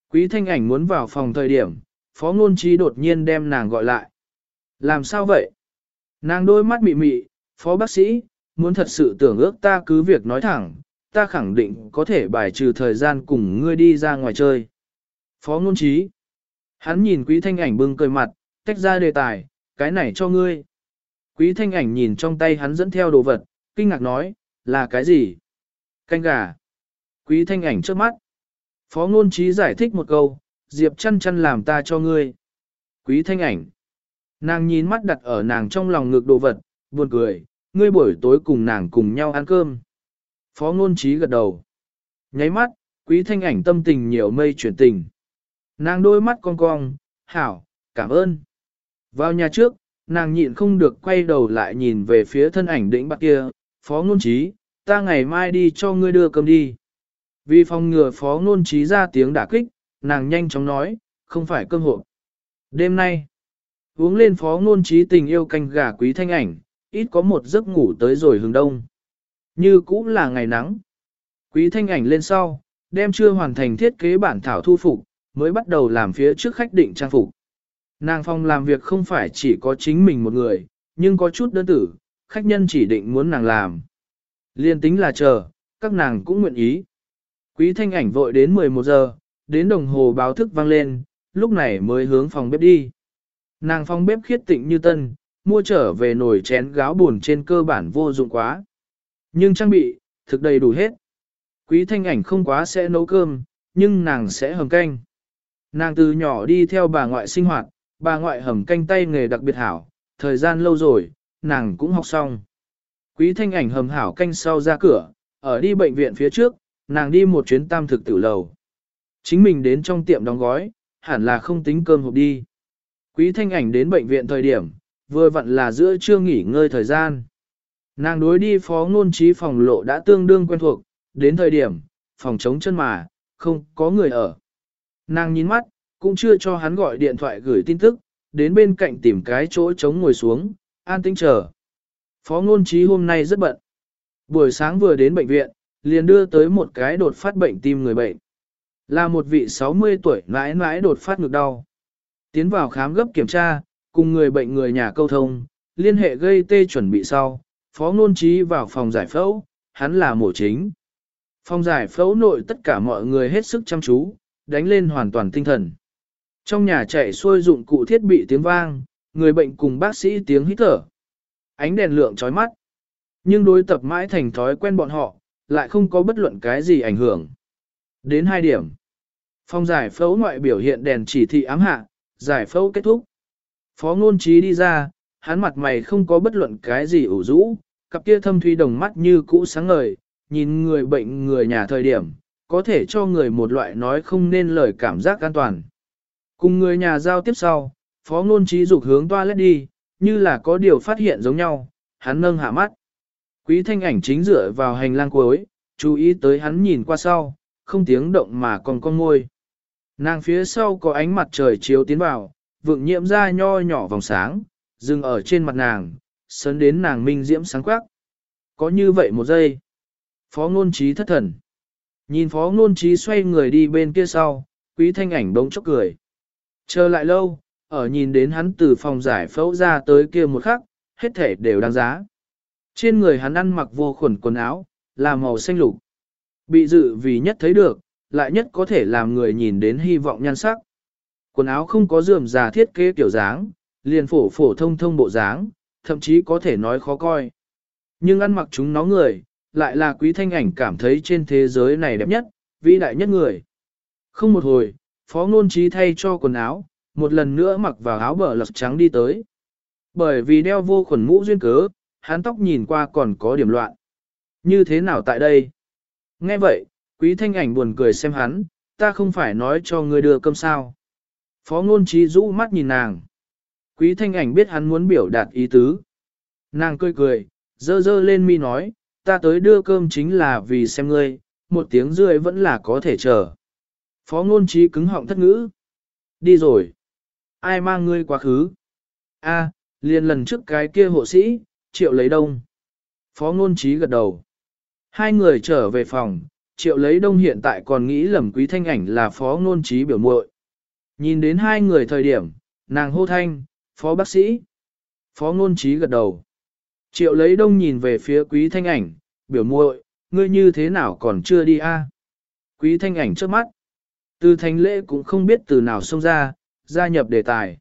Quý thanh ảnh muốn vào phòng thời điểm, phó ngôn trí đột nhiên đem nàng gọi lại. Làm sao vậy? Nàng đôi mắt mị mị, phó bác sĩ, muốn thật sự tưởng ước ta cứ việc nói thẳng, ta khẳng định có thể bài trừ thời gian cùng ngươi đi ra ngoài chơi. Phó ngôn trí. Hắn nhìn quý thanh ảnh bưng cười mặt, tách ra đề tài, cái này cho ngươi. Quý thanh ảnh nhìn trong tay hắn dẫn theo đồ vật, kinh ngạc nói, là cái gì? Canh gà. Quý thanh ảnh trước mắt. Phó ngôn trí giải thích một câu, Diệp chăn chăn làm ta cho ngươi. Quý thanh ảnh. Nàng nhìn mắt đặt ở nàng trong lòng ngực đồ vật, buồn cười, ngươi buổi tối cùng nàng cùng nhau ăn cơm. Phó ngôn trí gật đầu. Nháy mắt, quý thanh ảnh tâm tình nhiều mây chuyển tình. Nàng đôi mắt cong cong, hảo, cảm ơn. Vào nhà trước, nàng nhịn không được quay đầu lại nhìn về phía thân ảnh đĩnh bạc kia, phó ngôn trí, ta ngày mai đi cho ngươi đưa cơm đi. Vì phòng ngừa phó ngôn trí ra tiếng đả kích, nàng nhanh chóng nói, không phải cơm hộ. Đêm nay, uống lên phó ngôn trí tình yêu canh gà quý thanh ảnh, ít có một giấc ngủ tới rồi hướng đông. Như cũng là ngày nắng. Quý thanh ảnh lên sau, đem chưa hoàn thành thiết kế bản thảo thu phục, mới bắt đầu làm phía trước khách định trang phục. Nàng phong làm việc không phải chỉ có chính mình một người, nhưng có chút đơn tử, khách nhân chỉ định muốn nàng làm. Liên tính là chờ, các nàng cũng nguyện ý. Quý thanh ảnh vội đến 11 giờ, đến đồng hồ báo thức vang lên, lúc này mới hướng phòng bếp đi. Nàng phòng bếp khiết tịnh như tân, mua trở về nồi chén gáo buồn trên cơ bản vô dụng quá. Nhưng trang bị, thực đầy đủ hết. Quý thanh ảnh không quá sẽ nấu cơm, nhưng nàng sẽ hầm canh. Nàng từ nhỏ đi theo bà ngoại sinh hoạt, bà ngoại hầm canh tay nghề đặc biệt hảo, thời gian lâu rồi, nàng cũng học xong. Quý thanh ảnh hầm hảo canh sau ra cửa, ở đi bệnh viện phía trước, nàng đi một chuyến tam thực tử lầu. Chính mình đến trong tiệm đóng gói, hẳn là không tính cơm hộp đi. Quý thanh ảnh đến bệnh viện thời điểm, vừa vặn là giữa trưa nghỉ ngơi thời gian. Nàng đối đi phó ngôn trí phòng lộ đã tương đương quen thuộc, đến thời điểm, phòng chống chân mà, không có người ở. Nàng nhìn mắt, cũng chưa cho hắn gọi điện thoại gửi tin tức, đến bên cạnh tìm cái chỗ trống ngồi xuống, an tĩnh chờ. Phó ngôn trí hôm nay rất bận. Buổi sáng vừa đến bệnh viện, liền đưa tới một cái đột phát bệnh tim người bệnh. Là một vị 60 tuổi mãi mãi đột phát ngực đau. Tiến vào khám gấp kiểm tra, cùng người bệnh người nhà câu thông, liên hệ gây tê chuẩn bị sau, phó ngôn trí vào phòng giải phẫu, hắn là mổ chính. Phòng giải phẫu nội tất cả mọi người hết sức chăm chú, đánh lên hoàn toàn tinh thần. Trong nhà chạy xuôi dụng cụ thiết bị tiếng vang, người bệnh cùng bác sĩ tiếng hít thở. Ánh đèn lượng chói mắt. Nhưng đối tập mãi thành thói quen bọn họ, lại không có bất luận cái gì ảnh hưởng. Đến hai điểm. phong giải phẫu ngoại biểu hiện đèn chỉ thị ám hạ, giải phẫu kết thúc. Phó ngôn trí đi ra, hắn mặt mày không có bất luận cái gì ủ rũ, cặp kia thâm thuy đồng mắt như cũ sáng ngời, nhìn người bệnh người nhà thời điểm, có thể cho người một loại nói không nên lời cảm giác an toàn. Cùng người nhà giao tiếp sau, phó ngôn trí dục hướng toilet đi, như là có điều phát hiện giống nhau, hắn nâng hạ mắt. Quý thanh ảnh chính dựa vào hành lang cuối, chú ý tới hắn nhìn qua sau, không tiếng động mà còn con ngôi. Nàng phía sau có ánh mặt trời chiếu tiến vào, vượng nhiễm ra nho nhỏ vòng sáng, dừng ở trên mặt nàng, sấn đến nàng minh diễm sáng quắc. Có như vậy một giây. Phó ngôn trí thất thần. Nhìn phó ngôn trí xoay người đi bên kia sau, quý thanh ảnh bỗng chốc cười. Chờ lại lâu, ở nhìn đến hắn từ phòng giải phẫu ra tới kia một khắc, hết thể đều đáng giá. Trên người hắn ăn mặc vô khuẩn quần áo, là màu xanh lục. Bị dự vì nhất thấy được, lại nhất có thể làm người nhìn đến hy vọng nhan sắc. Quần áo không có dườm già thiết kế kiểu dáng, liền phổ phổ thông thông bộ dáng, thậm chí có thể nói khó coi. Nhưng ăn mặc chúng nó người, lại là quý thanh ảnh cảm thấy trên thế giới này đẹp nhất, vĩ đại nhất người. Không một hồi, phó ngôn trí thay cho quần áo, một lần nữa mặc vào áo bờ lật trắng đi tới. Bởi vì đeo vô khuẩn mũ duyên cớ, hắn tóc nhìn qua còn có điểm loạn. Như thế nào tại đây? Nghe vậy, quý thanh ảnh buồn cười xem hắn, ta không phải nói cho ngươi đưa cơm sao. Phó ngôn trí rũ mắt nhìn nàng. Quý thanh ảnh biết hắn muốn biểu đạt ý tứ. Nàng cười cười, dơ dơ lên mi nói, ta tới đưa cơm chính là vì xem ngươi, một tiếng rưỡi vẫn là có thể chờ. Phó ngôn trí cứng họng thất ngữ. Đi rồi. Ai mang ngươi quá khứ? A, liền lần trước cái kia hộ sĩ, triệu lấy đông. Phó ngôn trí gật đầu. Hai người trở về phòng, triệu lấy đông hiện tại còn nghĩ lầm quý thanh ảnh là phó ngôn trí biểu muội. Nhìn đến hai người thời điểm, nàng hô thanh, phó bác sĩ. Phó ngôn trí gật đầu. Triệu lấy đông nhìn về phía quý thanh ảnh, biểu muội, ngươi như thế nào còn chưa đi a? Quý thanh ảnh trước mắt. Từ thành lễ cũng không biết từ nào xông ra, gia nhập đề tài.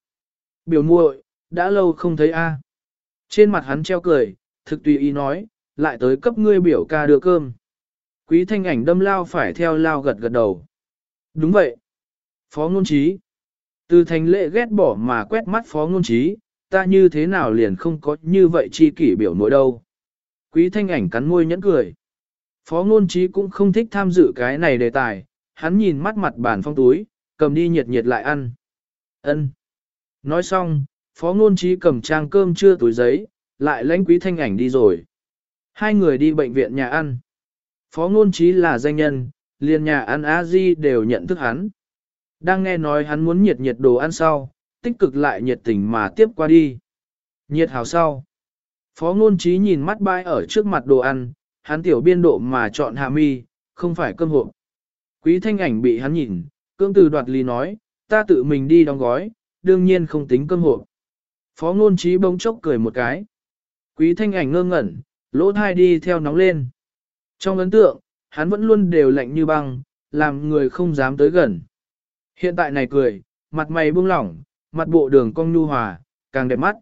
Biểu muội, đã lâu không thấy a. Trên mặt hắn treo cười, thực tùy ý nói, lại tới cấp ngươi biểu ca đưa cơm. Quý thanh ảnh đâm lao phải theo lao gật gật đầu. Đúng vậy. Phó ngôn trí. Từ thành lệ ghét bỏ mà quét mắt phó ngôn trí, ta như thế nào liền không có như vậy chi kỷ biểu nỗi đâu. Quý thanh ảnh cắn môi nhẫn cười. Phó ngôn trí cũng không thích tham dự cái này đề tài, hắn nhìn mắt mặt bản phong túi, cầm đi nhiệt nhiệt lại ăn. ân Nói xong, phó ngôn trí cầm trang cơm chưa túi giấy, lại lãnh quý thanh ảnh đi rồi. Hai người đi bệnh viện nhà ăn. Phó ngôn trí là danh nhân, liền nhà ăn a di đều nhận thức hắn. Đang nghe nói hắn muốn nhiệt nhiệt đồ ăn sau, tích cực lại nhiệt tình mà tiếp qua đi. Nhiệt hào sau. Phó ngôn trí nhìn mắt bai ở trước mặt đồ ăn, hắn tiểu biên độ mà chọn hạ mi, không phải cơm hộp. Quý thanh ảnh bị hắn nhìn, cương từ đoạt ly nói, ta tự mình đi đóng gói, đương nhiên không tính cơm hộp. Phó ngôn trí bỗng chốc cười một cái. Quý thanh ảnh ngơ ngẩn, lỗ thai đi theo nóng lên. Trong ấn tượng, hắn vẫn luôn đều lạnh như băng, làm người không dám tới gần. Hiện tại này cười, mặt mày buông lỏng, mặt bộ đường cong nhu hòa, càng đẹp mắt.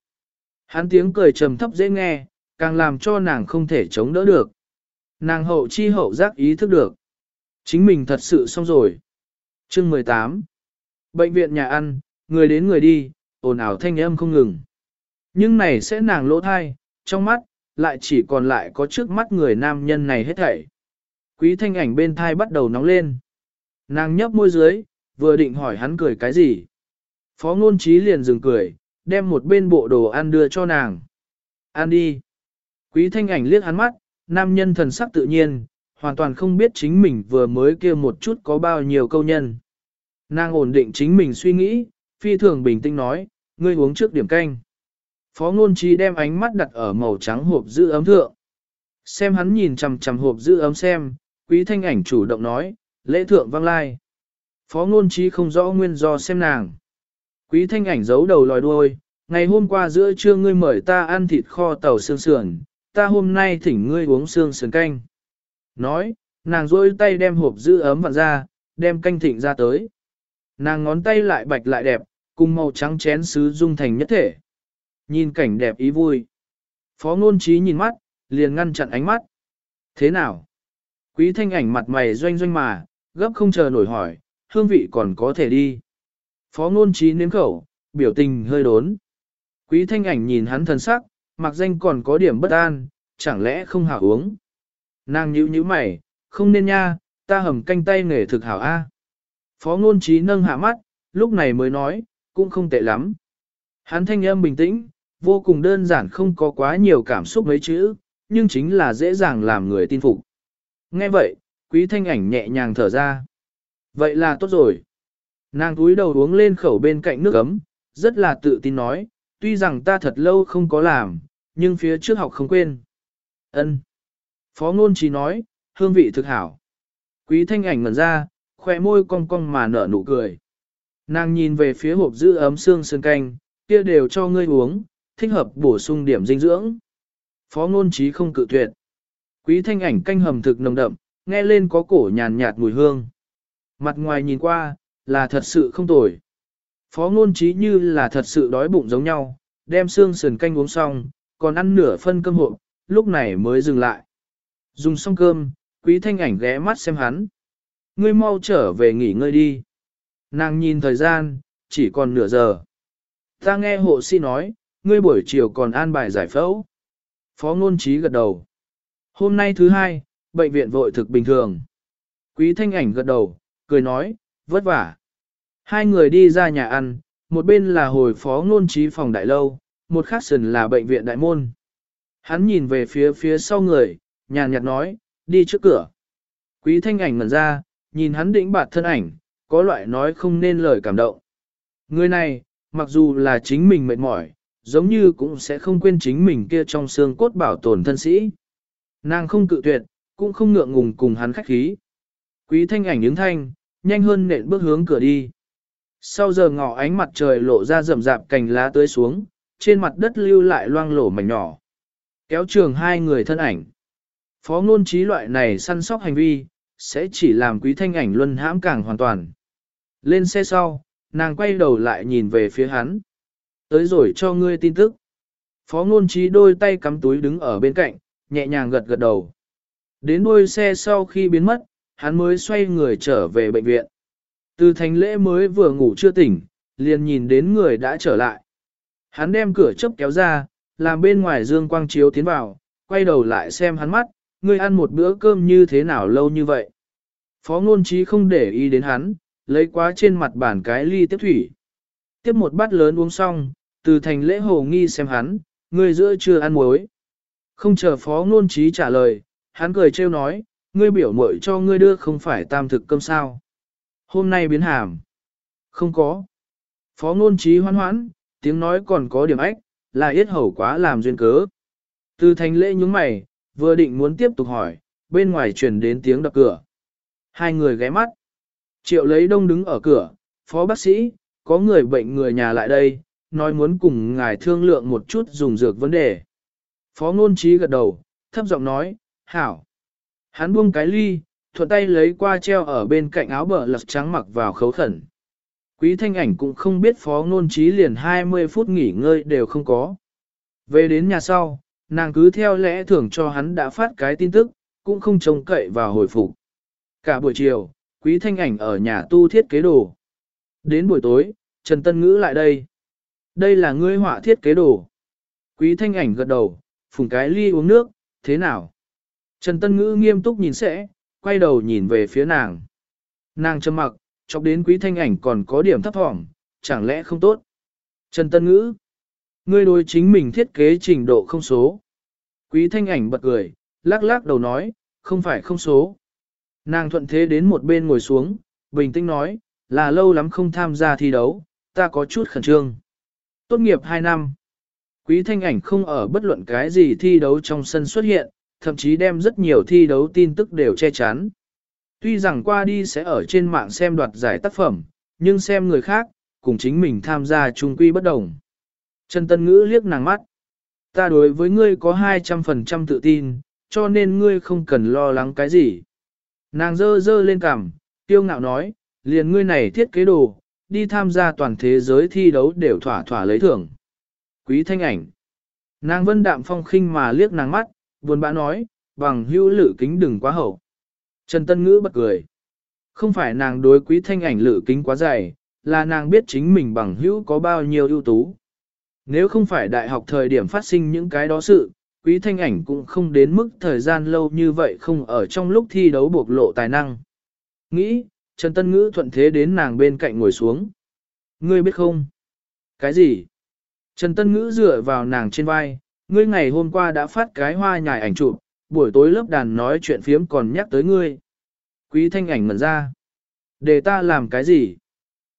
Hắn tiếng cười trầm thấp dễ nghe, càng làm cho nàng không thể chống đỡ được. Nàng hậu chi hậu giác ý thức được. Chính mình thật sự xong rồi. Chương 18 Bệnh viện nhà ăn, người đến người đi, ồn ào thanh âm không ngừng. Nhưng này sẽ nàng lỗ thai, trong mắt, lại chỉ còn lại có trước mắt người nam nhân này hết thảy. Quý thanh ảnh bên thai bắt đầu nóng lên. Nàng nhấp môi dưới, vừa định hỏi hắn cười cái gì. Phó ngôn trí liền dừng cười, đem một bên bộ đồ ăn đưa cho nàng. Ăn đi. Quý thanh ảnh liếc hắn mắt, nam nhân thần sắc tự nhiên, hoàn toàn không biết chính mình vừa mới kia một chút có bao nhiêu câu nhân. Nàng ổn định chính mình suy nghĩ, phi thường bình tĩnh nói, ngươi uống trước điểm canh. Phó ngôn trí đem ánh mắt đặt ở màu trắng hộp giữ ấm thượng. Xem hắn nhìn chằm chằm hộp giữ ấm xem, quý thanh ảnh chủ động nói, lễ thượng vang lai. Phó ngôn trí không rõ nguyên do xem nàng. Quý thanh ảnh giấu đầu lòi đuôi, ngày hôm qua giữa trưa ngươi mời ta ăn thịt kho tàu xương sườn, ta hôm nay thỉnh ngươi uống xương sườn canh. Nói, nàng rôi tay đem hộp giữ ấm vặn ra, đem canh thịnh ra tới. Nàng ngón tay lại bạch lại đẹp, cùng màu trắng chén sứ dung thành nhất thể. Nhìn cảnh đẹp ý vui. Phó ngôn trí nhìn mắt, liền ngăn chặn ánh mắt. Thế nào? Quý thanh ảnh mặt mày doanh doanh mà, gấp không chờ nổi hỏi, hương vị còn có thể đi. Phó ngôn trí nếm khẩu, biểu tình hơi đốn. Quý thanh ảnh nhìn hắn thần sắc, mặc danh còn có điểm bất an, chẳng lẽ không hảo uống. Nàng nhíu nhíu mày, không nên nha, ta hầm canh tay nghề thực hảo a. Phó ngôn trí nâng hạ mắt, lúc này mới nói, cũng không tệ lắm. Hắn thanh âm bình tĩnh, vô cùng đơn giản không có quá nhiều cảm xúc mấy chữ, nhưng chính là dễ dàng làm người tin phục. Nghe vậy, quý thanh ảnh nhẹ nhàng thở ra. Vậy là tốt rồi. Nàng túi đầu uống lên khẩu bên cạnh nước ấm, rất là tự tin nói, tuy rằng ta thật lâu không có làm, nhưng phía trước học không quên. Ân. Phó ngôn trí nói, hương vị thực hảo. Quý thanh ảnh ngẩn ra, khỏe môi cong cong mà nở nụ cười. Nàng nhìn về phía hộp giữ ấm xương sơn canh, kia đều cho ngươi uống, thích hợp bổ sung điểm dinh dưỡng. Phó ngôn trí không cự tuyệt. Quý thanh ảnh canh hầm thực nồng đậm, nghe lên có cổ nhàn nhạt mùi hương. Mặt ngoài nhìn qua, là thật sự không tồi. Phó ngôn trí như là thật sự đói bụng giống nhau, đem xương sườn canh uống xong, còn ăn nửa phân cơm hộp, lúc này mới dừng lại. Dùng xong cơm, quý thanh ảnh ghé mắt xem hắn. Ngươi mau trở về nghỉ ngơi đi. Nàng nhìn thời gian, chỉ còn nửa giờ. Ta nghe hộ sĩ nói, ngươi buổi chiều còn an bài giải phẫu. Phó ngôn trí gật đầu. Hôm nay thứ hai, bệnh viện vội thực bình thường. Quý thanh ảnh gật đầu, cười nói, vất vả. Hai người đi ra nhà ăn, một bên là hồi phó ngôn trí phòng đại lâu, một khác sần là bệnh viện đại môn. Hắn nhìn về phía phía sau người, nhàn nhạt nói, đi trước cửa. Quý thanh ảnh ngẩn ra, nhìn hắn đĩnh bạt thân ảnh, có loại nói không nên lời cảm động. Người này, mặc dù là chính mình mệt mỏi, giống như cũng sẽ không quên chính mình kia trong xương cốt bảo tồn thân sĩ. Nàng không cự tuyệt, cũng không ngượng ngùng cùng hắn khách khí. Quý thanh ảnh ứng thanh, nhanh hơn nện bước hướng cửa đi. Sau giờ ngọ ánh mặt trời lộ ra rậm rạp cành lá tưới xuống, trên mặt đất lưu lại loang lổ mảnh nhỏ. Kéo trường hai người thân ảnh. Phó ngôn trí loại này săn sóc hành vi, sẽ chỉ làm quý thanh ảnh luân hãm càng hoàn toàn. Lên xe sau, nàng quay đầu lại nhìn về phía hắn. Tới rồi cho ngươi tin tức. Phó ngôn trí đôi tay cắm túi đứng ở bên cạnh, nhẹ nhàng gật gật đầu. Đến đuôi xe sau khi biến mất, hắn mới xoay người trở về bệnh viện. Từ thành lễ mới vừa ngủ chưa tỉnh, liền nhìn đến người đã trở lại. Hắn đem cửa chớp kéo ra, làm bên ngoài dương quang chiếu tiến vào, quay đầu lại xem hắn mắt, ngươi ăn một bữa cơm như thế nào lâu như vậy. Phó ngôn trí không để ý đến hắn, lấy quá trên mặt bàn cái ly tiếp thủy. Tiếp một bát lớn uống xong, từ thành lễ hồ nghi xem hắn, ngươi giữa chưa ăn muối. Không chờ phó ngôn trí trả lời, hắn cười trêu nói, ngươi biểu mội cho ngươi đưa không phải tam thực cơm sao. Hôm nay biến hàm. Không có. Phó ngôn trí hoan hoãn, tiếng nói còn có điểm ách, là yết hầu quá làm duyên cớ. Từ thành lễ nhúng mày, vừa định muốn tiếp tục hỏi, bên ngoài truyền đến tiếng đập cửa. Hai người ghé mắt. Triệu lấy đông đứng ở cửa, phó bác sĩ, có người bệnh người nhà lại đây, nói muốn cùng ngài thương lượng một chút dùng dược vấn đề. Phó ngôn trí gật đầu, thấp giọng nói, hảo. Hắn buông cái ly, thuận tay lấy qua treo ở bên cạnh áo bờ lật trắng mặc vào khấu khẩn. Quý thanh ảnh cũng không biết phó ngôn trí liền 20 phút nghỉ ngơi đều không có. Về đến nhà sau, nàng cứ theo lẽ thường cho hắn đã phát cái tin tức, cũng không trông cậy vào hồi phục. Cả buổi chiều, quý thanh ảnh ở nhà tu thiết kế đồ. Đến buổi tối, Trần Tân Ngữ lại đây. Đây là ngươi họa thiết kế đồ. Quý thanh ảnh gật đầu, phùng cái ly uống nước, thế nào? Trần Tân Ngữ nghiêm túc nhìn sẽ, quay đầu nhìn về phía nàng. Nàng trầm mặc, chọc đến quý thanh ảnh còn có điểm thấp thỏm, chẳng lẽ không tốt? Trần Tân Ngữ, ngươi đối chính mình thiết kế trình độ không số. Quý thanh ảnh bật cười, lắc lắc đầu nói, không phải không số. Nàng thuận thế đến một bên ngồi xuống, bình tĩnh nói, là lâu lắm không tham gia thi đấu, ta có chút khẩn trương. Tốt nghiệp 2 năm. Quý thanh ảnh không ở bất luận cái gì thi đấu trong sân xuất hiện, thậm chí đem rất nhiều thi đấu tin tức đều che chắn. Tuy rằng qua đi sẽ ở trên mạng xem đoạt giải tác phẩm, nhưng xem người khác, cùng chính mình tham gia chung quy bất đồng. Trần Tân Ngữ liếc nàng mắt. Ta đối với ngươi có 200% tự tin, cho nên ngươi không cần lo lắng cái gì. Nàng dơ dơ lên cằm, tiêu ngạo nói, liền ngươi này thiết kế đồ, đi tham gia toàn thế giới thi đấu đều thỏa thỏa lấy thưởng. Quý thanh ảnh. Nàng vân đạm phong khinh mà liếc nàng mắt, buồn bã nói, bằng hữu lự kính đừng quá hậu. Trần Tân Ngữ bật cười. Không phải nàng đối quý thanh ảnh lự kính quá dày, là nàng biết chính mình bằng hữu có bao nhiêu ưu tú. Nếu không phải đại học thời điểm phát sinh những cái đó sự, quý thanh ảnh cũng không đến mức thời gian lâu như vậy không ở trong lúc thi đấu bộc lộ tài năng. Nghĩ, Trần Tân Ngữ thuận thế đến nàng bên cạnh ngồi xuống. Ngươi biết không? Cái gì? Trần Tân Ngữ dựa vào nàng trên vai, ngươi ngày hôm qua đã phát cái hoa nhài ảnh chụp, buổi tối lớp đàn nói chuyện phiếm còn nhắc tới ngươi. Quý thanh ảnh ngẩn ra. Để ta làm cái gì?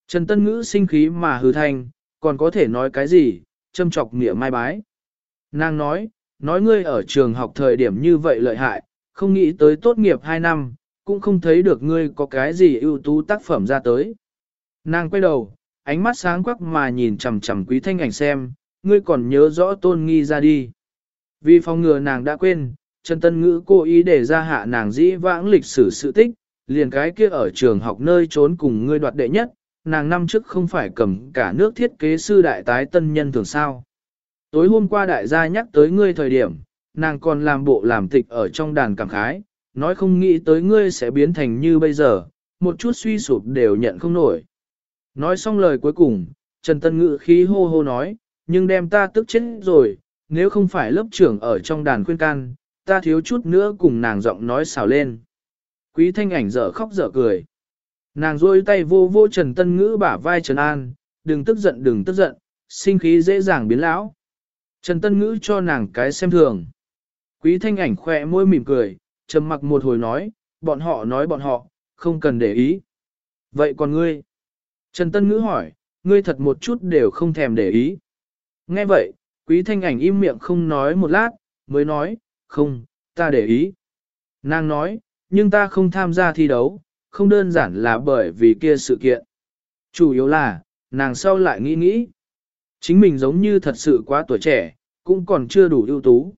Trần Tân Ngữ sinh khí mà hừ thanh, còn có thể nói cái gì, châm chọc nghĩa mai bái. Nàng nói, nói ngươi ở trường học thời điểm như vậy lợi hại, không nghĩ tới tốt nghiệp 2 năm, cũng không thấy được ngươi có cái gì ưu tú tác phẩm ra tới. Nàng quay đầu, ánh mắt sáng quắc mà nhìn chằm chằm quý thanh ảnh xem, ngươi còn nhớ rõ tôn nghi ra đi. Vì phòng ngừa nàng đã quên, Trần Tân Ngữ cố ý để ra hạ nàng dĩ vãng lịch sử sự tích, liền cái kia ở trường học nơi trốn cùng ngươi đoạt đệ nhất, nàng năm trước không phải cầm cả nước thiết kế sư đại tái tân nhân thường sao. Tối hôm qua đại gia nhắc tới ngươi thời điểm, nàng còn làm bộ làm tịch ở trong đàn cảm khái, nói không nghĩ tới ngươi sẽ biến thành như bây giờ, một chút suy sụp đều nhận không nổi. Nói xong lời cuối cùng, Trần Tân Ngữ khí hô hô nói, nhưng đem ta tức chết rồi, nếu không phải lớp trưởng ở trong đàn khuyên can, ta thiếu chút nữa cùng nàng giọng nói xào lên. Quý thanh ảnh dở khóc dở cười. Nàng rôi tay vô vô Trần Tân Ngữ bả vai Trần An, đừng tức giận đừng tức giận, sinh khí dễ dàng biến lão. Trần Tân Ngữ cho nàng cái xem thường. Quý thanh ảnh khỏe môi mỉm cười, trầm mặc một hồi nói, bọn họ nói bọn họ, không cần để ý. Vậy còn ngươi? Trần Tân Ngữ hỏi, ngươi thật một chút đều không thèm để ý. Nghe vậy, quý thanh ảnh im miệng không nói một lát, mới nói, không, ta để ý. Nàng nói, nhưng ta không tham gia thi đấu, không đơn giản là bởi vì kia sự kiện. Chủ yếu là, nàng sau lại nghĩ nghĩ. Chính mình giống như thật sự quá tuổi trẻ, cũng còn chưa đủ ưu tú.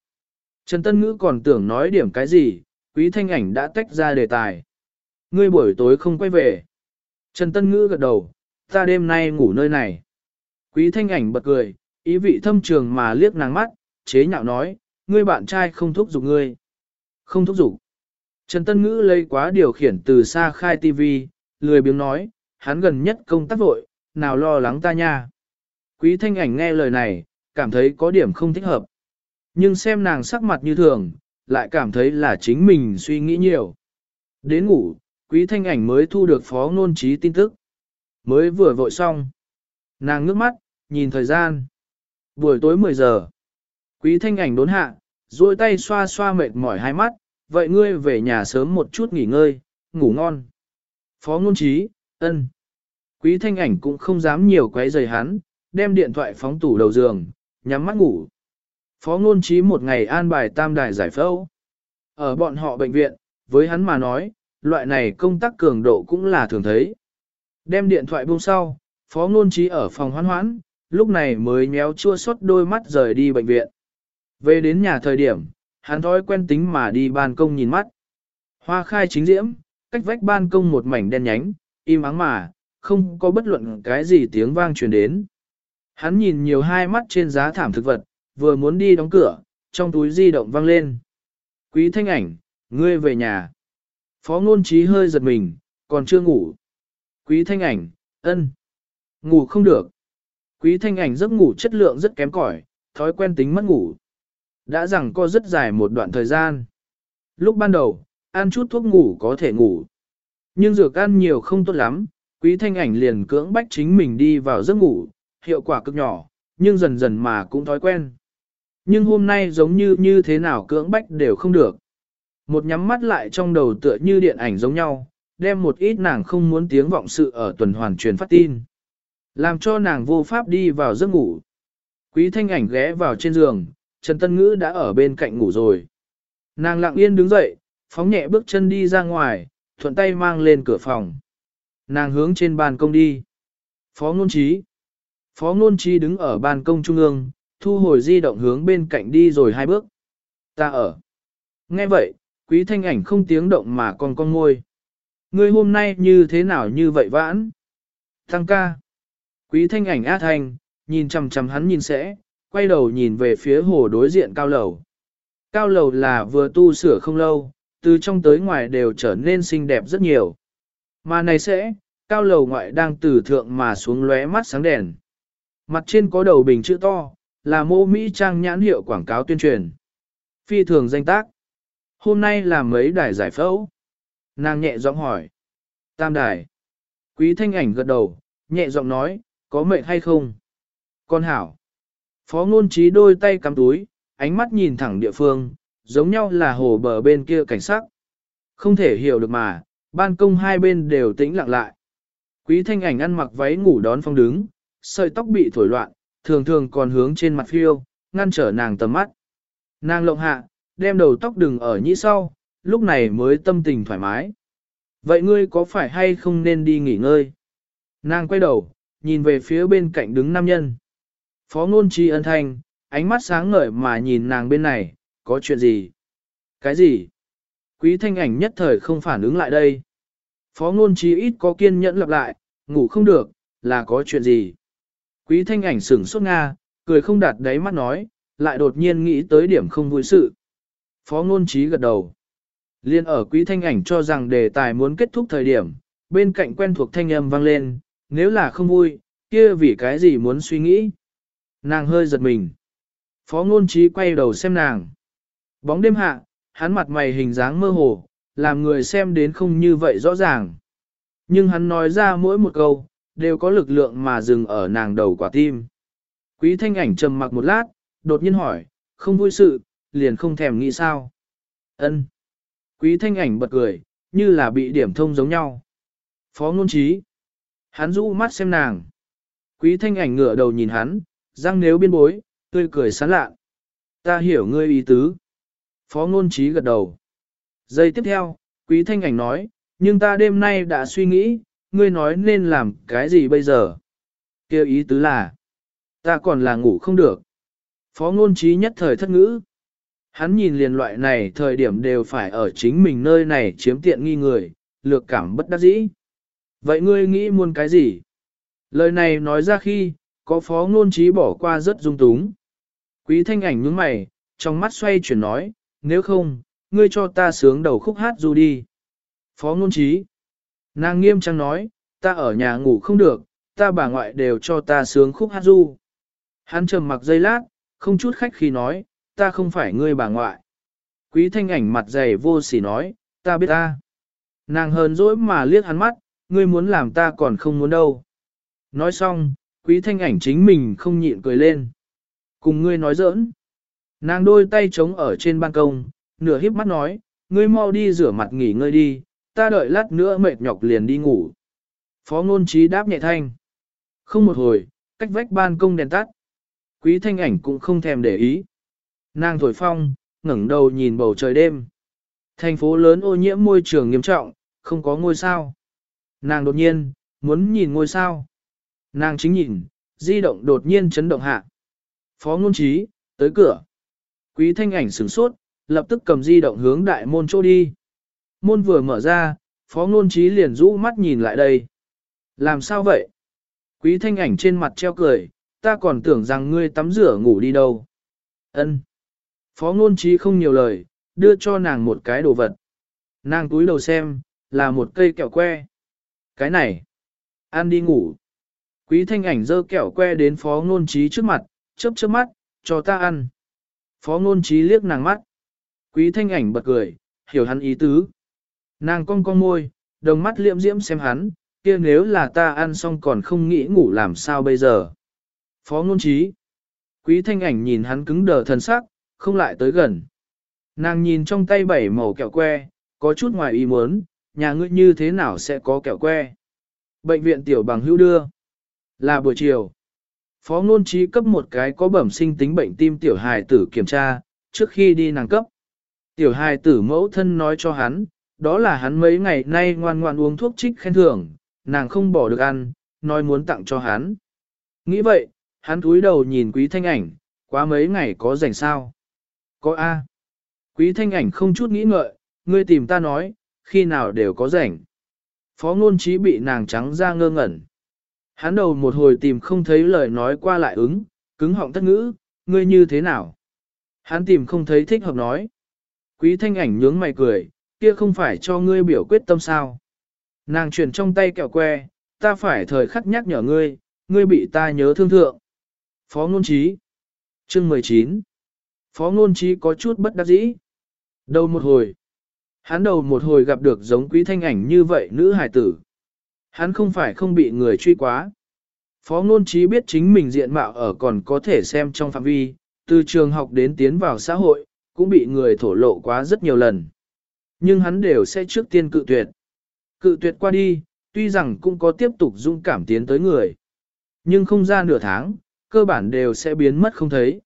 Trần Tân Ngữ còn tưởng nói điểm cái gì, quý thanh ảnh đã tách ra đề tài. Ngươi buổi tối không quay về. Trần Tân Ngữ gật đầu, ta đêm nay ngủ nơi này. Quý thanh ảnh bật cười, ý vị thâm trường mà liếc nàng mắt, chế nhạo nói, ngươi bạn trai không thúc giục ngươi. Không thúc giục. Trần Tân Ngữ lấy quá điều khiển từ xa khai tivi, lười biếng nói, hắn gần nhất công tác vội, nào lo lắng ta nha. Quý thanh ảnh nghe lời này, cảm thấy có điểm không thích hợp. Nhưng xem nàng sắc mặt như thường, lại cảm thấy là chính mình suy nghĩ nhiều. Đến ngủ, quý thanh ảnh mới thu được phó ngôn trí tin tức. Mới vừa vội xong. Nàng ngước mắt, nhìn thời gian. Buổi tối 10 giờ. Quý thanh ảnh đốn hạ, duỗi tay xoa xoa mệt mỏi hai mắt, vậy ngươi về nhà sớm một chút nghỉ ngơi, ngủ ngon. Phó ngôn trí, ân. Quý thanh ảnh cũng không dám nhiều quấy rầy hắn, đem điện thoại phóng tủ đầu giường, nhắm mắt ngủ. Phó ngôn trí một ngày an bài tam đài giải phẫu. Ở bọn họ bệnh viện, với hắn mà nói, loại này công tác cường độ cũng là thường thấy. Đem điện thoại buông sau, phó ngôn trí ở phòng hoán hoãn, lúc này mới nhéo chua xót đôi mắt rời đi bệnh viện. Về đến nhà thời điểm, hắn thói quen tính mà đi ban công nhìn mắt. Hoa khai chính diễm, cách vách ban công một mảnh đen nhánh, im ắng mà, không có bất luận cái gì tiếng vang truyền đến. Hắn nhìn nhiều hai mắt trên giá thảm thực vật, vừa muốn đi đóng cửa, trong túi di động vang lên. Quý thanh ảnh, ngươi về nhà. Phó ngôn trí hơi giật mình, còn chưa ngủ. Quý thanh ảnh, ân. Ngủ không được. Quý thanh ảnh giấc ngủ chất lượng rất kém cỏi, thói quen tính mất ngủ. Đã rằng co rất dài một đoạn thời gian. Lúc ban đầu, ăn chút thuốc ngủ có thể ngủ. Nhưng dược ăn nhiều không tốt lắm, quý thanh ảnh liền cưỡng bách chính mình đi vào giấc ngủ, hiệu quả cực nhỏ, nhưng dần dần mà cũng thói quen. Nhưng hôm nay giống như như thế nào cưỡng bách đều không được. Một nhắm mắt lại trong đầu tựa như điện ảnh giống nhau, đem một ít nàng không muốn tiếng vọng sự ở tuần hoàn truyền phát tin. Làm cho nàng vô pháp đi vào giấc ngủ. Quý thanh ảnh ghé vào trên giường, Trần Tân Ngữ đã ở bên cạnh ngủ rồi. Nàng lặng yên đứng dậy, phóng nhẹ bước chân đi ra ngoài, thuận tay mang lên cửa phòng. Nàng hướng trên ban công đi. Phó Ngôn Trí. Phó Ngôn Trí đứng ở ban công trung ương, thu hồi di động hướng bên cạnh đi rồi hai bước. Ta ở. Nghe vậy, quý thanh ảnh không tiếng động mà còn con ngôi. Ngươi hôm nay như thế nào như vậy vãn? Thăng ca. Quý thanh ảnh á thanh, nhìn chằm chằm hắn nhìn sẽ, quay đầu nhìn về phía hồ đối diện cao lầu. Cao lầu là vừa tu sửa không lâu, từ trong tới ngoài đều trở nên xinh đẹp rất nhiều. Mà này sẽ, cao lầu ngoại đang từ thượng mà xuống lóe mắt sáng đèn. Mặt trên có đầu bình chữ to, là mô Mỹ trang nhãn hiệu quảng cáo tuyên truyền. Phi thường danh tác. Hôm nay là mấy đài giải phẫu. Nàng nhẹ giọng hỏi. Tam đài. Quý thanh ảnh gật đầu, nhẹ giọng nói, có mệnh hay không? Con hảo. Phó ngôn trí đôi tay cắm túi, ánh mắt nhìn thẳng địa phương, giống nhau là hồ bờ bên kia cảnh sắc. Không thể hiểu được mà, ban công hai bên đều tĩnh lặng lại. Quý thanh ảnh ăn mặc váy ngủ đón phong đứng, sợi tóc bị thổi loạn, thường thường còn hướng trên mặt phiêu, ngăn trở nàng tầm mắt. Nàng lộng hạ, đem đầu tóc đừng ở nhĩ sau, lúc này mới tâm tình thoải mái. Vậy ngươi có phải hay không nên đi nghỉ ngơi? Nàng quay đầu, nhìn về phía bên cạnh đứng nam nhân. Phó ngôn trí ân thanh, ánh mắt sáng ngời mà nhìn nàng bên này, có chuyện gì? Cái gì? Quý thanh ảnh nhất thời không phản ứng lại đây. Phó ngôn trí ít có kiên nhẫn lặp lại, ngủ không được, là có chuyện gì? Quý thanh ảnh sửng sốt Nga, cười không đạt đáy mắt nói, lại đột nhiên nghĩ tới điểm không vui sự. Phó ngôn trí gật đầu. Liên ở quý thanh ảnh cho rằng đề tài muốn kết thúc thời điểm, bên cạnh quen thuộc thanh âm vang lên, nếu là không vui, kia vì cái gì muốn suy nghĩ. Nàng hơi giật mình. Phó ngôn trí quay đầu xem nàng. Bóng đêm hạ, hắn mặt mày hình dáng mơ hồ, làm người xem đến không như vậy rõ ràng. Nhưng hắn nói ra mỗi một câu, đều có lực lượng mà dừng ở nàng đầu quả tim. Quý thanh ảnh trầm mặc một lát, đột nhiên hỏi, không vui sự, liền không thèm nghĩ sao. ân Quý thanh ảnh bật cười, như là bị điểm thông giống nhau. Phó ngôn trí. Hắn rũ mắt xem nàng. Quý thanh ảnh ngửa đầu nhìn hắn, răng nếu biên bối, tươi cười sán lạ. Ta hiểu ngươi ý tứ. Phó ngôn trí gật đầu. Giây tiếp theo, quý thanh ảnh nói, nhưng ta đêm nay đã suy nghĩ, ngươi nói nên làm cái gì bây giờ? Kêu ý tứ là, ta còn là ngủ không được. Phó ngôn trí nhất thời thất ngữ. Hắn nhìn liền loại này thời điểm đều phải ở chính mình nơi này chiếm tiện nghi người, lược cảm bất đắc dĩ. Vậy ngươi nghĩ muốn cái gì? Lời này nói ra khi, có phó ngôn trí bỏ qua rất dung túng. Quý thanh ảnh nhướng mày, trong mắt xoay chuyển nói, nếu không, ngươi cho ta sướng đầu khúc hát du đi. Phó ngôn trí. Nàng nghiêm trang nói, ta ở nhà ngủ không được, ta bà ngoại đều cho ta sướng khúc hát du. Hắn trầm mặc giây lát, không chút khách khi nói, ta không phải ngươi bà ngoại. Quý thanh ảnh mặt dày vô sỉ nói, ta biết ta. Nàng hờn dỗi mà liếc hắn mắt, ngươi muốn làm ta còn không muốn đâu. Nói xong, quý thanh ảnh chính mình không nhịn cười lên. Cùng ngươi nói giỡn. Nàng đôi tay trống ở trên ban công, nửa híp mắt nói, ngươi mau đi rửa mặt nghỉ ngơi đi, ta đợi lát nữa mệt nhọc liền đi ngủ. Phó ngôn trí đáp nhẹ thanh. Không một hồi, cách vách ban công đèn tắt. Quý thanh ảnh cũng không thèm để ý. Nàng thổi phong, ngẩng đầu nhìn bầu trời đêm. Thành phố lớn ô nhiễm môi trường nghiêm trọng, không có ngôi sao. Nàng đột nhiên, muốn nhìn ngôi sao. Nàng chính nhìn, di động đột nhiên chấn động hạ. Phó ngôn trí, tới cửa. Quý thanh ảnh sửng sốt, lập tức cầm di động hướng đại môn chỗ đi. Môn vừa mở ra, phó ngôn trí liền rũ mắt nhìn lại đây. Làm sao vậy? Quý thanh ảnh trên mặt treo cười, ta còn tưởng rằng ngươi tắm rửa ngủ đi đâu. Ân. Phó ngôn trí không nhiều lời, đưa cho nàng một cái đồ vật. Nàng túi đầu xem, là một cây kẹo que. Cái này. Ăn đi ngủ. Quý thanh ảnh dơ kẹo que đến phó ngôn trí trước mặt, chớp chớp mắt, cho ta ăn. Phó ngôn trí liếc nàng mắt. Quý thanh ảnh bật cười, hiểu hắn ý tứ. Nàng cong cong môi, đồng mắt liệm diễm xem hắn, kia nếu là ta ăn xong còn không nghĩ ngủ làm sao bây giờ. Phó ngôn trí. Quý thanh ảnh nhìn hắn cứng đờ thần sắc, không lại tới gần. Nàng nhìn trong tay bảy màu kẹo que, có chút ngoài ý muốn, nhà ngươi như thế nào sẽ có kẹo que. Bệnh viện tiểu bằng hữu đưa. Là buổi chiều. Phó ngôn trí cấp một cái có bẩm sinh tính bệnh tim tiểu hài tử kiểm tra, trước khi đi nàng cấp. Tiểu hài tử mẫu thân nói cho hắn, đó là hắn mấy ngày nay ngoan ngoan uống thuốc trích khen thưởng, nàng không bỏ được ăn, nói muốn tặng cho hắn. Nghĩ vậy, hắn cúi đầu nhìn quý thanh ảnh, quá mấy ngày có rảnh sao? Có A. Quý thanh ảnh không chút nghĩ ngợi, ngươi tìm ta nói, khi nào đều có rảnh. Phó ngôn trí bị nàng trắng ra ngơ ngẩn. Hắn đầu một hồi tìm không thấy lời nói qua lại ứng, cứng họng tất ngữ, ngươi như thế nào? Hắn tìm không thấy thích hợp nói. Quý thanh ảnh nhướng mày cười, kia không phải cho ngươi biểu quyết tâm sao. Nàng chuyển trong tay kẹo que, ta phải thời khắc nhắc nhở ngươi, ngươi bị ta nhớ thương thượng. Phó ngôn trí. Chương 19. Phó ngôn trí có chút bất đắc dĩ. Đầu một hồi. Hắn đầu một hồi gặp được giống quý thanh ảnh như vậy nữ hài tử. Hắn không phải không bị người truy quá. Phó ngôn trí biết chính mình diện mạo ở còn có thể xem trong phạm vi, từ trường học đến tiến vào xã hội, cũng bị người thổ lộ quá rất nhiều lần. Nhưng hắn đều sẽ trước tiên cự tuyệt. Cự tuyệt qua đi, tuy rằng cũng có tiếp tục dung cảm tiến tới người. Nhưng không ra nửa tháng, cơ bản đều sẽ biến mất không thấy.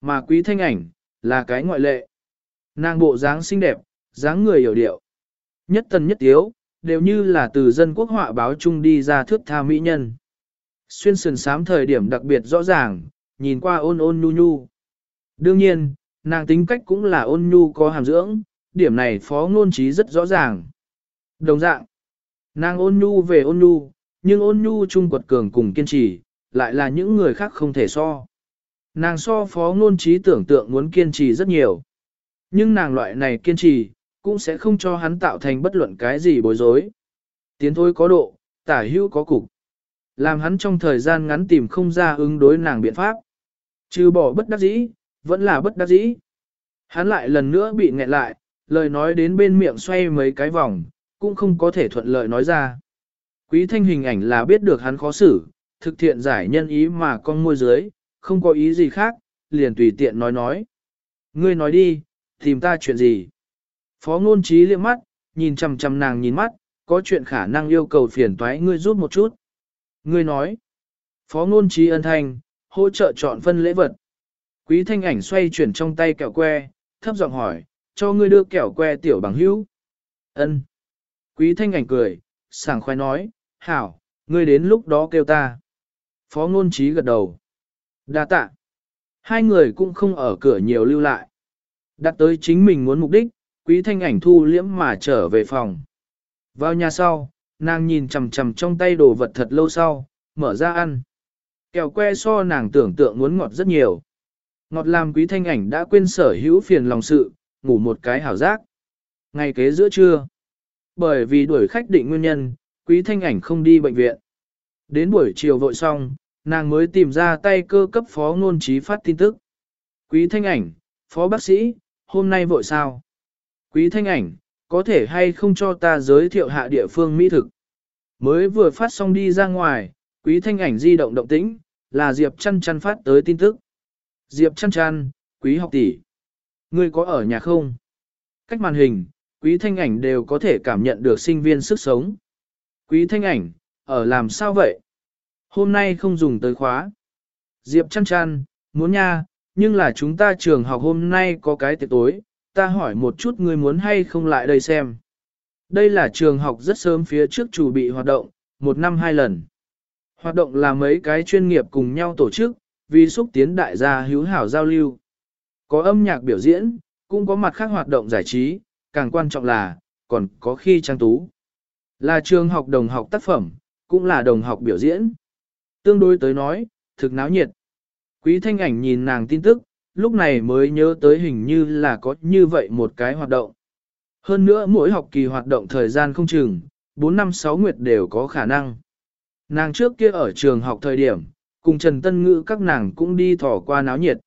Mà quý thanh ảnh, là cái ngoại lệ. Nàng bộ dáng xinh đẹp, dáng người hiểu điệu. Nhất tần nhất tiếu, đều như là từ dân quốc họa báo chung đi ra thước tha mỹ nhân. Xuyên sườn sám thời điểm đặc biệt rõ ràng, nhìn qua ôn ôn nhu nhu. Đương nhiên, nàng tính cách cũng là ôn nhu có hàm dưỡng, điểm này phó ngôn trí rất rõ ràng. Đồng dạng, nàng ôn nhu về ôn nhu, nhưng ôn nhu chung quật cường cùng kiên trì, lại là những người khác không thể so. Nàng so phó ngôn trí tưởng tượng muốn kiên trì rất nhiều. Nhưng nàng loại này kiên trì, cũng sẽ không cho hắn tạo thành bất luận cái gì bối rối. Tiến thôi có độ, tả hữu có cục. Làm hắn trong thời gian ngắn tìm không ra ứng đối nàng biện pháp. Trừ bỏ bất đắc dĩ, vẫn là bất đắc dĩ. Hắn lại lần nữa bị nghẹn lại, lời nói đến bên miệng xoay mấy cái vòng, cũng không có thể thuận lợi nói ra. Quý thanh hình ảnh là biết được hắn khó xử, thực thiện giải nhân ý mà con môi dưới, không có ý gì khác, liền tùy tiện nói nói. Ngươi nói đi, tìm ta chuyện gì? Phó ngôn trí liếc mắt, nhìn chằm chằm nàng nhìn mắt, có chuyện khả năng yêu cầu phiền toái ngươi rút một chút. Ngươi nói. Phó ngôn trí ân thanh, hỗ trợ chọn phân lễ vật. Quý thanh ảnh xoay chuyển trong tay kẹo que, thấp giọng hỏi, cho ngươi đưa kẹo que tiểu bằng hữu. Ân. Quý thanh ảnh cười, sảng khoái nói, hảo, ngươi đến lúc đó kêu ta. Phó ngôn trí gật đầu. Đa tạ. Hai người cũng không ở cửa nhiều lưu lại. Đặt tới chính mình muốn mục đích, quý thanh ảnh thu liễm mà trở về phòng. Vào nhà sau, nàng nhìn chầm chầm trong tay đồ vật thật lâu sau, mở ra ăn. Kẹo que so nàng tưởng tượng muốn ngọt rất nhiều. Ngọt làm quý thanh ảnh đã quên sở hữu phiền lòng sự, ngủ một cái hảo giác. Ngày kế giữa trưa, bởi vì đuổi khách định nguyên nhân, quý thanh ảnh không đi bệnh viện. Đến buổi chiều vội xong, nàng mới tìm ra tay cơ cấp phó ngôn trí phát tin tức. Quý thanh ảnh, phó bác sĩ, hôm nay vội sao? Quý thanh ảnh, có thể hay không cho ta giới thiệu hạ địa phương mỹ thực? Mới vừa phát xong đi ra ngoài, quý thanh ảnh di động động tĩnh, là Diệp chăn chăn phát tới tin tức. Diệp chăn chăn, quý học tỷ. Ngươi có ở nhà không? Cách màn hình, quý thanh ảnh đều có thể cảm nhận được sinh viên sức sống. Quý thanh ảnh, ở làm sao vậy? Hôm nay không dùng tới khóa. Diệp chăn chăn, muốn nha, nhưng là chúng ta trường học hôm nay có cái tiệc tối, ta hỏi một chút ngươi muốn hay không lại đây xem. Đây là trường học rất sớm phía trước chủ bị hoạt động, một năm hai lần. Hoạt động là mấy cái chuyên nghiệp cùng nhau tổ chức, vì xúc tiến đại gia hữu hảo giao lưu. Có âm nhạc biểu diễn, cũng có mặt khác hoạt động giải trí, càng quan trọng là, còn có khi trang tú. Là trường học đồng học tác phẩm, cũng là đồng học biểu diễn. Tương đối tới nói, thực náo nhiệt. Quý thanh ảnh nhìn nàng tin tức, lúc này mới nhớ tới hình như là có như vậy một cái hoạt động. Hơn nữa mỗi học kỳ hoạt động thời gian không chừng, 4 năm 6 nguyệt đều có khả năng. Nàng trước kia ở trường học thời điểm, cùng Trần Tân Ngữ các nàng cũng đi thỏ qua náo nhiệt.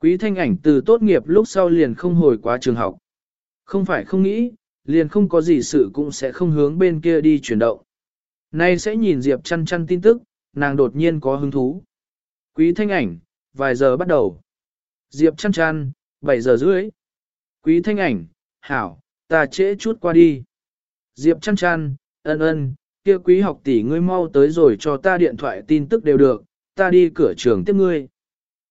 Quý thanh ảnh từ tốt nghiệp lúc sau liền không hồi qua trường học. Không phải không nghĩ, liền không có gì sự cũng sẽ không hướng bên kia đi chuyển động. Nay sẽ nhìn Diệp chăn chăn tin tức, nàng đột nhiên có hứng thú. Quý thanh ảnh, vài giờ bắt đầu. Diệp chăn chăn, 7 giờ rưỡi. Quý thanh ảnh, hảo, ta trễ chút qua đi. Diệp chăn chăn, ân ân, kia quý học tỷ ngươi mau tới rồi cho ta điện thoại tin tức đều được, ta đi cửa trường tiếp ngươi.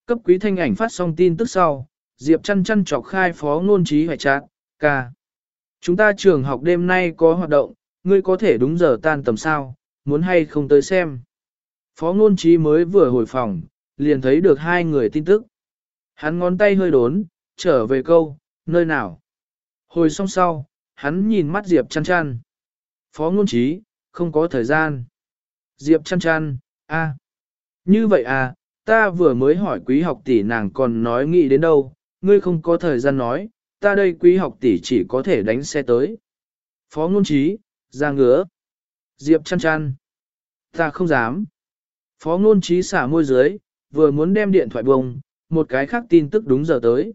Cấp quý thanh ảnh phát xong tin tức sau, Diệp chăn chăn chọc khai phó ngôn trí hoài trạng, ca. Chúng ta trường học đêm nay có hoạt động, ngươi có thể đúng giờ tan tầm sao, muốn hay không tới xem. Phó ngôn trí mới vừa hồi phòng, liền thấy được hai người tin tức. Hắn ngón tay hơi đốn, trở về câu, nơi nào. Hồi xong sau, hắn nhìn mắt Diệp chăn chăn. Phó ngôn trí, không có thời gian. Diệp chăn chăn, a, Như vậy à, ta vừa mới hỏi quý học tỷ nàng còn nói nghĩ đến đâu, ngươi không có thời gian nói, ta đây quý học tỷ chỉ có thể đánh xe tới. Phó ngôn trí, ra ngứa. Diệp chăn chăn. Ta không dám. Phó ngôn trí xả môi dưới, vừa muốn đem điện thoại bông, một cái khác tin tức đúng giờ tới.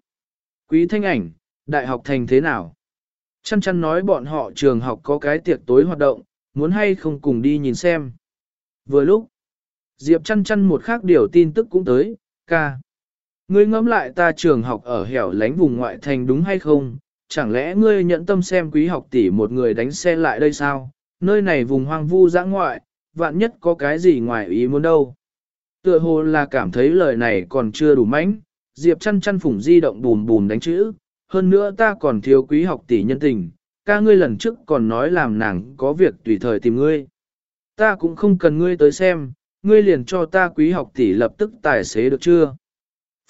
Quý thanh ảnh, đại học thành thế nào? Chăn chăn nói bọn họ trường học có cái tiệc tối hoạt động, muốn hay không cùng đi nhìn xem. Vừa lúc, Diệp chăn chăn một khác điều tin tức cũng tới, ca. Ngươi ngẫm lại ta trường học ở hẻo lánh vùng ngoại thành đúng hay không? Chẳng lẽ ngươi nhận tâm xem quý học tỷ một người đánh xe lại đây sao? Nơi này vùng hoang vu dã ngoại, vạn nhất có cái gì ngoài ý muốn đâu. Tựa hồ là cảm thấy lời này còn chưa đủ mãnh, Diệp chăn chăn phủng di động bùm bùm đánh chữ, hơn nữa ta còn thiếu quý học tỷ nhân tình, ca ngươi lần trước còn nói làm nàng có việc tùy thời tìm ngươi. Ta cũng không cần ngươi tới xem, ngươi liền cho ta quý học tỷ lập tức tài xế được chưa?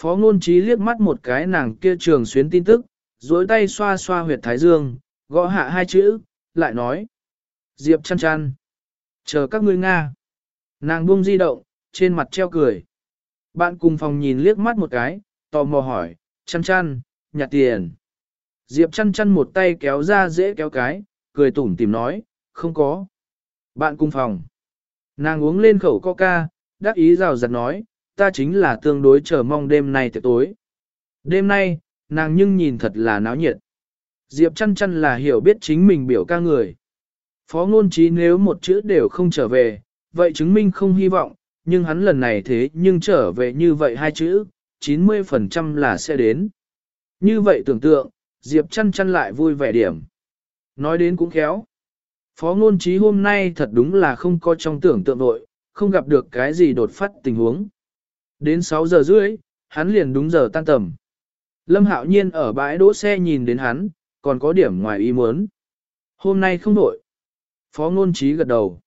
Phó ngôn trí liếc mắt một cái nàng kia trường xuyến tin tức, dối tay xoa xoa huyệt thái dương, gõ hạ hai chữ, lại nói. Diệp chăn chăn. Chờ các ngươi Nga. Nàng buông di động, trên mặt treo cười. Bạn cùng phòng nhìn liếc mắt một cái, tò mò hỏi, chăn chăn, nhặt tiền. Diệp chăn chăn một tay kéo ra dễ kéo cái, cười tủm tìm nói, không có. Bạn cùng phòng. Nàng uống lên khẩu coca, đắc ý rào rạt nói, ta chính là tương đối chờ mong đêm nay tiệc tối. Đêm nay, nàng nhưng nhìn thật là náo nhiệt. Diệp chăn chăn là hiểu biết chính mình biểu ca người. Phó ngôn trí nếu một chữ đều không trở về, vậy chứng minh không hy vọng, nhưng hắn lần này thế nhưng trở về như vậy hai chữ, 90% là sẽ đến. Như vậy tưởng tượng, Diệp chăn chăn lại vui vẻ điểm. Nói đến cũng khéo. Phó ngôn trí hôm nay thật đúng là không có trong tưởng tượng nội, không gặp được cái gì đột phát tình huống. Đến 6 giờ rưỡi, hắn liền đúng giờ tan tầm. Lâm Hạo Nhiên ở bãi đỗ xe nhìn đến hắn, còn có điểm ngoài ý muốn. Hôm nay không đổi. Phó ngôn trí gật đầu.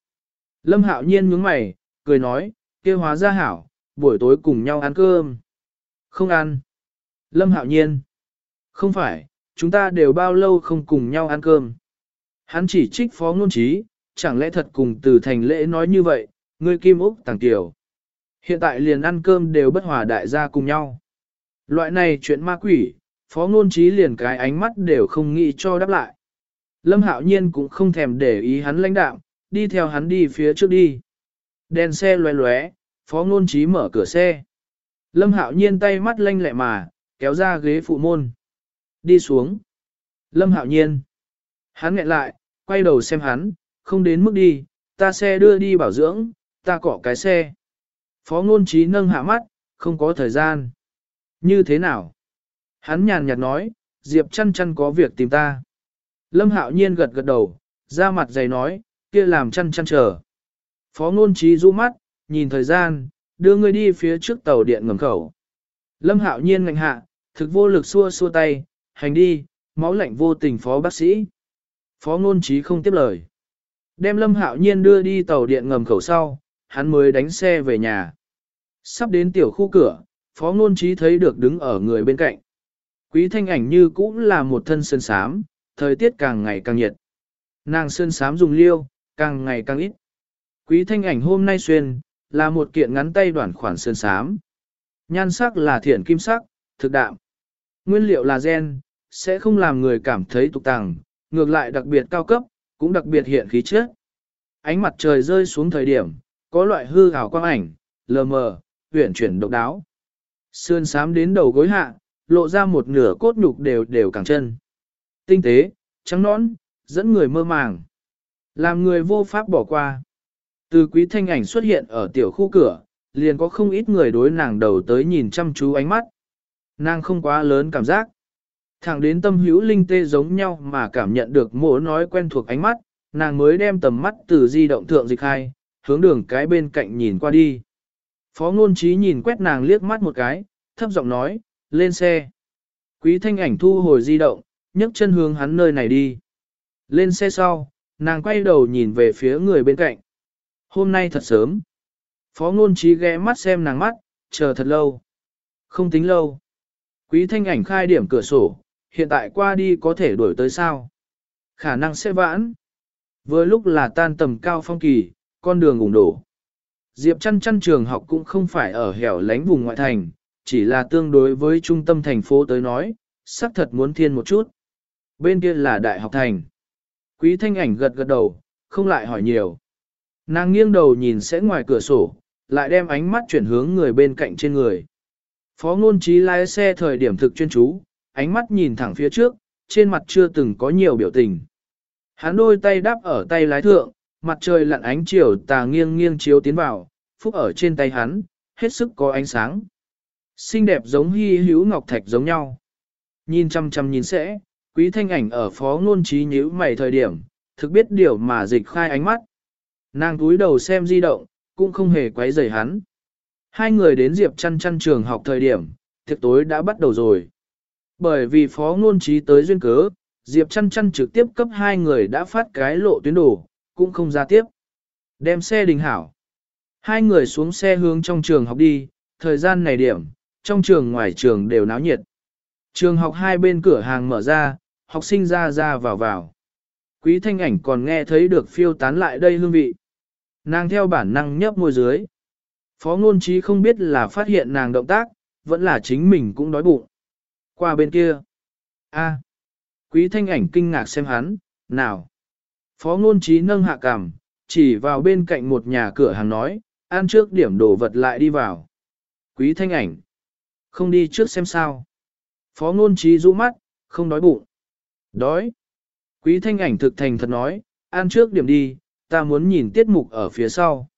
Lâm Hạo Nhiên nhướng mày, cười nói, kêu hóa ra hảo, buổi tối cùng nhau ăn cơm. Không ăn. Lâm Hạo Nhiên. Không phải, chúng ta đều bao lâu không cùng nhau ăn cơm. Hắn chỉ trích phó ngôn trí, chẳng lẽ thật cùng từ thành lễ nói như vậy, ngươi kim úc tàng tiểu. Hiện tại liền ăn cơm đều bất hòa đại gia cùng nhau. Loại này chuyện ma quỷ, phó ngôn trí liền cái ánh mắt đều không nghĩ cho đáp lại. Lâm hạo nhiên cũng không thèm để ý hắn lãnh đạo, đi theo hắn đi phía trước đi. Đèn xe loé loé, phó ngôn trí mở cửa xe. Lâm hạo nhiên tay mắt lanh lẹ mà, kéo ra ghế phụ môn. Đi xuống. Lâm hạo nhiên. Hắn nghẹn lại, quay đầu xem hắn, không đến mức đi, ta xe đưa đi bảo dưỡng, ta cọ cái xe. Phó ngôn trí nâng hạ mắt, không có thời gian. Như thế nào? Hắn nhàn nhạt nói, Diệp chăn chăn có việc tìm ta. Lâm hạo nhiên gật gật đầu, ra mặt dày nói, kia làm chăn chăn chờ. Phó ngôn trí rũ mắt, nhìn thời gian, đưa người đi phía trước tàu điện ngầm khẩu. Lâm hạo nhiên ngạnh hạ, thực vô lực xua xua tay, hành đi, máu lạnh vô tình phó bác sĩ. Phó ngôn trí không tiếp lời. Đem Lâm Hạo Nhiên đưa đi tàu điện ngầm khẩu sau, hắn mới đánh xe về nhà. Sắp đến tiểu khu cửa, Phó ngôn trí thấy được đứng ở người bên cạnh. Quý thanh ảnh như cũng là một thân sơn sám, thời tiết càng ngày càng nhiệt. Nàng sơn sám dùng liêu, càng ngày càng ít. Quý thanh ảnh hôm nay xuyên, là một kiện ngắn tay đoạn khoản sơn sám. Nhan sắc là thiện kim sắc, thực đạm. Nguyên liệu là gen, sẽ không làm người cảm thấy tục tàng, ngược lại đặc biệt cao cấp, cũng đặc biệt hiện khí chất. Ánh mặt trời rơi xuống thời điểm, có loại hư ảo quang ảnh, lờ mờ, huyển chuyển độc đáo. Sườn sám đến đầu gối hạ, lộ ra một nửa cốt nhục đều đều càng chân. Tinh tế, trắng nõn, dẫn người mơ màng. Làm người vô pháp bỏ qua. Từ quý thanh ảnh xuất hiện ở tiểu khu cửa, liền có không ít người đối nàng đầu tới nhìn chăm chú ánh mắt. Nàng không quá lớn cảm giác. Thẳng đến tâm hữu linh tê giống nhau mà cảm nhận được mỗ nói quen thuộc ánh mắt, nàng mới đem tầm mắt từ di động thượng dịch hai, hướng đường cái bên cạnh nhìn qua đi. Phó ngôn trí nhìn quét nàng liếc mắt một cái, thấp giọng nói, lên xe. Quý thanh ảnh thu hồi di động, nhấc chân hướng hắn nơi này đi. Lên xe sau, nàng quay đầu nhìn về phía người bên cạnh. Hôm nay thật sớm. Phó ngôn trí ghé mắt xem nàng mắt, chờ thật lâu. Không tính lâu. Quý thanh ảnh khai điểm cửa sổ, hiện tại qua đi có thể đuổi tới sao. Khả năng sẽ vãn. Vừa lúc là tan tầm cao phong kỳ, con đường ủng đổ. Diệp chăn chăn trường học cũng không phải ở hẻo lánh vùng ngoại thành, chỉ là tương đối với trung tâm thành phố tới nói, xác thật muốn thiên một chút. Bên kia là đại học thành. Quý thanh ảnh gật gật đầu, không lại hỏi nhiều. Nàng nghiêng đầu nhìn sẽ ngoài cửa sổ, lại đem ánh mắt chuyển hướng người bên cạnh trên người. Phó ngôn trí lái xe thời điểm thực chuyên chú, ánh mắt nhìn thẳng phía trước, trên mặt chưa từng có nhiều biểu tình. Hắn đôi tay đáp ở tay lái thượng, mặt trời lặn ánh chiều tà nghiêng nghiêng chiếu tiến vào, phúc ở trên tay hắn, hết sức có ánh sáng. Xinh đẹp giống hy hữu ngọc thạch giống nhau. Nhìn chăm chăm nhìn sẽ, quý thanh ảnh ở phó ngôn trí nhíu mày thời điểm, thực biết điều mà dịch khai ánh mắt. Nàng túi đầu xem di động, cũng không hề quấy rầy hắn. Hai người đến Diệp chăn chăn trường học thời điểm, tiệc tối đã bắt đầu rồi. Bởi vì phó ngôn trí tới duyên cớ, Diệp chăn chăn trực tiếp cấp hai người đã phát cái lộ tuyến đồ, cũng không ra tiếp. Đem xe đình hảo. Hai người xuống xe hướng trong trường học đi, thời gian này điểm, trong trường ngoài trường đều náo nhiệt. Trường học hai bên cửa hàng mở ra, học sinh ra ra vào vào. Quý thanh ảnh còn nghe thấy được phiêu tán lại đây hương vị. Nàng theo bản năng nhấp môi dưới. Phó ngôn trí không biết là phát hiện nàng động tác, vẫn là chính mình cũng đói bụng. Qua bên kia. a Quý thanh ảnh kinh ngạc xem hắn, nào. Phó ngôn trí nâng hạ cằm, chỉ vào bên cạnh một nhà cửa hàng nói, ăn trước điểm đồ vật lại đi vào. Quý thanh ảnh. Không đi trước xem sao. Phó ngôn trí rũ mắt, không đói bụng. Đói. Quý thanh ảnh thực thành thật nói, ăn trước điểm đi, ta muốn nhìn tiết mục ở phía sau.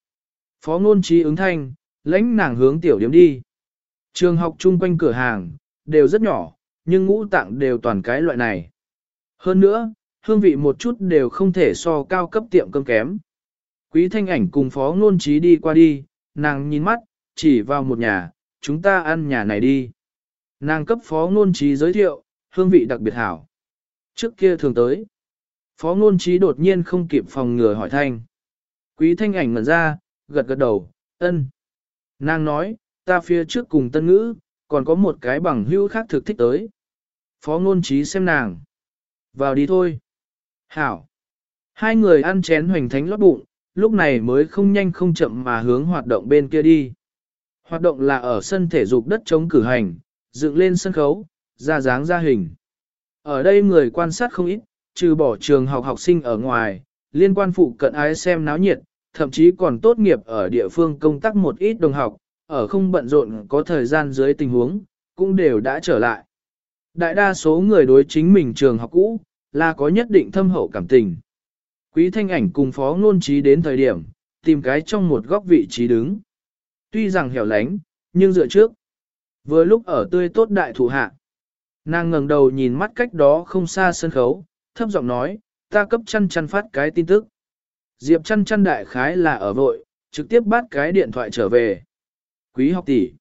Phó ngôn trí ứng thanh, lãnh nàng hướng tiểu điểm đi. Trường học chung quanh cửa hàng, đều rất nhỏ, nhưng ngũ tạng đều toàn cái loại này. Hơn nữa, hương vị một chút đều không thể so cao cấp tiệm cơm kém. Quý thanh ảnh cùng phó ngôn trí đi qua đi, nàng nhìn mắt, chỉ vào một nhà, chúng ta ăn nhà này đi. Nàng cấp phó ngôn trí giới thiệu, hương vị đặc biệt hảo. Trước kia thường tới, phó ngôn trí đột nhiên không kịp phòng ngừa hỏi thanh. Quý thanh ảnh ngẩn ra, gật gật đầu, ân. Nàng nói, ta phía trước cùng tân ngữ, còn có một cái bằng hữu khác thực thích tới. Phó ngôn trí xem nàng. Vào đi thôi. Hảo. Hai người ăn chén hoành thánh lót bụng, lúc này mới không nhanh không chậm mà hướng hoạt động bên kia đi. Hoạt động là ở sân thể dục đất chống cử hành, dựng lên sân khấu, ra dáng ra hình. Ở đây người quan sát không ít, trừ bỏ trường học học sinh ở ngoài, liên quan phụ cận ái xem náo nhiệt, thậm chí còn tốt nghiệp ở địa phương công tác một ít đồng học, ở không bận rộn có thời gian dưới tình huống, cũng đều đã trở lại. Đại đa số người đối chính mình trường học cũ, là có nhất định thâm hậu cảm tình. Quý thanh ảnh cùng phó ngôn trí đến thời điểm, tìm cái trong một góc vị trí đứng. Tuy rằng hẻo lánh, nhưng dựa trước. Vừa lúc ở tươi tốt đại thủ hạ. Nàng ngẩng đầu nhìn mắt cách đó không xa sân khấu, thấp giọng nói, ta cấp chăn chăn phát cái tin tức. Diệp chăn chăn đại khái là ở vội, trực tiếp bắt cái điện thoại trở về. Quý học tỷ,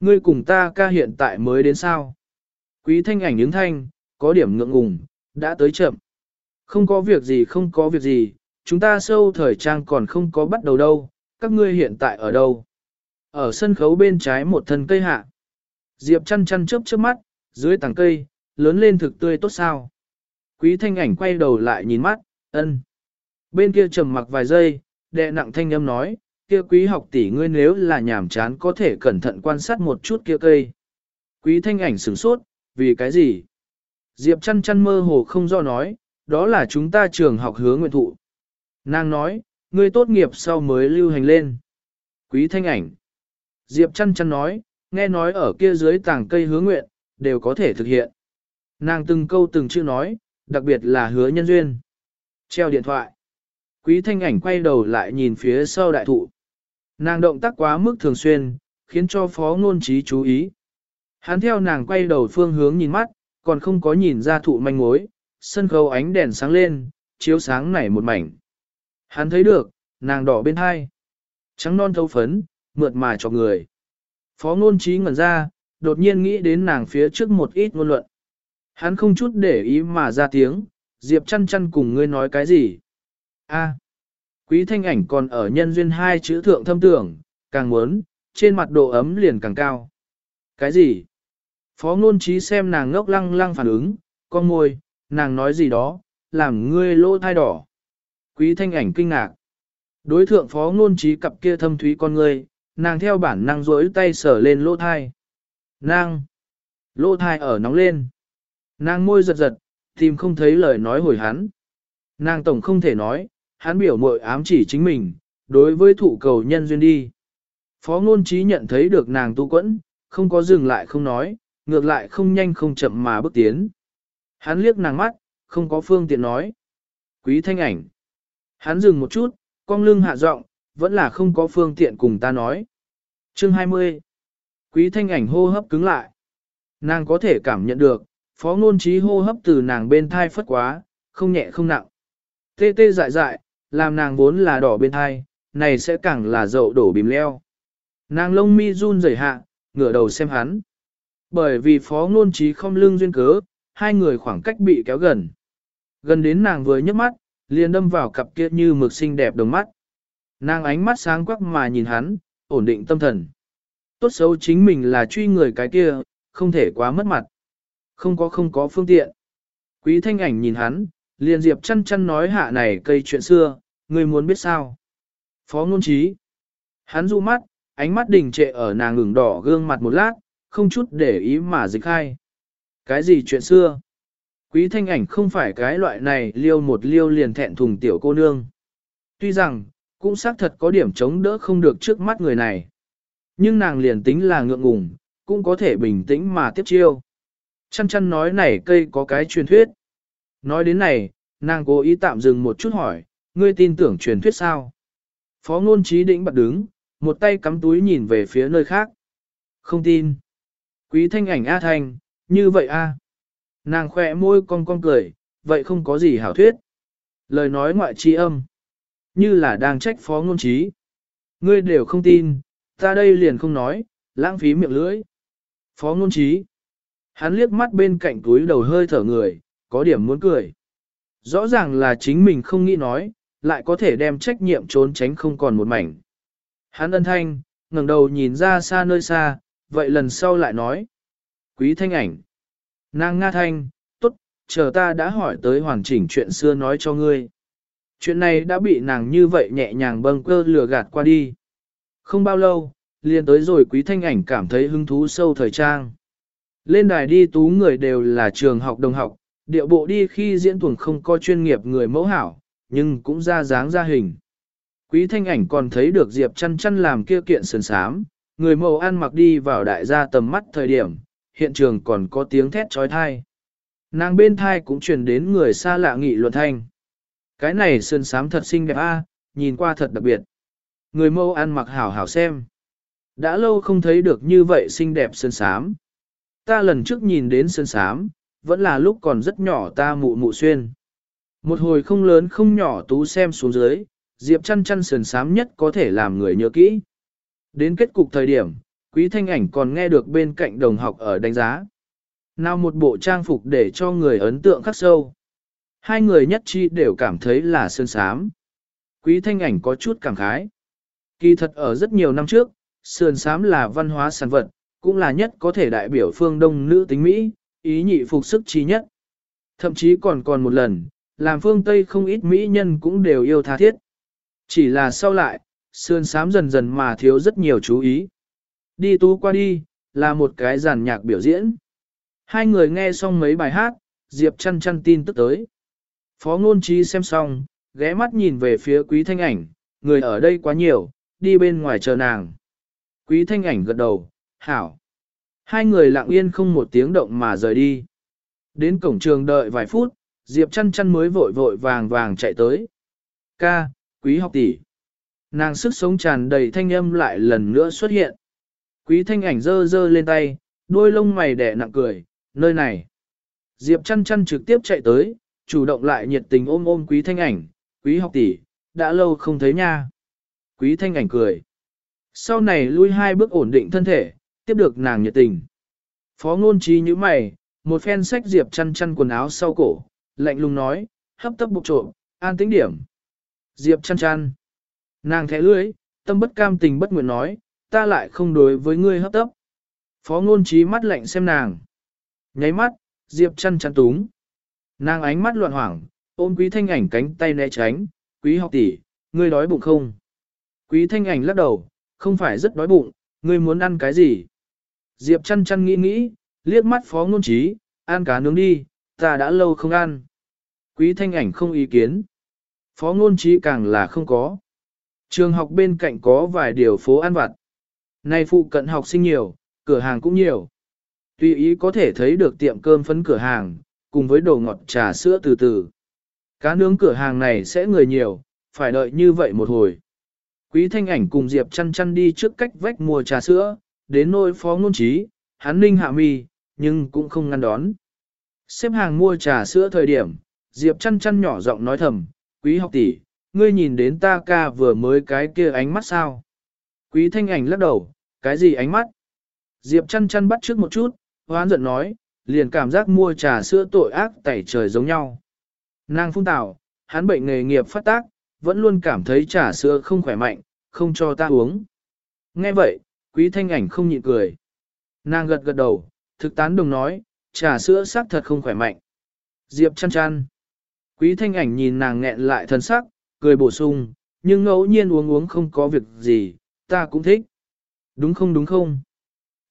ngươi cùng ta ca hiện tại mới đến sao? Quý thanh ảnh những thanh, có điểm ngượng ngùng, đã tới chậm. Không có việc gì không có việc gì, chúng ta sâu thời trang còn không có bắt đầu đâu, các ngươi hiện tại ở đâu? Ở sân khấu bên trái một thân cây hạ. Diệp chăn chăn chớp chớp mắt, dưới tảng cây, lớn lên thực tươi tốt sao. Quý thanh ảnh quay đầu lại nhìn mắt, ân. Bên kia trầm mặc vài giây, đệ nặng thanh âm nói, kia quý học tỷ ngươi nếu là nhảm chán có thể cẩn thận quan sát một chút kia cây. Quý thanh ảnh sửng sốt, vì cái gì? Diệp chăn chăn mơ hồ không do nói, đó là chúng ta trường học hứa nguyện thụ. Nàng nói, ngươi tốt nghiệp sau mới lưu hành lên. Quý thanh ảnh. Diệp chăn chăn nói, nghe nói ở kia dưới tảng cây hứa nguyện, đều có thể thực hiện. Nàng từng câu từng chữ nói, đặc biệt là hứa nhân duyên. Treo điện thoại. Quý thanh ảnh quay đầu lại nhìn phía sau đại thụ. Nàng động tác quá mức thường xuyên, khiến cho phó ngôn trí chú ý. Hắn theo nàng quay đầu phương hướng nhìn mắt, còn không có nhìn ra thụ manh mối, sân khấu ánh đèn sáng lên, chiếu sáng nảy một mảnh. Hắn thấy được, nàng đỏ bên hai. Trắng non thấu phấn, mượt mà cho người. Phó ngôn trí ngẩn ra, đột nhiên nghĩ đến nàng phía trước một ít ngôn luận. Hắn không chút để ý mà ra tiếng, Diệp chăn chăn cùng ngươi nói cái gì? A. quý thanh ảnh còn ở nhân duyên hai chữ thượng thâm tưởng, càng muốn, trên mặt độ ấm liền càng cao. Cái gì? Phó ngôn trí xem nàng ngốc lăng lăng phản ứng, con môi, nàng nói gì đó, làm ngươi lỗ thai đỏ. Quý thanh ảnh kinh ngạc. Đối thượng phó ngôn trí cặp kia thâm thúy con ngươi, nàng theo bản năng rỗi tay sờ lên lỗ thai. Nàng! Lỗ thai ở nóng lên. Nàng môi giật giật, tìm không thấy lời nói hồi hắn. Nàng tổng không thể nói, hắn biểu mội ám chỉ chính mình, đối với thụ cầu nhân duyên đi. Phó ngôn trí nhận thấy được nàng tu quẫn, không có dừng lại không nói, ngược lại không nhanh không chậm mà bước tiến. Hắn liếc nàng mắt, không có phương tiện nói. Quý thanh ảnh. Hắn dừng một chút, cong lưng hạ giọng, vẫn là không có phương tiện cùng ta nói. Chương 20. Quý thanh ảnh hô hấp cứng lại. Nàng có thể cảm nhận được, phó ngôn trí hô hấp từ nàng bên thai phất quá, không nhẹ không nặng. Tê tê dại dại, làm nàng vốn là đỏ bên thai, này sẽ càng là dậu đổ bìm leo. Nàng lông mi run rẩy hạ, ngửa đầu xem hắn. Bởi vì phó ngôn trí không lưng duyên cớ, hai người khoảng cách bị kéo gần. Gần đến nàng vừa nhấc mắt, liền đâm vào cặp kia như mực xinh đẹp đồng mắt. Nàng ánh mắt sáng quắc mà nhìn hắn, ổn định tâm thần. Tốt xấu chính mình là truy người cái kia, không thể quá mất mặt. Không có không có phương tiện. Quý thanh ảnh nhìn hắn, liền diệp chăn chăn nói hạ này cây chuyện xưa, người muốn biết sao. Phó ngôn trí. Hắn du mắt, ánh mắt đình trệ ở nàng ngừng đỏ gương mặt một lát, không chút để ý mà dịch khai. Cái gì chuyện xưa? Quý thanh ảnh không phải cái loại này liêu một liêu liền thẹn thùng tiểu cô nương. Tuy rằng, cũng xác thật có điểm chống đỡ không được trước mắt người này. Nhưng nàng liền tính là ngượng ngùng, cũng có thể bình tĩnh mà tiếp chiêu. Chăn chăn nói này cây có cái truyền thuyết. Nói đến này, nàng cố ý tạm dừng một chút hỏi, ngươi tin tưởng truyền thuyết sao? Phó ngôn trí đĩnh bật đứng, một tay cắm túi nhìn về phía nơi khác. Không tin. Quý thanh ảnh A thanh, như vậy A. Nàng khỏe môi cong cong cười, vậy không có gì hảo thuyết. Lời nói ngoại trí âm. Như là đang trách phó ngôn trí. Ngươi đều không tin, ta đây liền không nói, lãng phí miệng lưỡi. Phó ngôn trí. Hắn liếc mắt bên cạnh túi đầu hơi thở người, có điểm muốn cười. Rõ ràng là chính mình không nghĩ nói, lại có thể đem trách nhiệm trốn tránh không còn một mảnh. Hắn ân thanh, ngẩng đầu nhìn ra xa nơi xa, vậy lần sau lại nói. Quý thanh ảnh. Nàng Nga thanh, tốt, chờ ta đã hỏi tới hoàn chỉnh chuyện xưa nói cho ngươi. Chuyện này đã bị nàng như vậy nhẹ nhàng bâng cơ lừa gạt qua đi. Không bao lâu, liền tới rồi quý thanh ảnh cảm thấy hứng thú sâu thời trang. Lên đài đi tú người đều là trường học đồng học, điệu bộ đi khi diễn tuồng không có chuyên nghiệp người mẫu hảo, nhưng cũng ra dáng ra hình. Quý thanh ảnh còn thấy được Diệp chăn chăn làm kia kiện sườn sám, người mẫu ăn mặc đi vào đại gia tầm mắt thời điểm, hiện trường còn có tiếng thét trói thai. Nàng bên thai cũng truyền đến người xa lạ nghị luận thanh. Cái này sườn sám thật xinh đẹp a, nhìn qua thật đặc biệt. Người mẫu ăn mặc hảo hảo xem. Đã lâu không thấy được như vậy xinh đẹp sơn sám. Ta lần trước nhìn đến sơn sám, vẫn là lúc còn rất nhỏ ta mụ mụ xuyên. Một hồi không lớn không nhỏ tú xem xuống dưới, Diệp chăn chăn sườn sám nhất có thể làm người nhớ kỹ. Đến kết cục thời điểm, quý thanh ảnh còn nghe được bên cạnh đồng học ở đánh giá. Nào một bộ trang phục để cho người ấn tượng khắc sâu. Hai người nhất chi đều cảm thấy là sơn sám. Quý thanh ảnh có chút cảm khái. Kỳ thật ở rất nhiều năm trước, sườn sám là văn hóa sản vật, cũng là nhất có thể đại biểu phương đông nữ tính Mỹ, ý nhị phục sức chi nhất. Thậm chí còn còn một lần, làm phương Tây không ít Mỹ nhân cũng đều yêu tha thiết. Chỉ là sau lại, sườn sám dần dần mà thiếu rất nhiều chú ý. Đi tú qua đi, là một cái giàn nhạc biểu diễn. Hai người nghe xong mấy bài hát, Diệp chăn chăn tin tức tới. Phó ngôn trí xem xong, ghé mắt nhìn về phía quý thanh ảnh, người ở đây quá nhiều, đi bên ngoài chờ nàng. Quý thanh ảnh gật đầu, hảo. Hai người lặng yên không một tiếng động mà rời đi. Đến cổng trường đợi vài phút, Diệp chăn chăn mới vội vội vàng vàng chạy tới. Ca, quý học tỷ. Nàng sức sống tràn đầy thanh âm lại lần nữa xuất hiện. Quý thanh ảnh dơ dơ lên tay, đôi lông mày đẻ nặng cười, nơi này. Diệp chăn chăn trực tiếp chạy tới, chủ động lại nhiệt tình ôm ôm quý thanh ảnh, quý học tỷ, đã lâu không thấy nha. Quý thanh ảnh cười. Sau này lui hai bước ổn định thân thể, tiếp được nàng nhiệt tình. Phó ngôn trí như mày, một phen sách Diệp chăn chăn quần áo sau cổ, lạnh lùng nói, hấp tấp bục trộm, an tĩnh điểm. Diệp chăn chăn. Nàng thẻ lưới, tâm bất cam tình bất nguyện nói, ta lại không đối với ngươi hấp tấp. Phó ngôn trí mắt lạnh xem nàng. Nháy mắt, Diệp chăn chăn túng. Nàng ánh mắt loạn hoảng, ôm quý thanh ảnh cánh tay né tránh, quý học tỷ, ngươi đói bụng không? Quý thanh ảnh lắc đầu, không phải rất đói bụng, ngươi muốn ăn cái gì? Diệp chăn chăn nghĩ nghĩ, liếc mắt phó ngôn trí, ăn cá nướng đi, ta đã lâu không ăn. Quý thanh ảnh không ý kiến. Phó ngôn trí càng là không có. Trường học bên cạnh có vài điều phố ăn vặt. Nay phụ cận học sinh nhiều, cửa hàng cũng nhiều. Tùy ý có thể thấy được tiệm cơm phấn cửa hàng, cùng với đồ ngọt trà sữa từ từ. Cá nướng cửa hàng này sẽ người nhiều, phải đợi như vậy một hồi. Quý thanh ảnh cùng Diệp chăn chăn đi trước cách vách mua trà sữa, đến nỗi phó ngôn trí, hắn ninh hạ mi, nhưng cũng không ngăn đón. Xếp hàng mua trà sữa thời điểm, Diệp chăn chăn nhỏ giọng nói thầm, quý học tỷ, ngươi nhìn đến ta ca vừa mới cái kia ánh mắt sao? Quý thanh ảnh lắc đầu, cái gì ánh mắt? Diệp chăn chăn bắt trước một chút, hoán giận nói, liền cảm giác mua trà sữa tội ác tẩy trời giống nhau. Nàng phung tạo, hắn bệnh nghề nghiệp phát tác, vẫn luôn cảm thấy trà sữa không khỏe mạnh, không cho ta uống. Nghe vậy, quý thanh ảnh không nhịn cười. Nàng gật gật đầu, thực tán đồng nói, trà sữa sắc thật không khỏe mạnh. Diệp chăn chăn. Quý thanh ảnh nhìn nàng nghẹn lại thân sắc, cười bổ sung, nhưng ngẫu nhiên uống uống không có việc gì, ta cũng thích. Đúng không đúng không?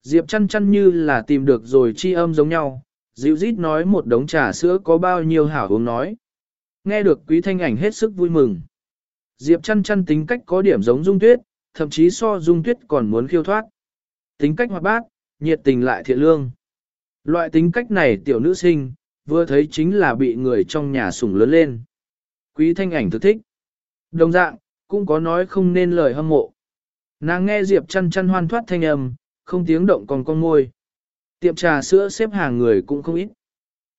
Diệp chăn chăn như là tìm được rồi chi âm giống nhau, dịu rít nói một đống trà sữa có bao nhiêu hảo uống nói. Nghe được quý thanh ảnh hết sức vui mừng. Diệp chăn chăn tính cách có điểm giống dung tuyết, thậm chí so dung tuyết còn muốn khiêu thoát. Tính cách hoạt bát, nhiệt tình lại thiện lương. Loại tính cách này tiểu nữ sinh, vừa thấy chính là bị người trong nhà sủng lớn lên. Quý thanh ảnh thực thích. Đồng dạng, cũng có nói không nên lời hâm mộ. Nàng nghe Diệp chăn chăn hoan thoát thanh âm, không tiếng động còn con môi. Tiệm trà sữa xếp hàng người cũng không ít.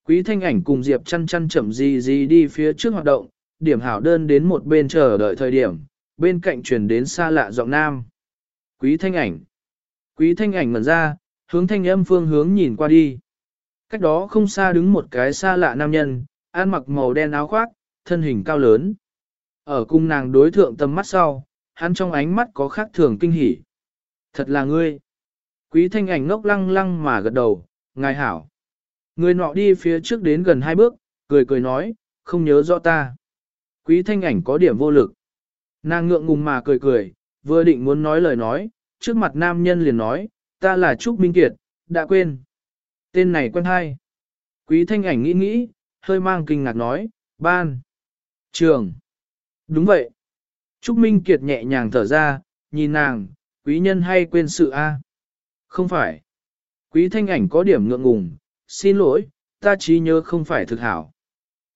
Quý thanh ảnh cùng Diệp chăn chăn chậm gì gì đi phía trước hoạt động, điểm hảo đơn đến một bên chờ đợi thời điểm, bên cạnh truyền đến xa lạ giọng nam. Quý thanh ảnh. Quý thanh ảnh ngẩn ra, hướng thanh âm phương hướng nhìn qua đi. Cách đó không xa đứng một cái xa lạ nam nhân, ăn mặc màu đen áo khoác, thân hình cao lớn. Ở cung nàng đối thượng tầm mắt sau, hắn trong ánh mắt có khác thường kinh hỉ. Thật là ngươi. Quý thanh ảnh ngốc lăng lăng mà gật đầu, ngài hảo. Người nọ đi phía trước đến gần hai bước, cười cười nói, không nhớ rõ ta. Quý thanh ảnh có điểm vô lực. Nàng ngượng ngùng mà cười cười, vừa định muốn nói lời nói, trước mặt nam nhân liền nói, ta là Trúc Minh Kiệt, đã quên. Tên này quen hay. Quý thanh ảnh nghĩ nghĩ, hơi mang kinh ngạc nói, ban. Trường. Đúng vậy. Trúc Minh Kiệt nhẹ nhàng thở ra, nhìn nàng, quý nhân hay quên sự a? Không phải. Quý thanh ảnh có điểm ngượng ngùng, xin lỗi, ta trí nhớ không phải thực hảo.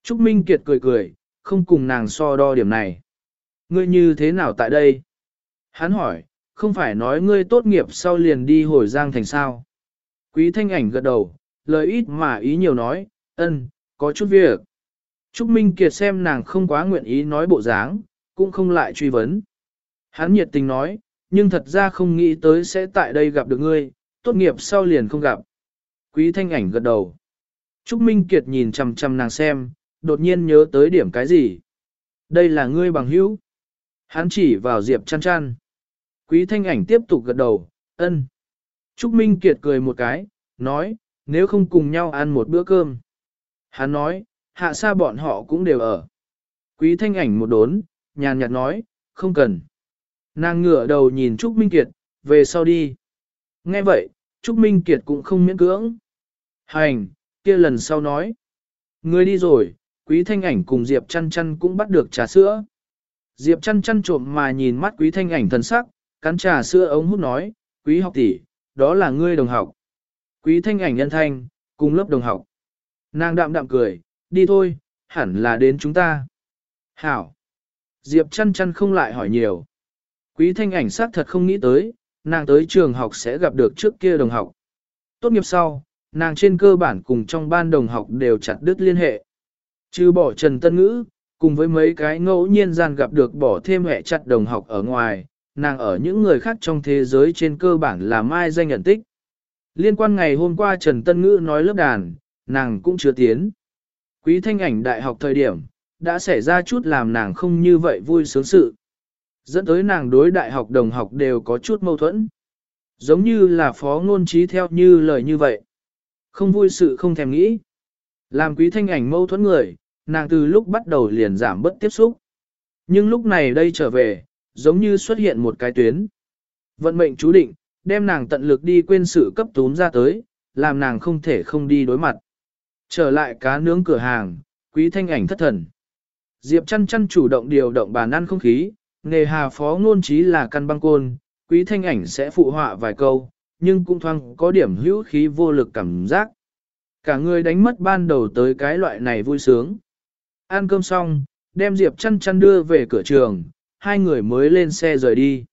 Trúc Minh Kiệt cười cười, không cùng nàng so đo điểm này. Ngươi như thế nào tại đây? Hắn hỏi, không phải nói ngươi tốt nghiệp sau liền đi hồi giang thành sao? Quý thanh ảnh gật đầu, lời ít mà ý nhiều nói, ân, có chút việc. Trúc Minh Kiệt xem nàng không quá nguyện ý nói bộ dáng, cũng không lại truy vấn. Hắn nhiệt tình nói, nhưng thật ra không nghĩ tới sẽ tại đây gặp được ngươi, tốt nghiệp sau liền không gặp. Quý thanh ảnh gật đầu. Trúc Minh Kiệt nhìn chằm chằm nàng xem, đột nhiên nhớ tới điểm cái gì. Đây là ngươi bằng hữu. Hắn chỉ vào Diệp chăn chăn. Quý thanh ảnh tiếp tục gật đầu, ân. Trúc Minh Kiệt cười một cái, nói, nếu không cùng nhau ăn một bữa cơm. Hắn nói, hạ xa bọn họ cũng đều ở. Quý thanh ảnh một đốn, nhàn nhạt nói, không cần. Nàng ngửa đầu nhìn Trúc Minh Kiệt, về sau đi. Nghe vậy, Trúc Minh Kiệt cũng không miễn cưỡng. Hành, kia lần sau nói. Người đi rồi, quý thanh ảnh cùng Diệp chăn chăn cũng bắt được trà sữa. Diệp chăn chăn trộm mà nhìn mắt quý thanh ảnh thần sắc, cắn trà sữa ống hút nói, quý học tỷ, đó là ngươi đồng học. Quý thanh ảnh nhân thanh, cùng lớp đồng học. Nàng đạm đạm cười, đi thôi, hẳn là đến chúng ta. Hảo. Diệp chăn chăn không lại hỏi nhiều. Quý thanh ảnh xác thật không nghĩ tới, nàng tới trường học sẽ gặp được trước kia đồng học. Tốt nghiệp sau, nàng trên cơ bản cùng trong ban đồng học đều chặt đứt liên hệ. Trừ bỏ Trần Tân Ngữ, cùng với mấy cái ngẫu nhiên gian gặp được bỏ thêm hệ chặt đồng học ở ngoài, nàng ở những người khác trong thế giới trên cơ bản là mai danh nhận tích. Liên quan ngày hôm qua Trần Tân Ngữ nói lớp đàn, nàng cũng chưa tiến. Quý thanh ảnh đại học thời điểm, đã xảy ra chút làm nàng không như vậy vui sướng sự. Dẫn tới nàng đối đại học đồng học đều có chút mâu thuẫn. Giống như là phó ngôn trí theo như lời như vậy. Không vui sự không thèm nghĩ. Làm quý thanh ảnh mâu thuẫn người, nàng từ lúc bắt đầu liền giảm bất tiếp xúc. Nhưng lúc này đây trở về, giống như xuất hiện một cái tuyến. Vận mệnh chú định, đem nàng tận lực đi quên sự cấp túm ra tới, làm nàng không thể không đi đối mặt. Trở lại cá nướng cửa hàng, quý thanh ảnh thất thần. Diệp chăn chăn chủ động điều động bàn ăn không khí, nghề hà phó ngôn trí là căn băng côn, quý thanh ảnh sẽ phụ họa vài câu, nhưng cũng thoang có điểm hữu khí vô lực cảm giác. Cả người đánh mất ban đầu tới cái loại này vui sướng. Ăn cơm xong, đem Diệp chăn chăn đưa về cửa trường, hai người mới lên xe rời đi.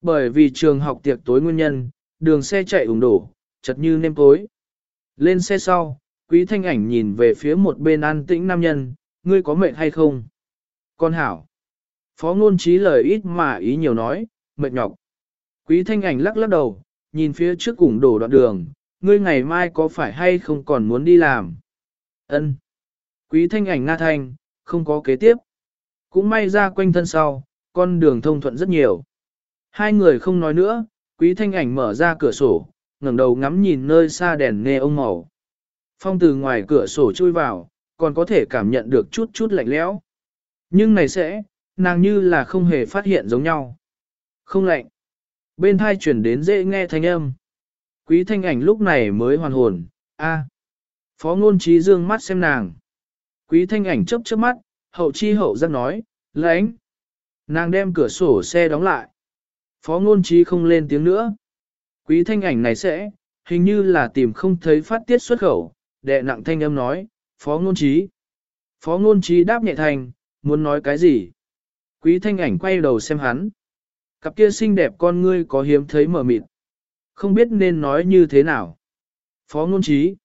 Bởi vì trường học tiệc tối nguyên nhân, đường xe chạy ủng đổ, chật như nêm tối. Lên xe sau, quý thanh ảnh nhìn về phía một bên an tĩnh nam nhân, ngươi có mệt hay không? Con hảo. Phó ngôn trí lời ít mà ý nhiều nói, mệt nhọc. Quý thanh ảnh lắc lắc đầu, nhìn phía trước cùng đổ đoạn đường, ngươi ngày mai có phải hay không còn muốn đi làm? Ân. Quý thanh ảnh nga thanh, không có kế tiếp. Cũng may ra quanh thân sau, con đường thông thuận rất nhiều. Hai người không nói nữa, quý thanh ảnh mở ra cửa sổ, ngẩng đầu ngắm nhìn nơi xa đèn nghe ông màu. Phong từ ngoài cửa sổ chui vào, còn có thể cảm nhận được chút chút lạnh lẽo. Nhưng này sẽ, nàng như là không hề phát hiện giống nhau. Không lạnh. Bên thai chuyển đến dễ nghe thanh âm. Quý thanh ảnh lúc này mới hoàn hồn, a. Phó ngôn trí dương mắt xem nàng. Quý thanh ảnh chớp chớp mắt, hậu chi hậu giác nói, lãnh. Nàng đem cửa sổ xe đóng lại. Phó ngôn trí không lên tiếng nữa. Quý thanh ảnh này sẽ, hình như là tìm không thấy phát tiết xuất khẩu, đệ nặng thanh âm nói, phó ngôn trí. Phó ngôn trí đáp nhẹ thành, muốn nói cái gì? Quý thanh ảnh quay đầu xem hắn. Cặp kia xinh đẹp con ngươi có hiếm thấy mở mịt. Không biết nên nói như thế nào. Phó ngôn trí.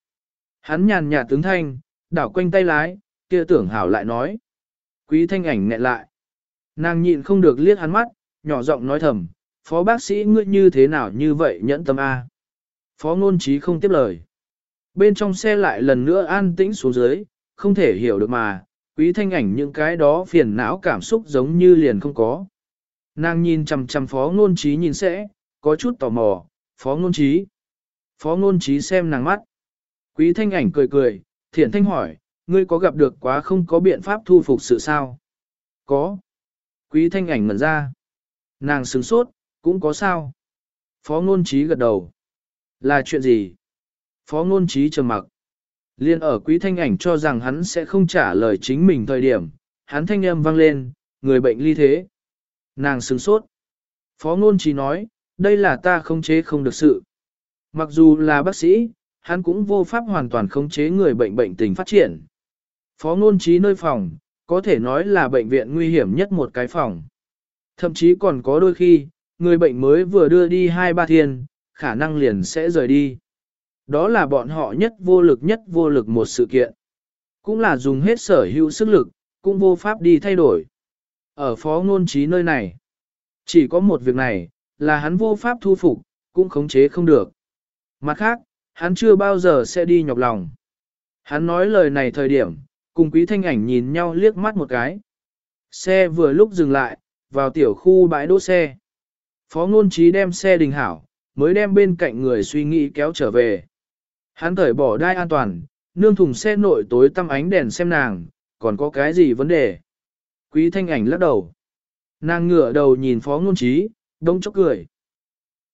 Hắn nhàn nhạt tướng thanh, đảo quanh tay lái, kia tưởng hảo lại nói. Quý thanh ảnh nghẹn lại. Nàng nhịn không được liếc hắn mắt, nhỏ giọng nói thầm, phó bác sĩ ngươi như thế nào như vậy nhẫn tâm A. Phó ngôn trí không tiếp lời. Bên trong xe lại lần nữa an tĩnh xuống dưới, không thể hiểu được mà, quý thanh ảnh những cái đó phiền não cảm xúc giống như liền không có. Nàng nhìn chằm chằm phó ngôn trí nhìn sẽ, có chút tò mò, phó ngôn trí. Phó ngôn trí xem nàng mắt. Quý thanh ảnh cười cười, thiện thanh hỏi, ngươi có gặp được quá không có biện pháp thu phục sự sao? Có. Quý thanh ảnh ngẩn ra. Nàng sừng sốt, cũng có sao? Phó ngôn trí gật đầu. Là chuyện gì? Phó ngôn trí trầm mặc. Liên ở quý thanh ảnh cho rằng hắn sẽ không trả lời chính mình thời điểm, hắn thanh âm vang lên, người bệnh ly thế. Nàng sừng sốt. Phó ngôn trí nói, đây là ta không chế không được sự. Mặc dù là bác sĩ, hắn cũng vô pháp hoàn toàn khống chế người bệnh bệnh tình phát triển. Phó ngôn trí nơi phòng, có thể nói là bệnh viện nguy hiểm nhất một cái phòng. Thậm chí còn có đôi khi, người bệnh mới vừa đưa đi hai ba thiên, khả năng liền sẽ rời đi. Đó là bọn họ nhất vô lực nhất vô lực một sự kiện. Cũng là dùng hết sở hữu sức lực, cũng vô pháp đi thay đổi. Ở phó ngôn trí nơi này, chỉ có một việc này, là hắn vô pháp thu phục, cũng khống chế không được. Mặt khác, hắn chưa bao giờ sẽ đi nhọc lòng. Hắn nói lời này thời điểm, cùng quý thanh ảnh nhìn nhau liếc mắt một cái. Xe vừa lúc dừng lại, vào tiểu khu bãi đỗ xe. Phó ngôn trí đem xe đình hảo, mới đem bên cạnh người suy nghĩ kéo trở về. Hắn cởi bỏ đai an toàn, nương thùng xe nội tối tăm ánh đèn xem nàng, còn có cái gì vấn đề. Quý thanh ảnh lắc đầu. Nàng ngửa đầu nhìn phó ngôn trí, đông chốc cười.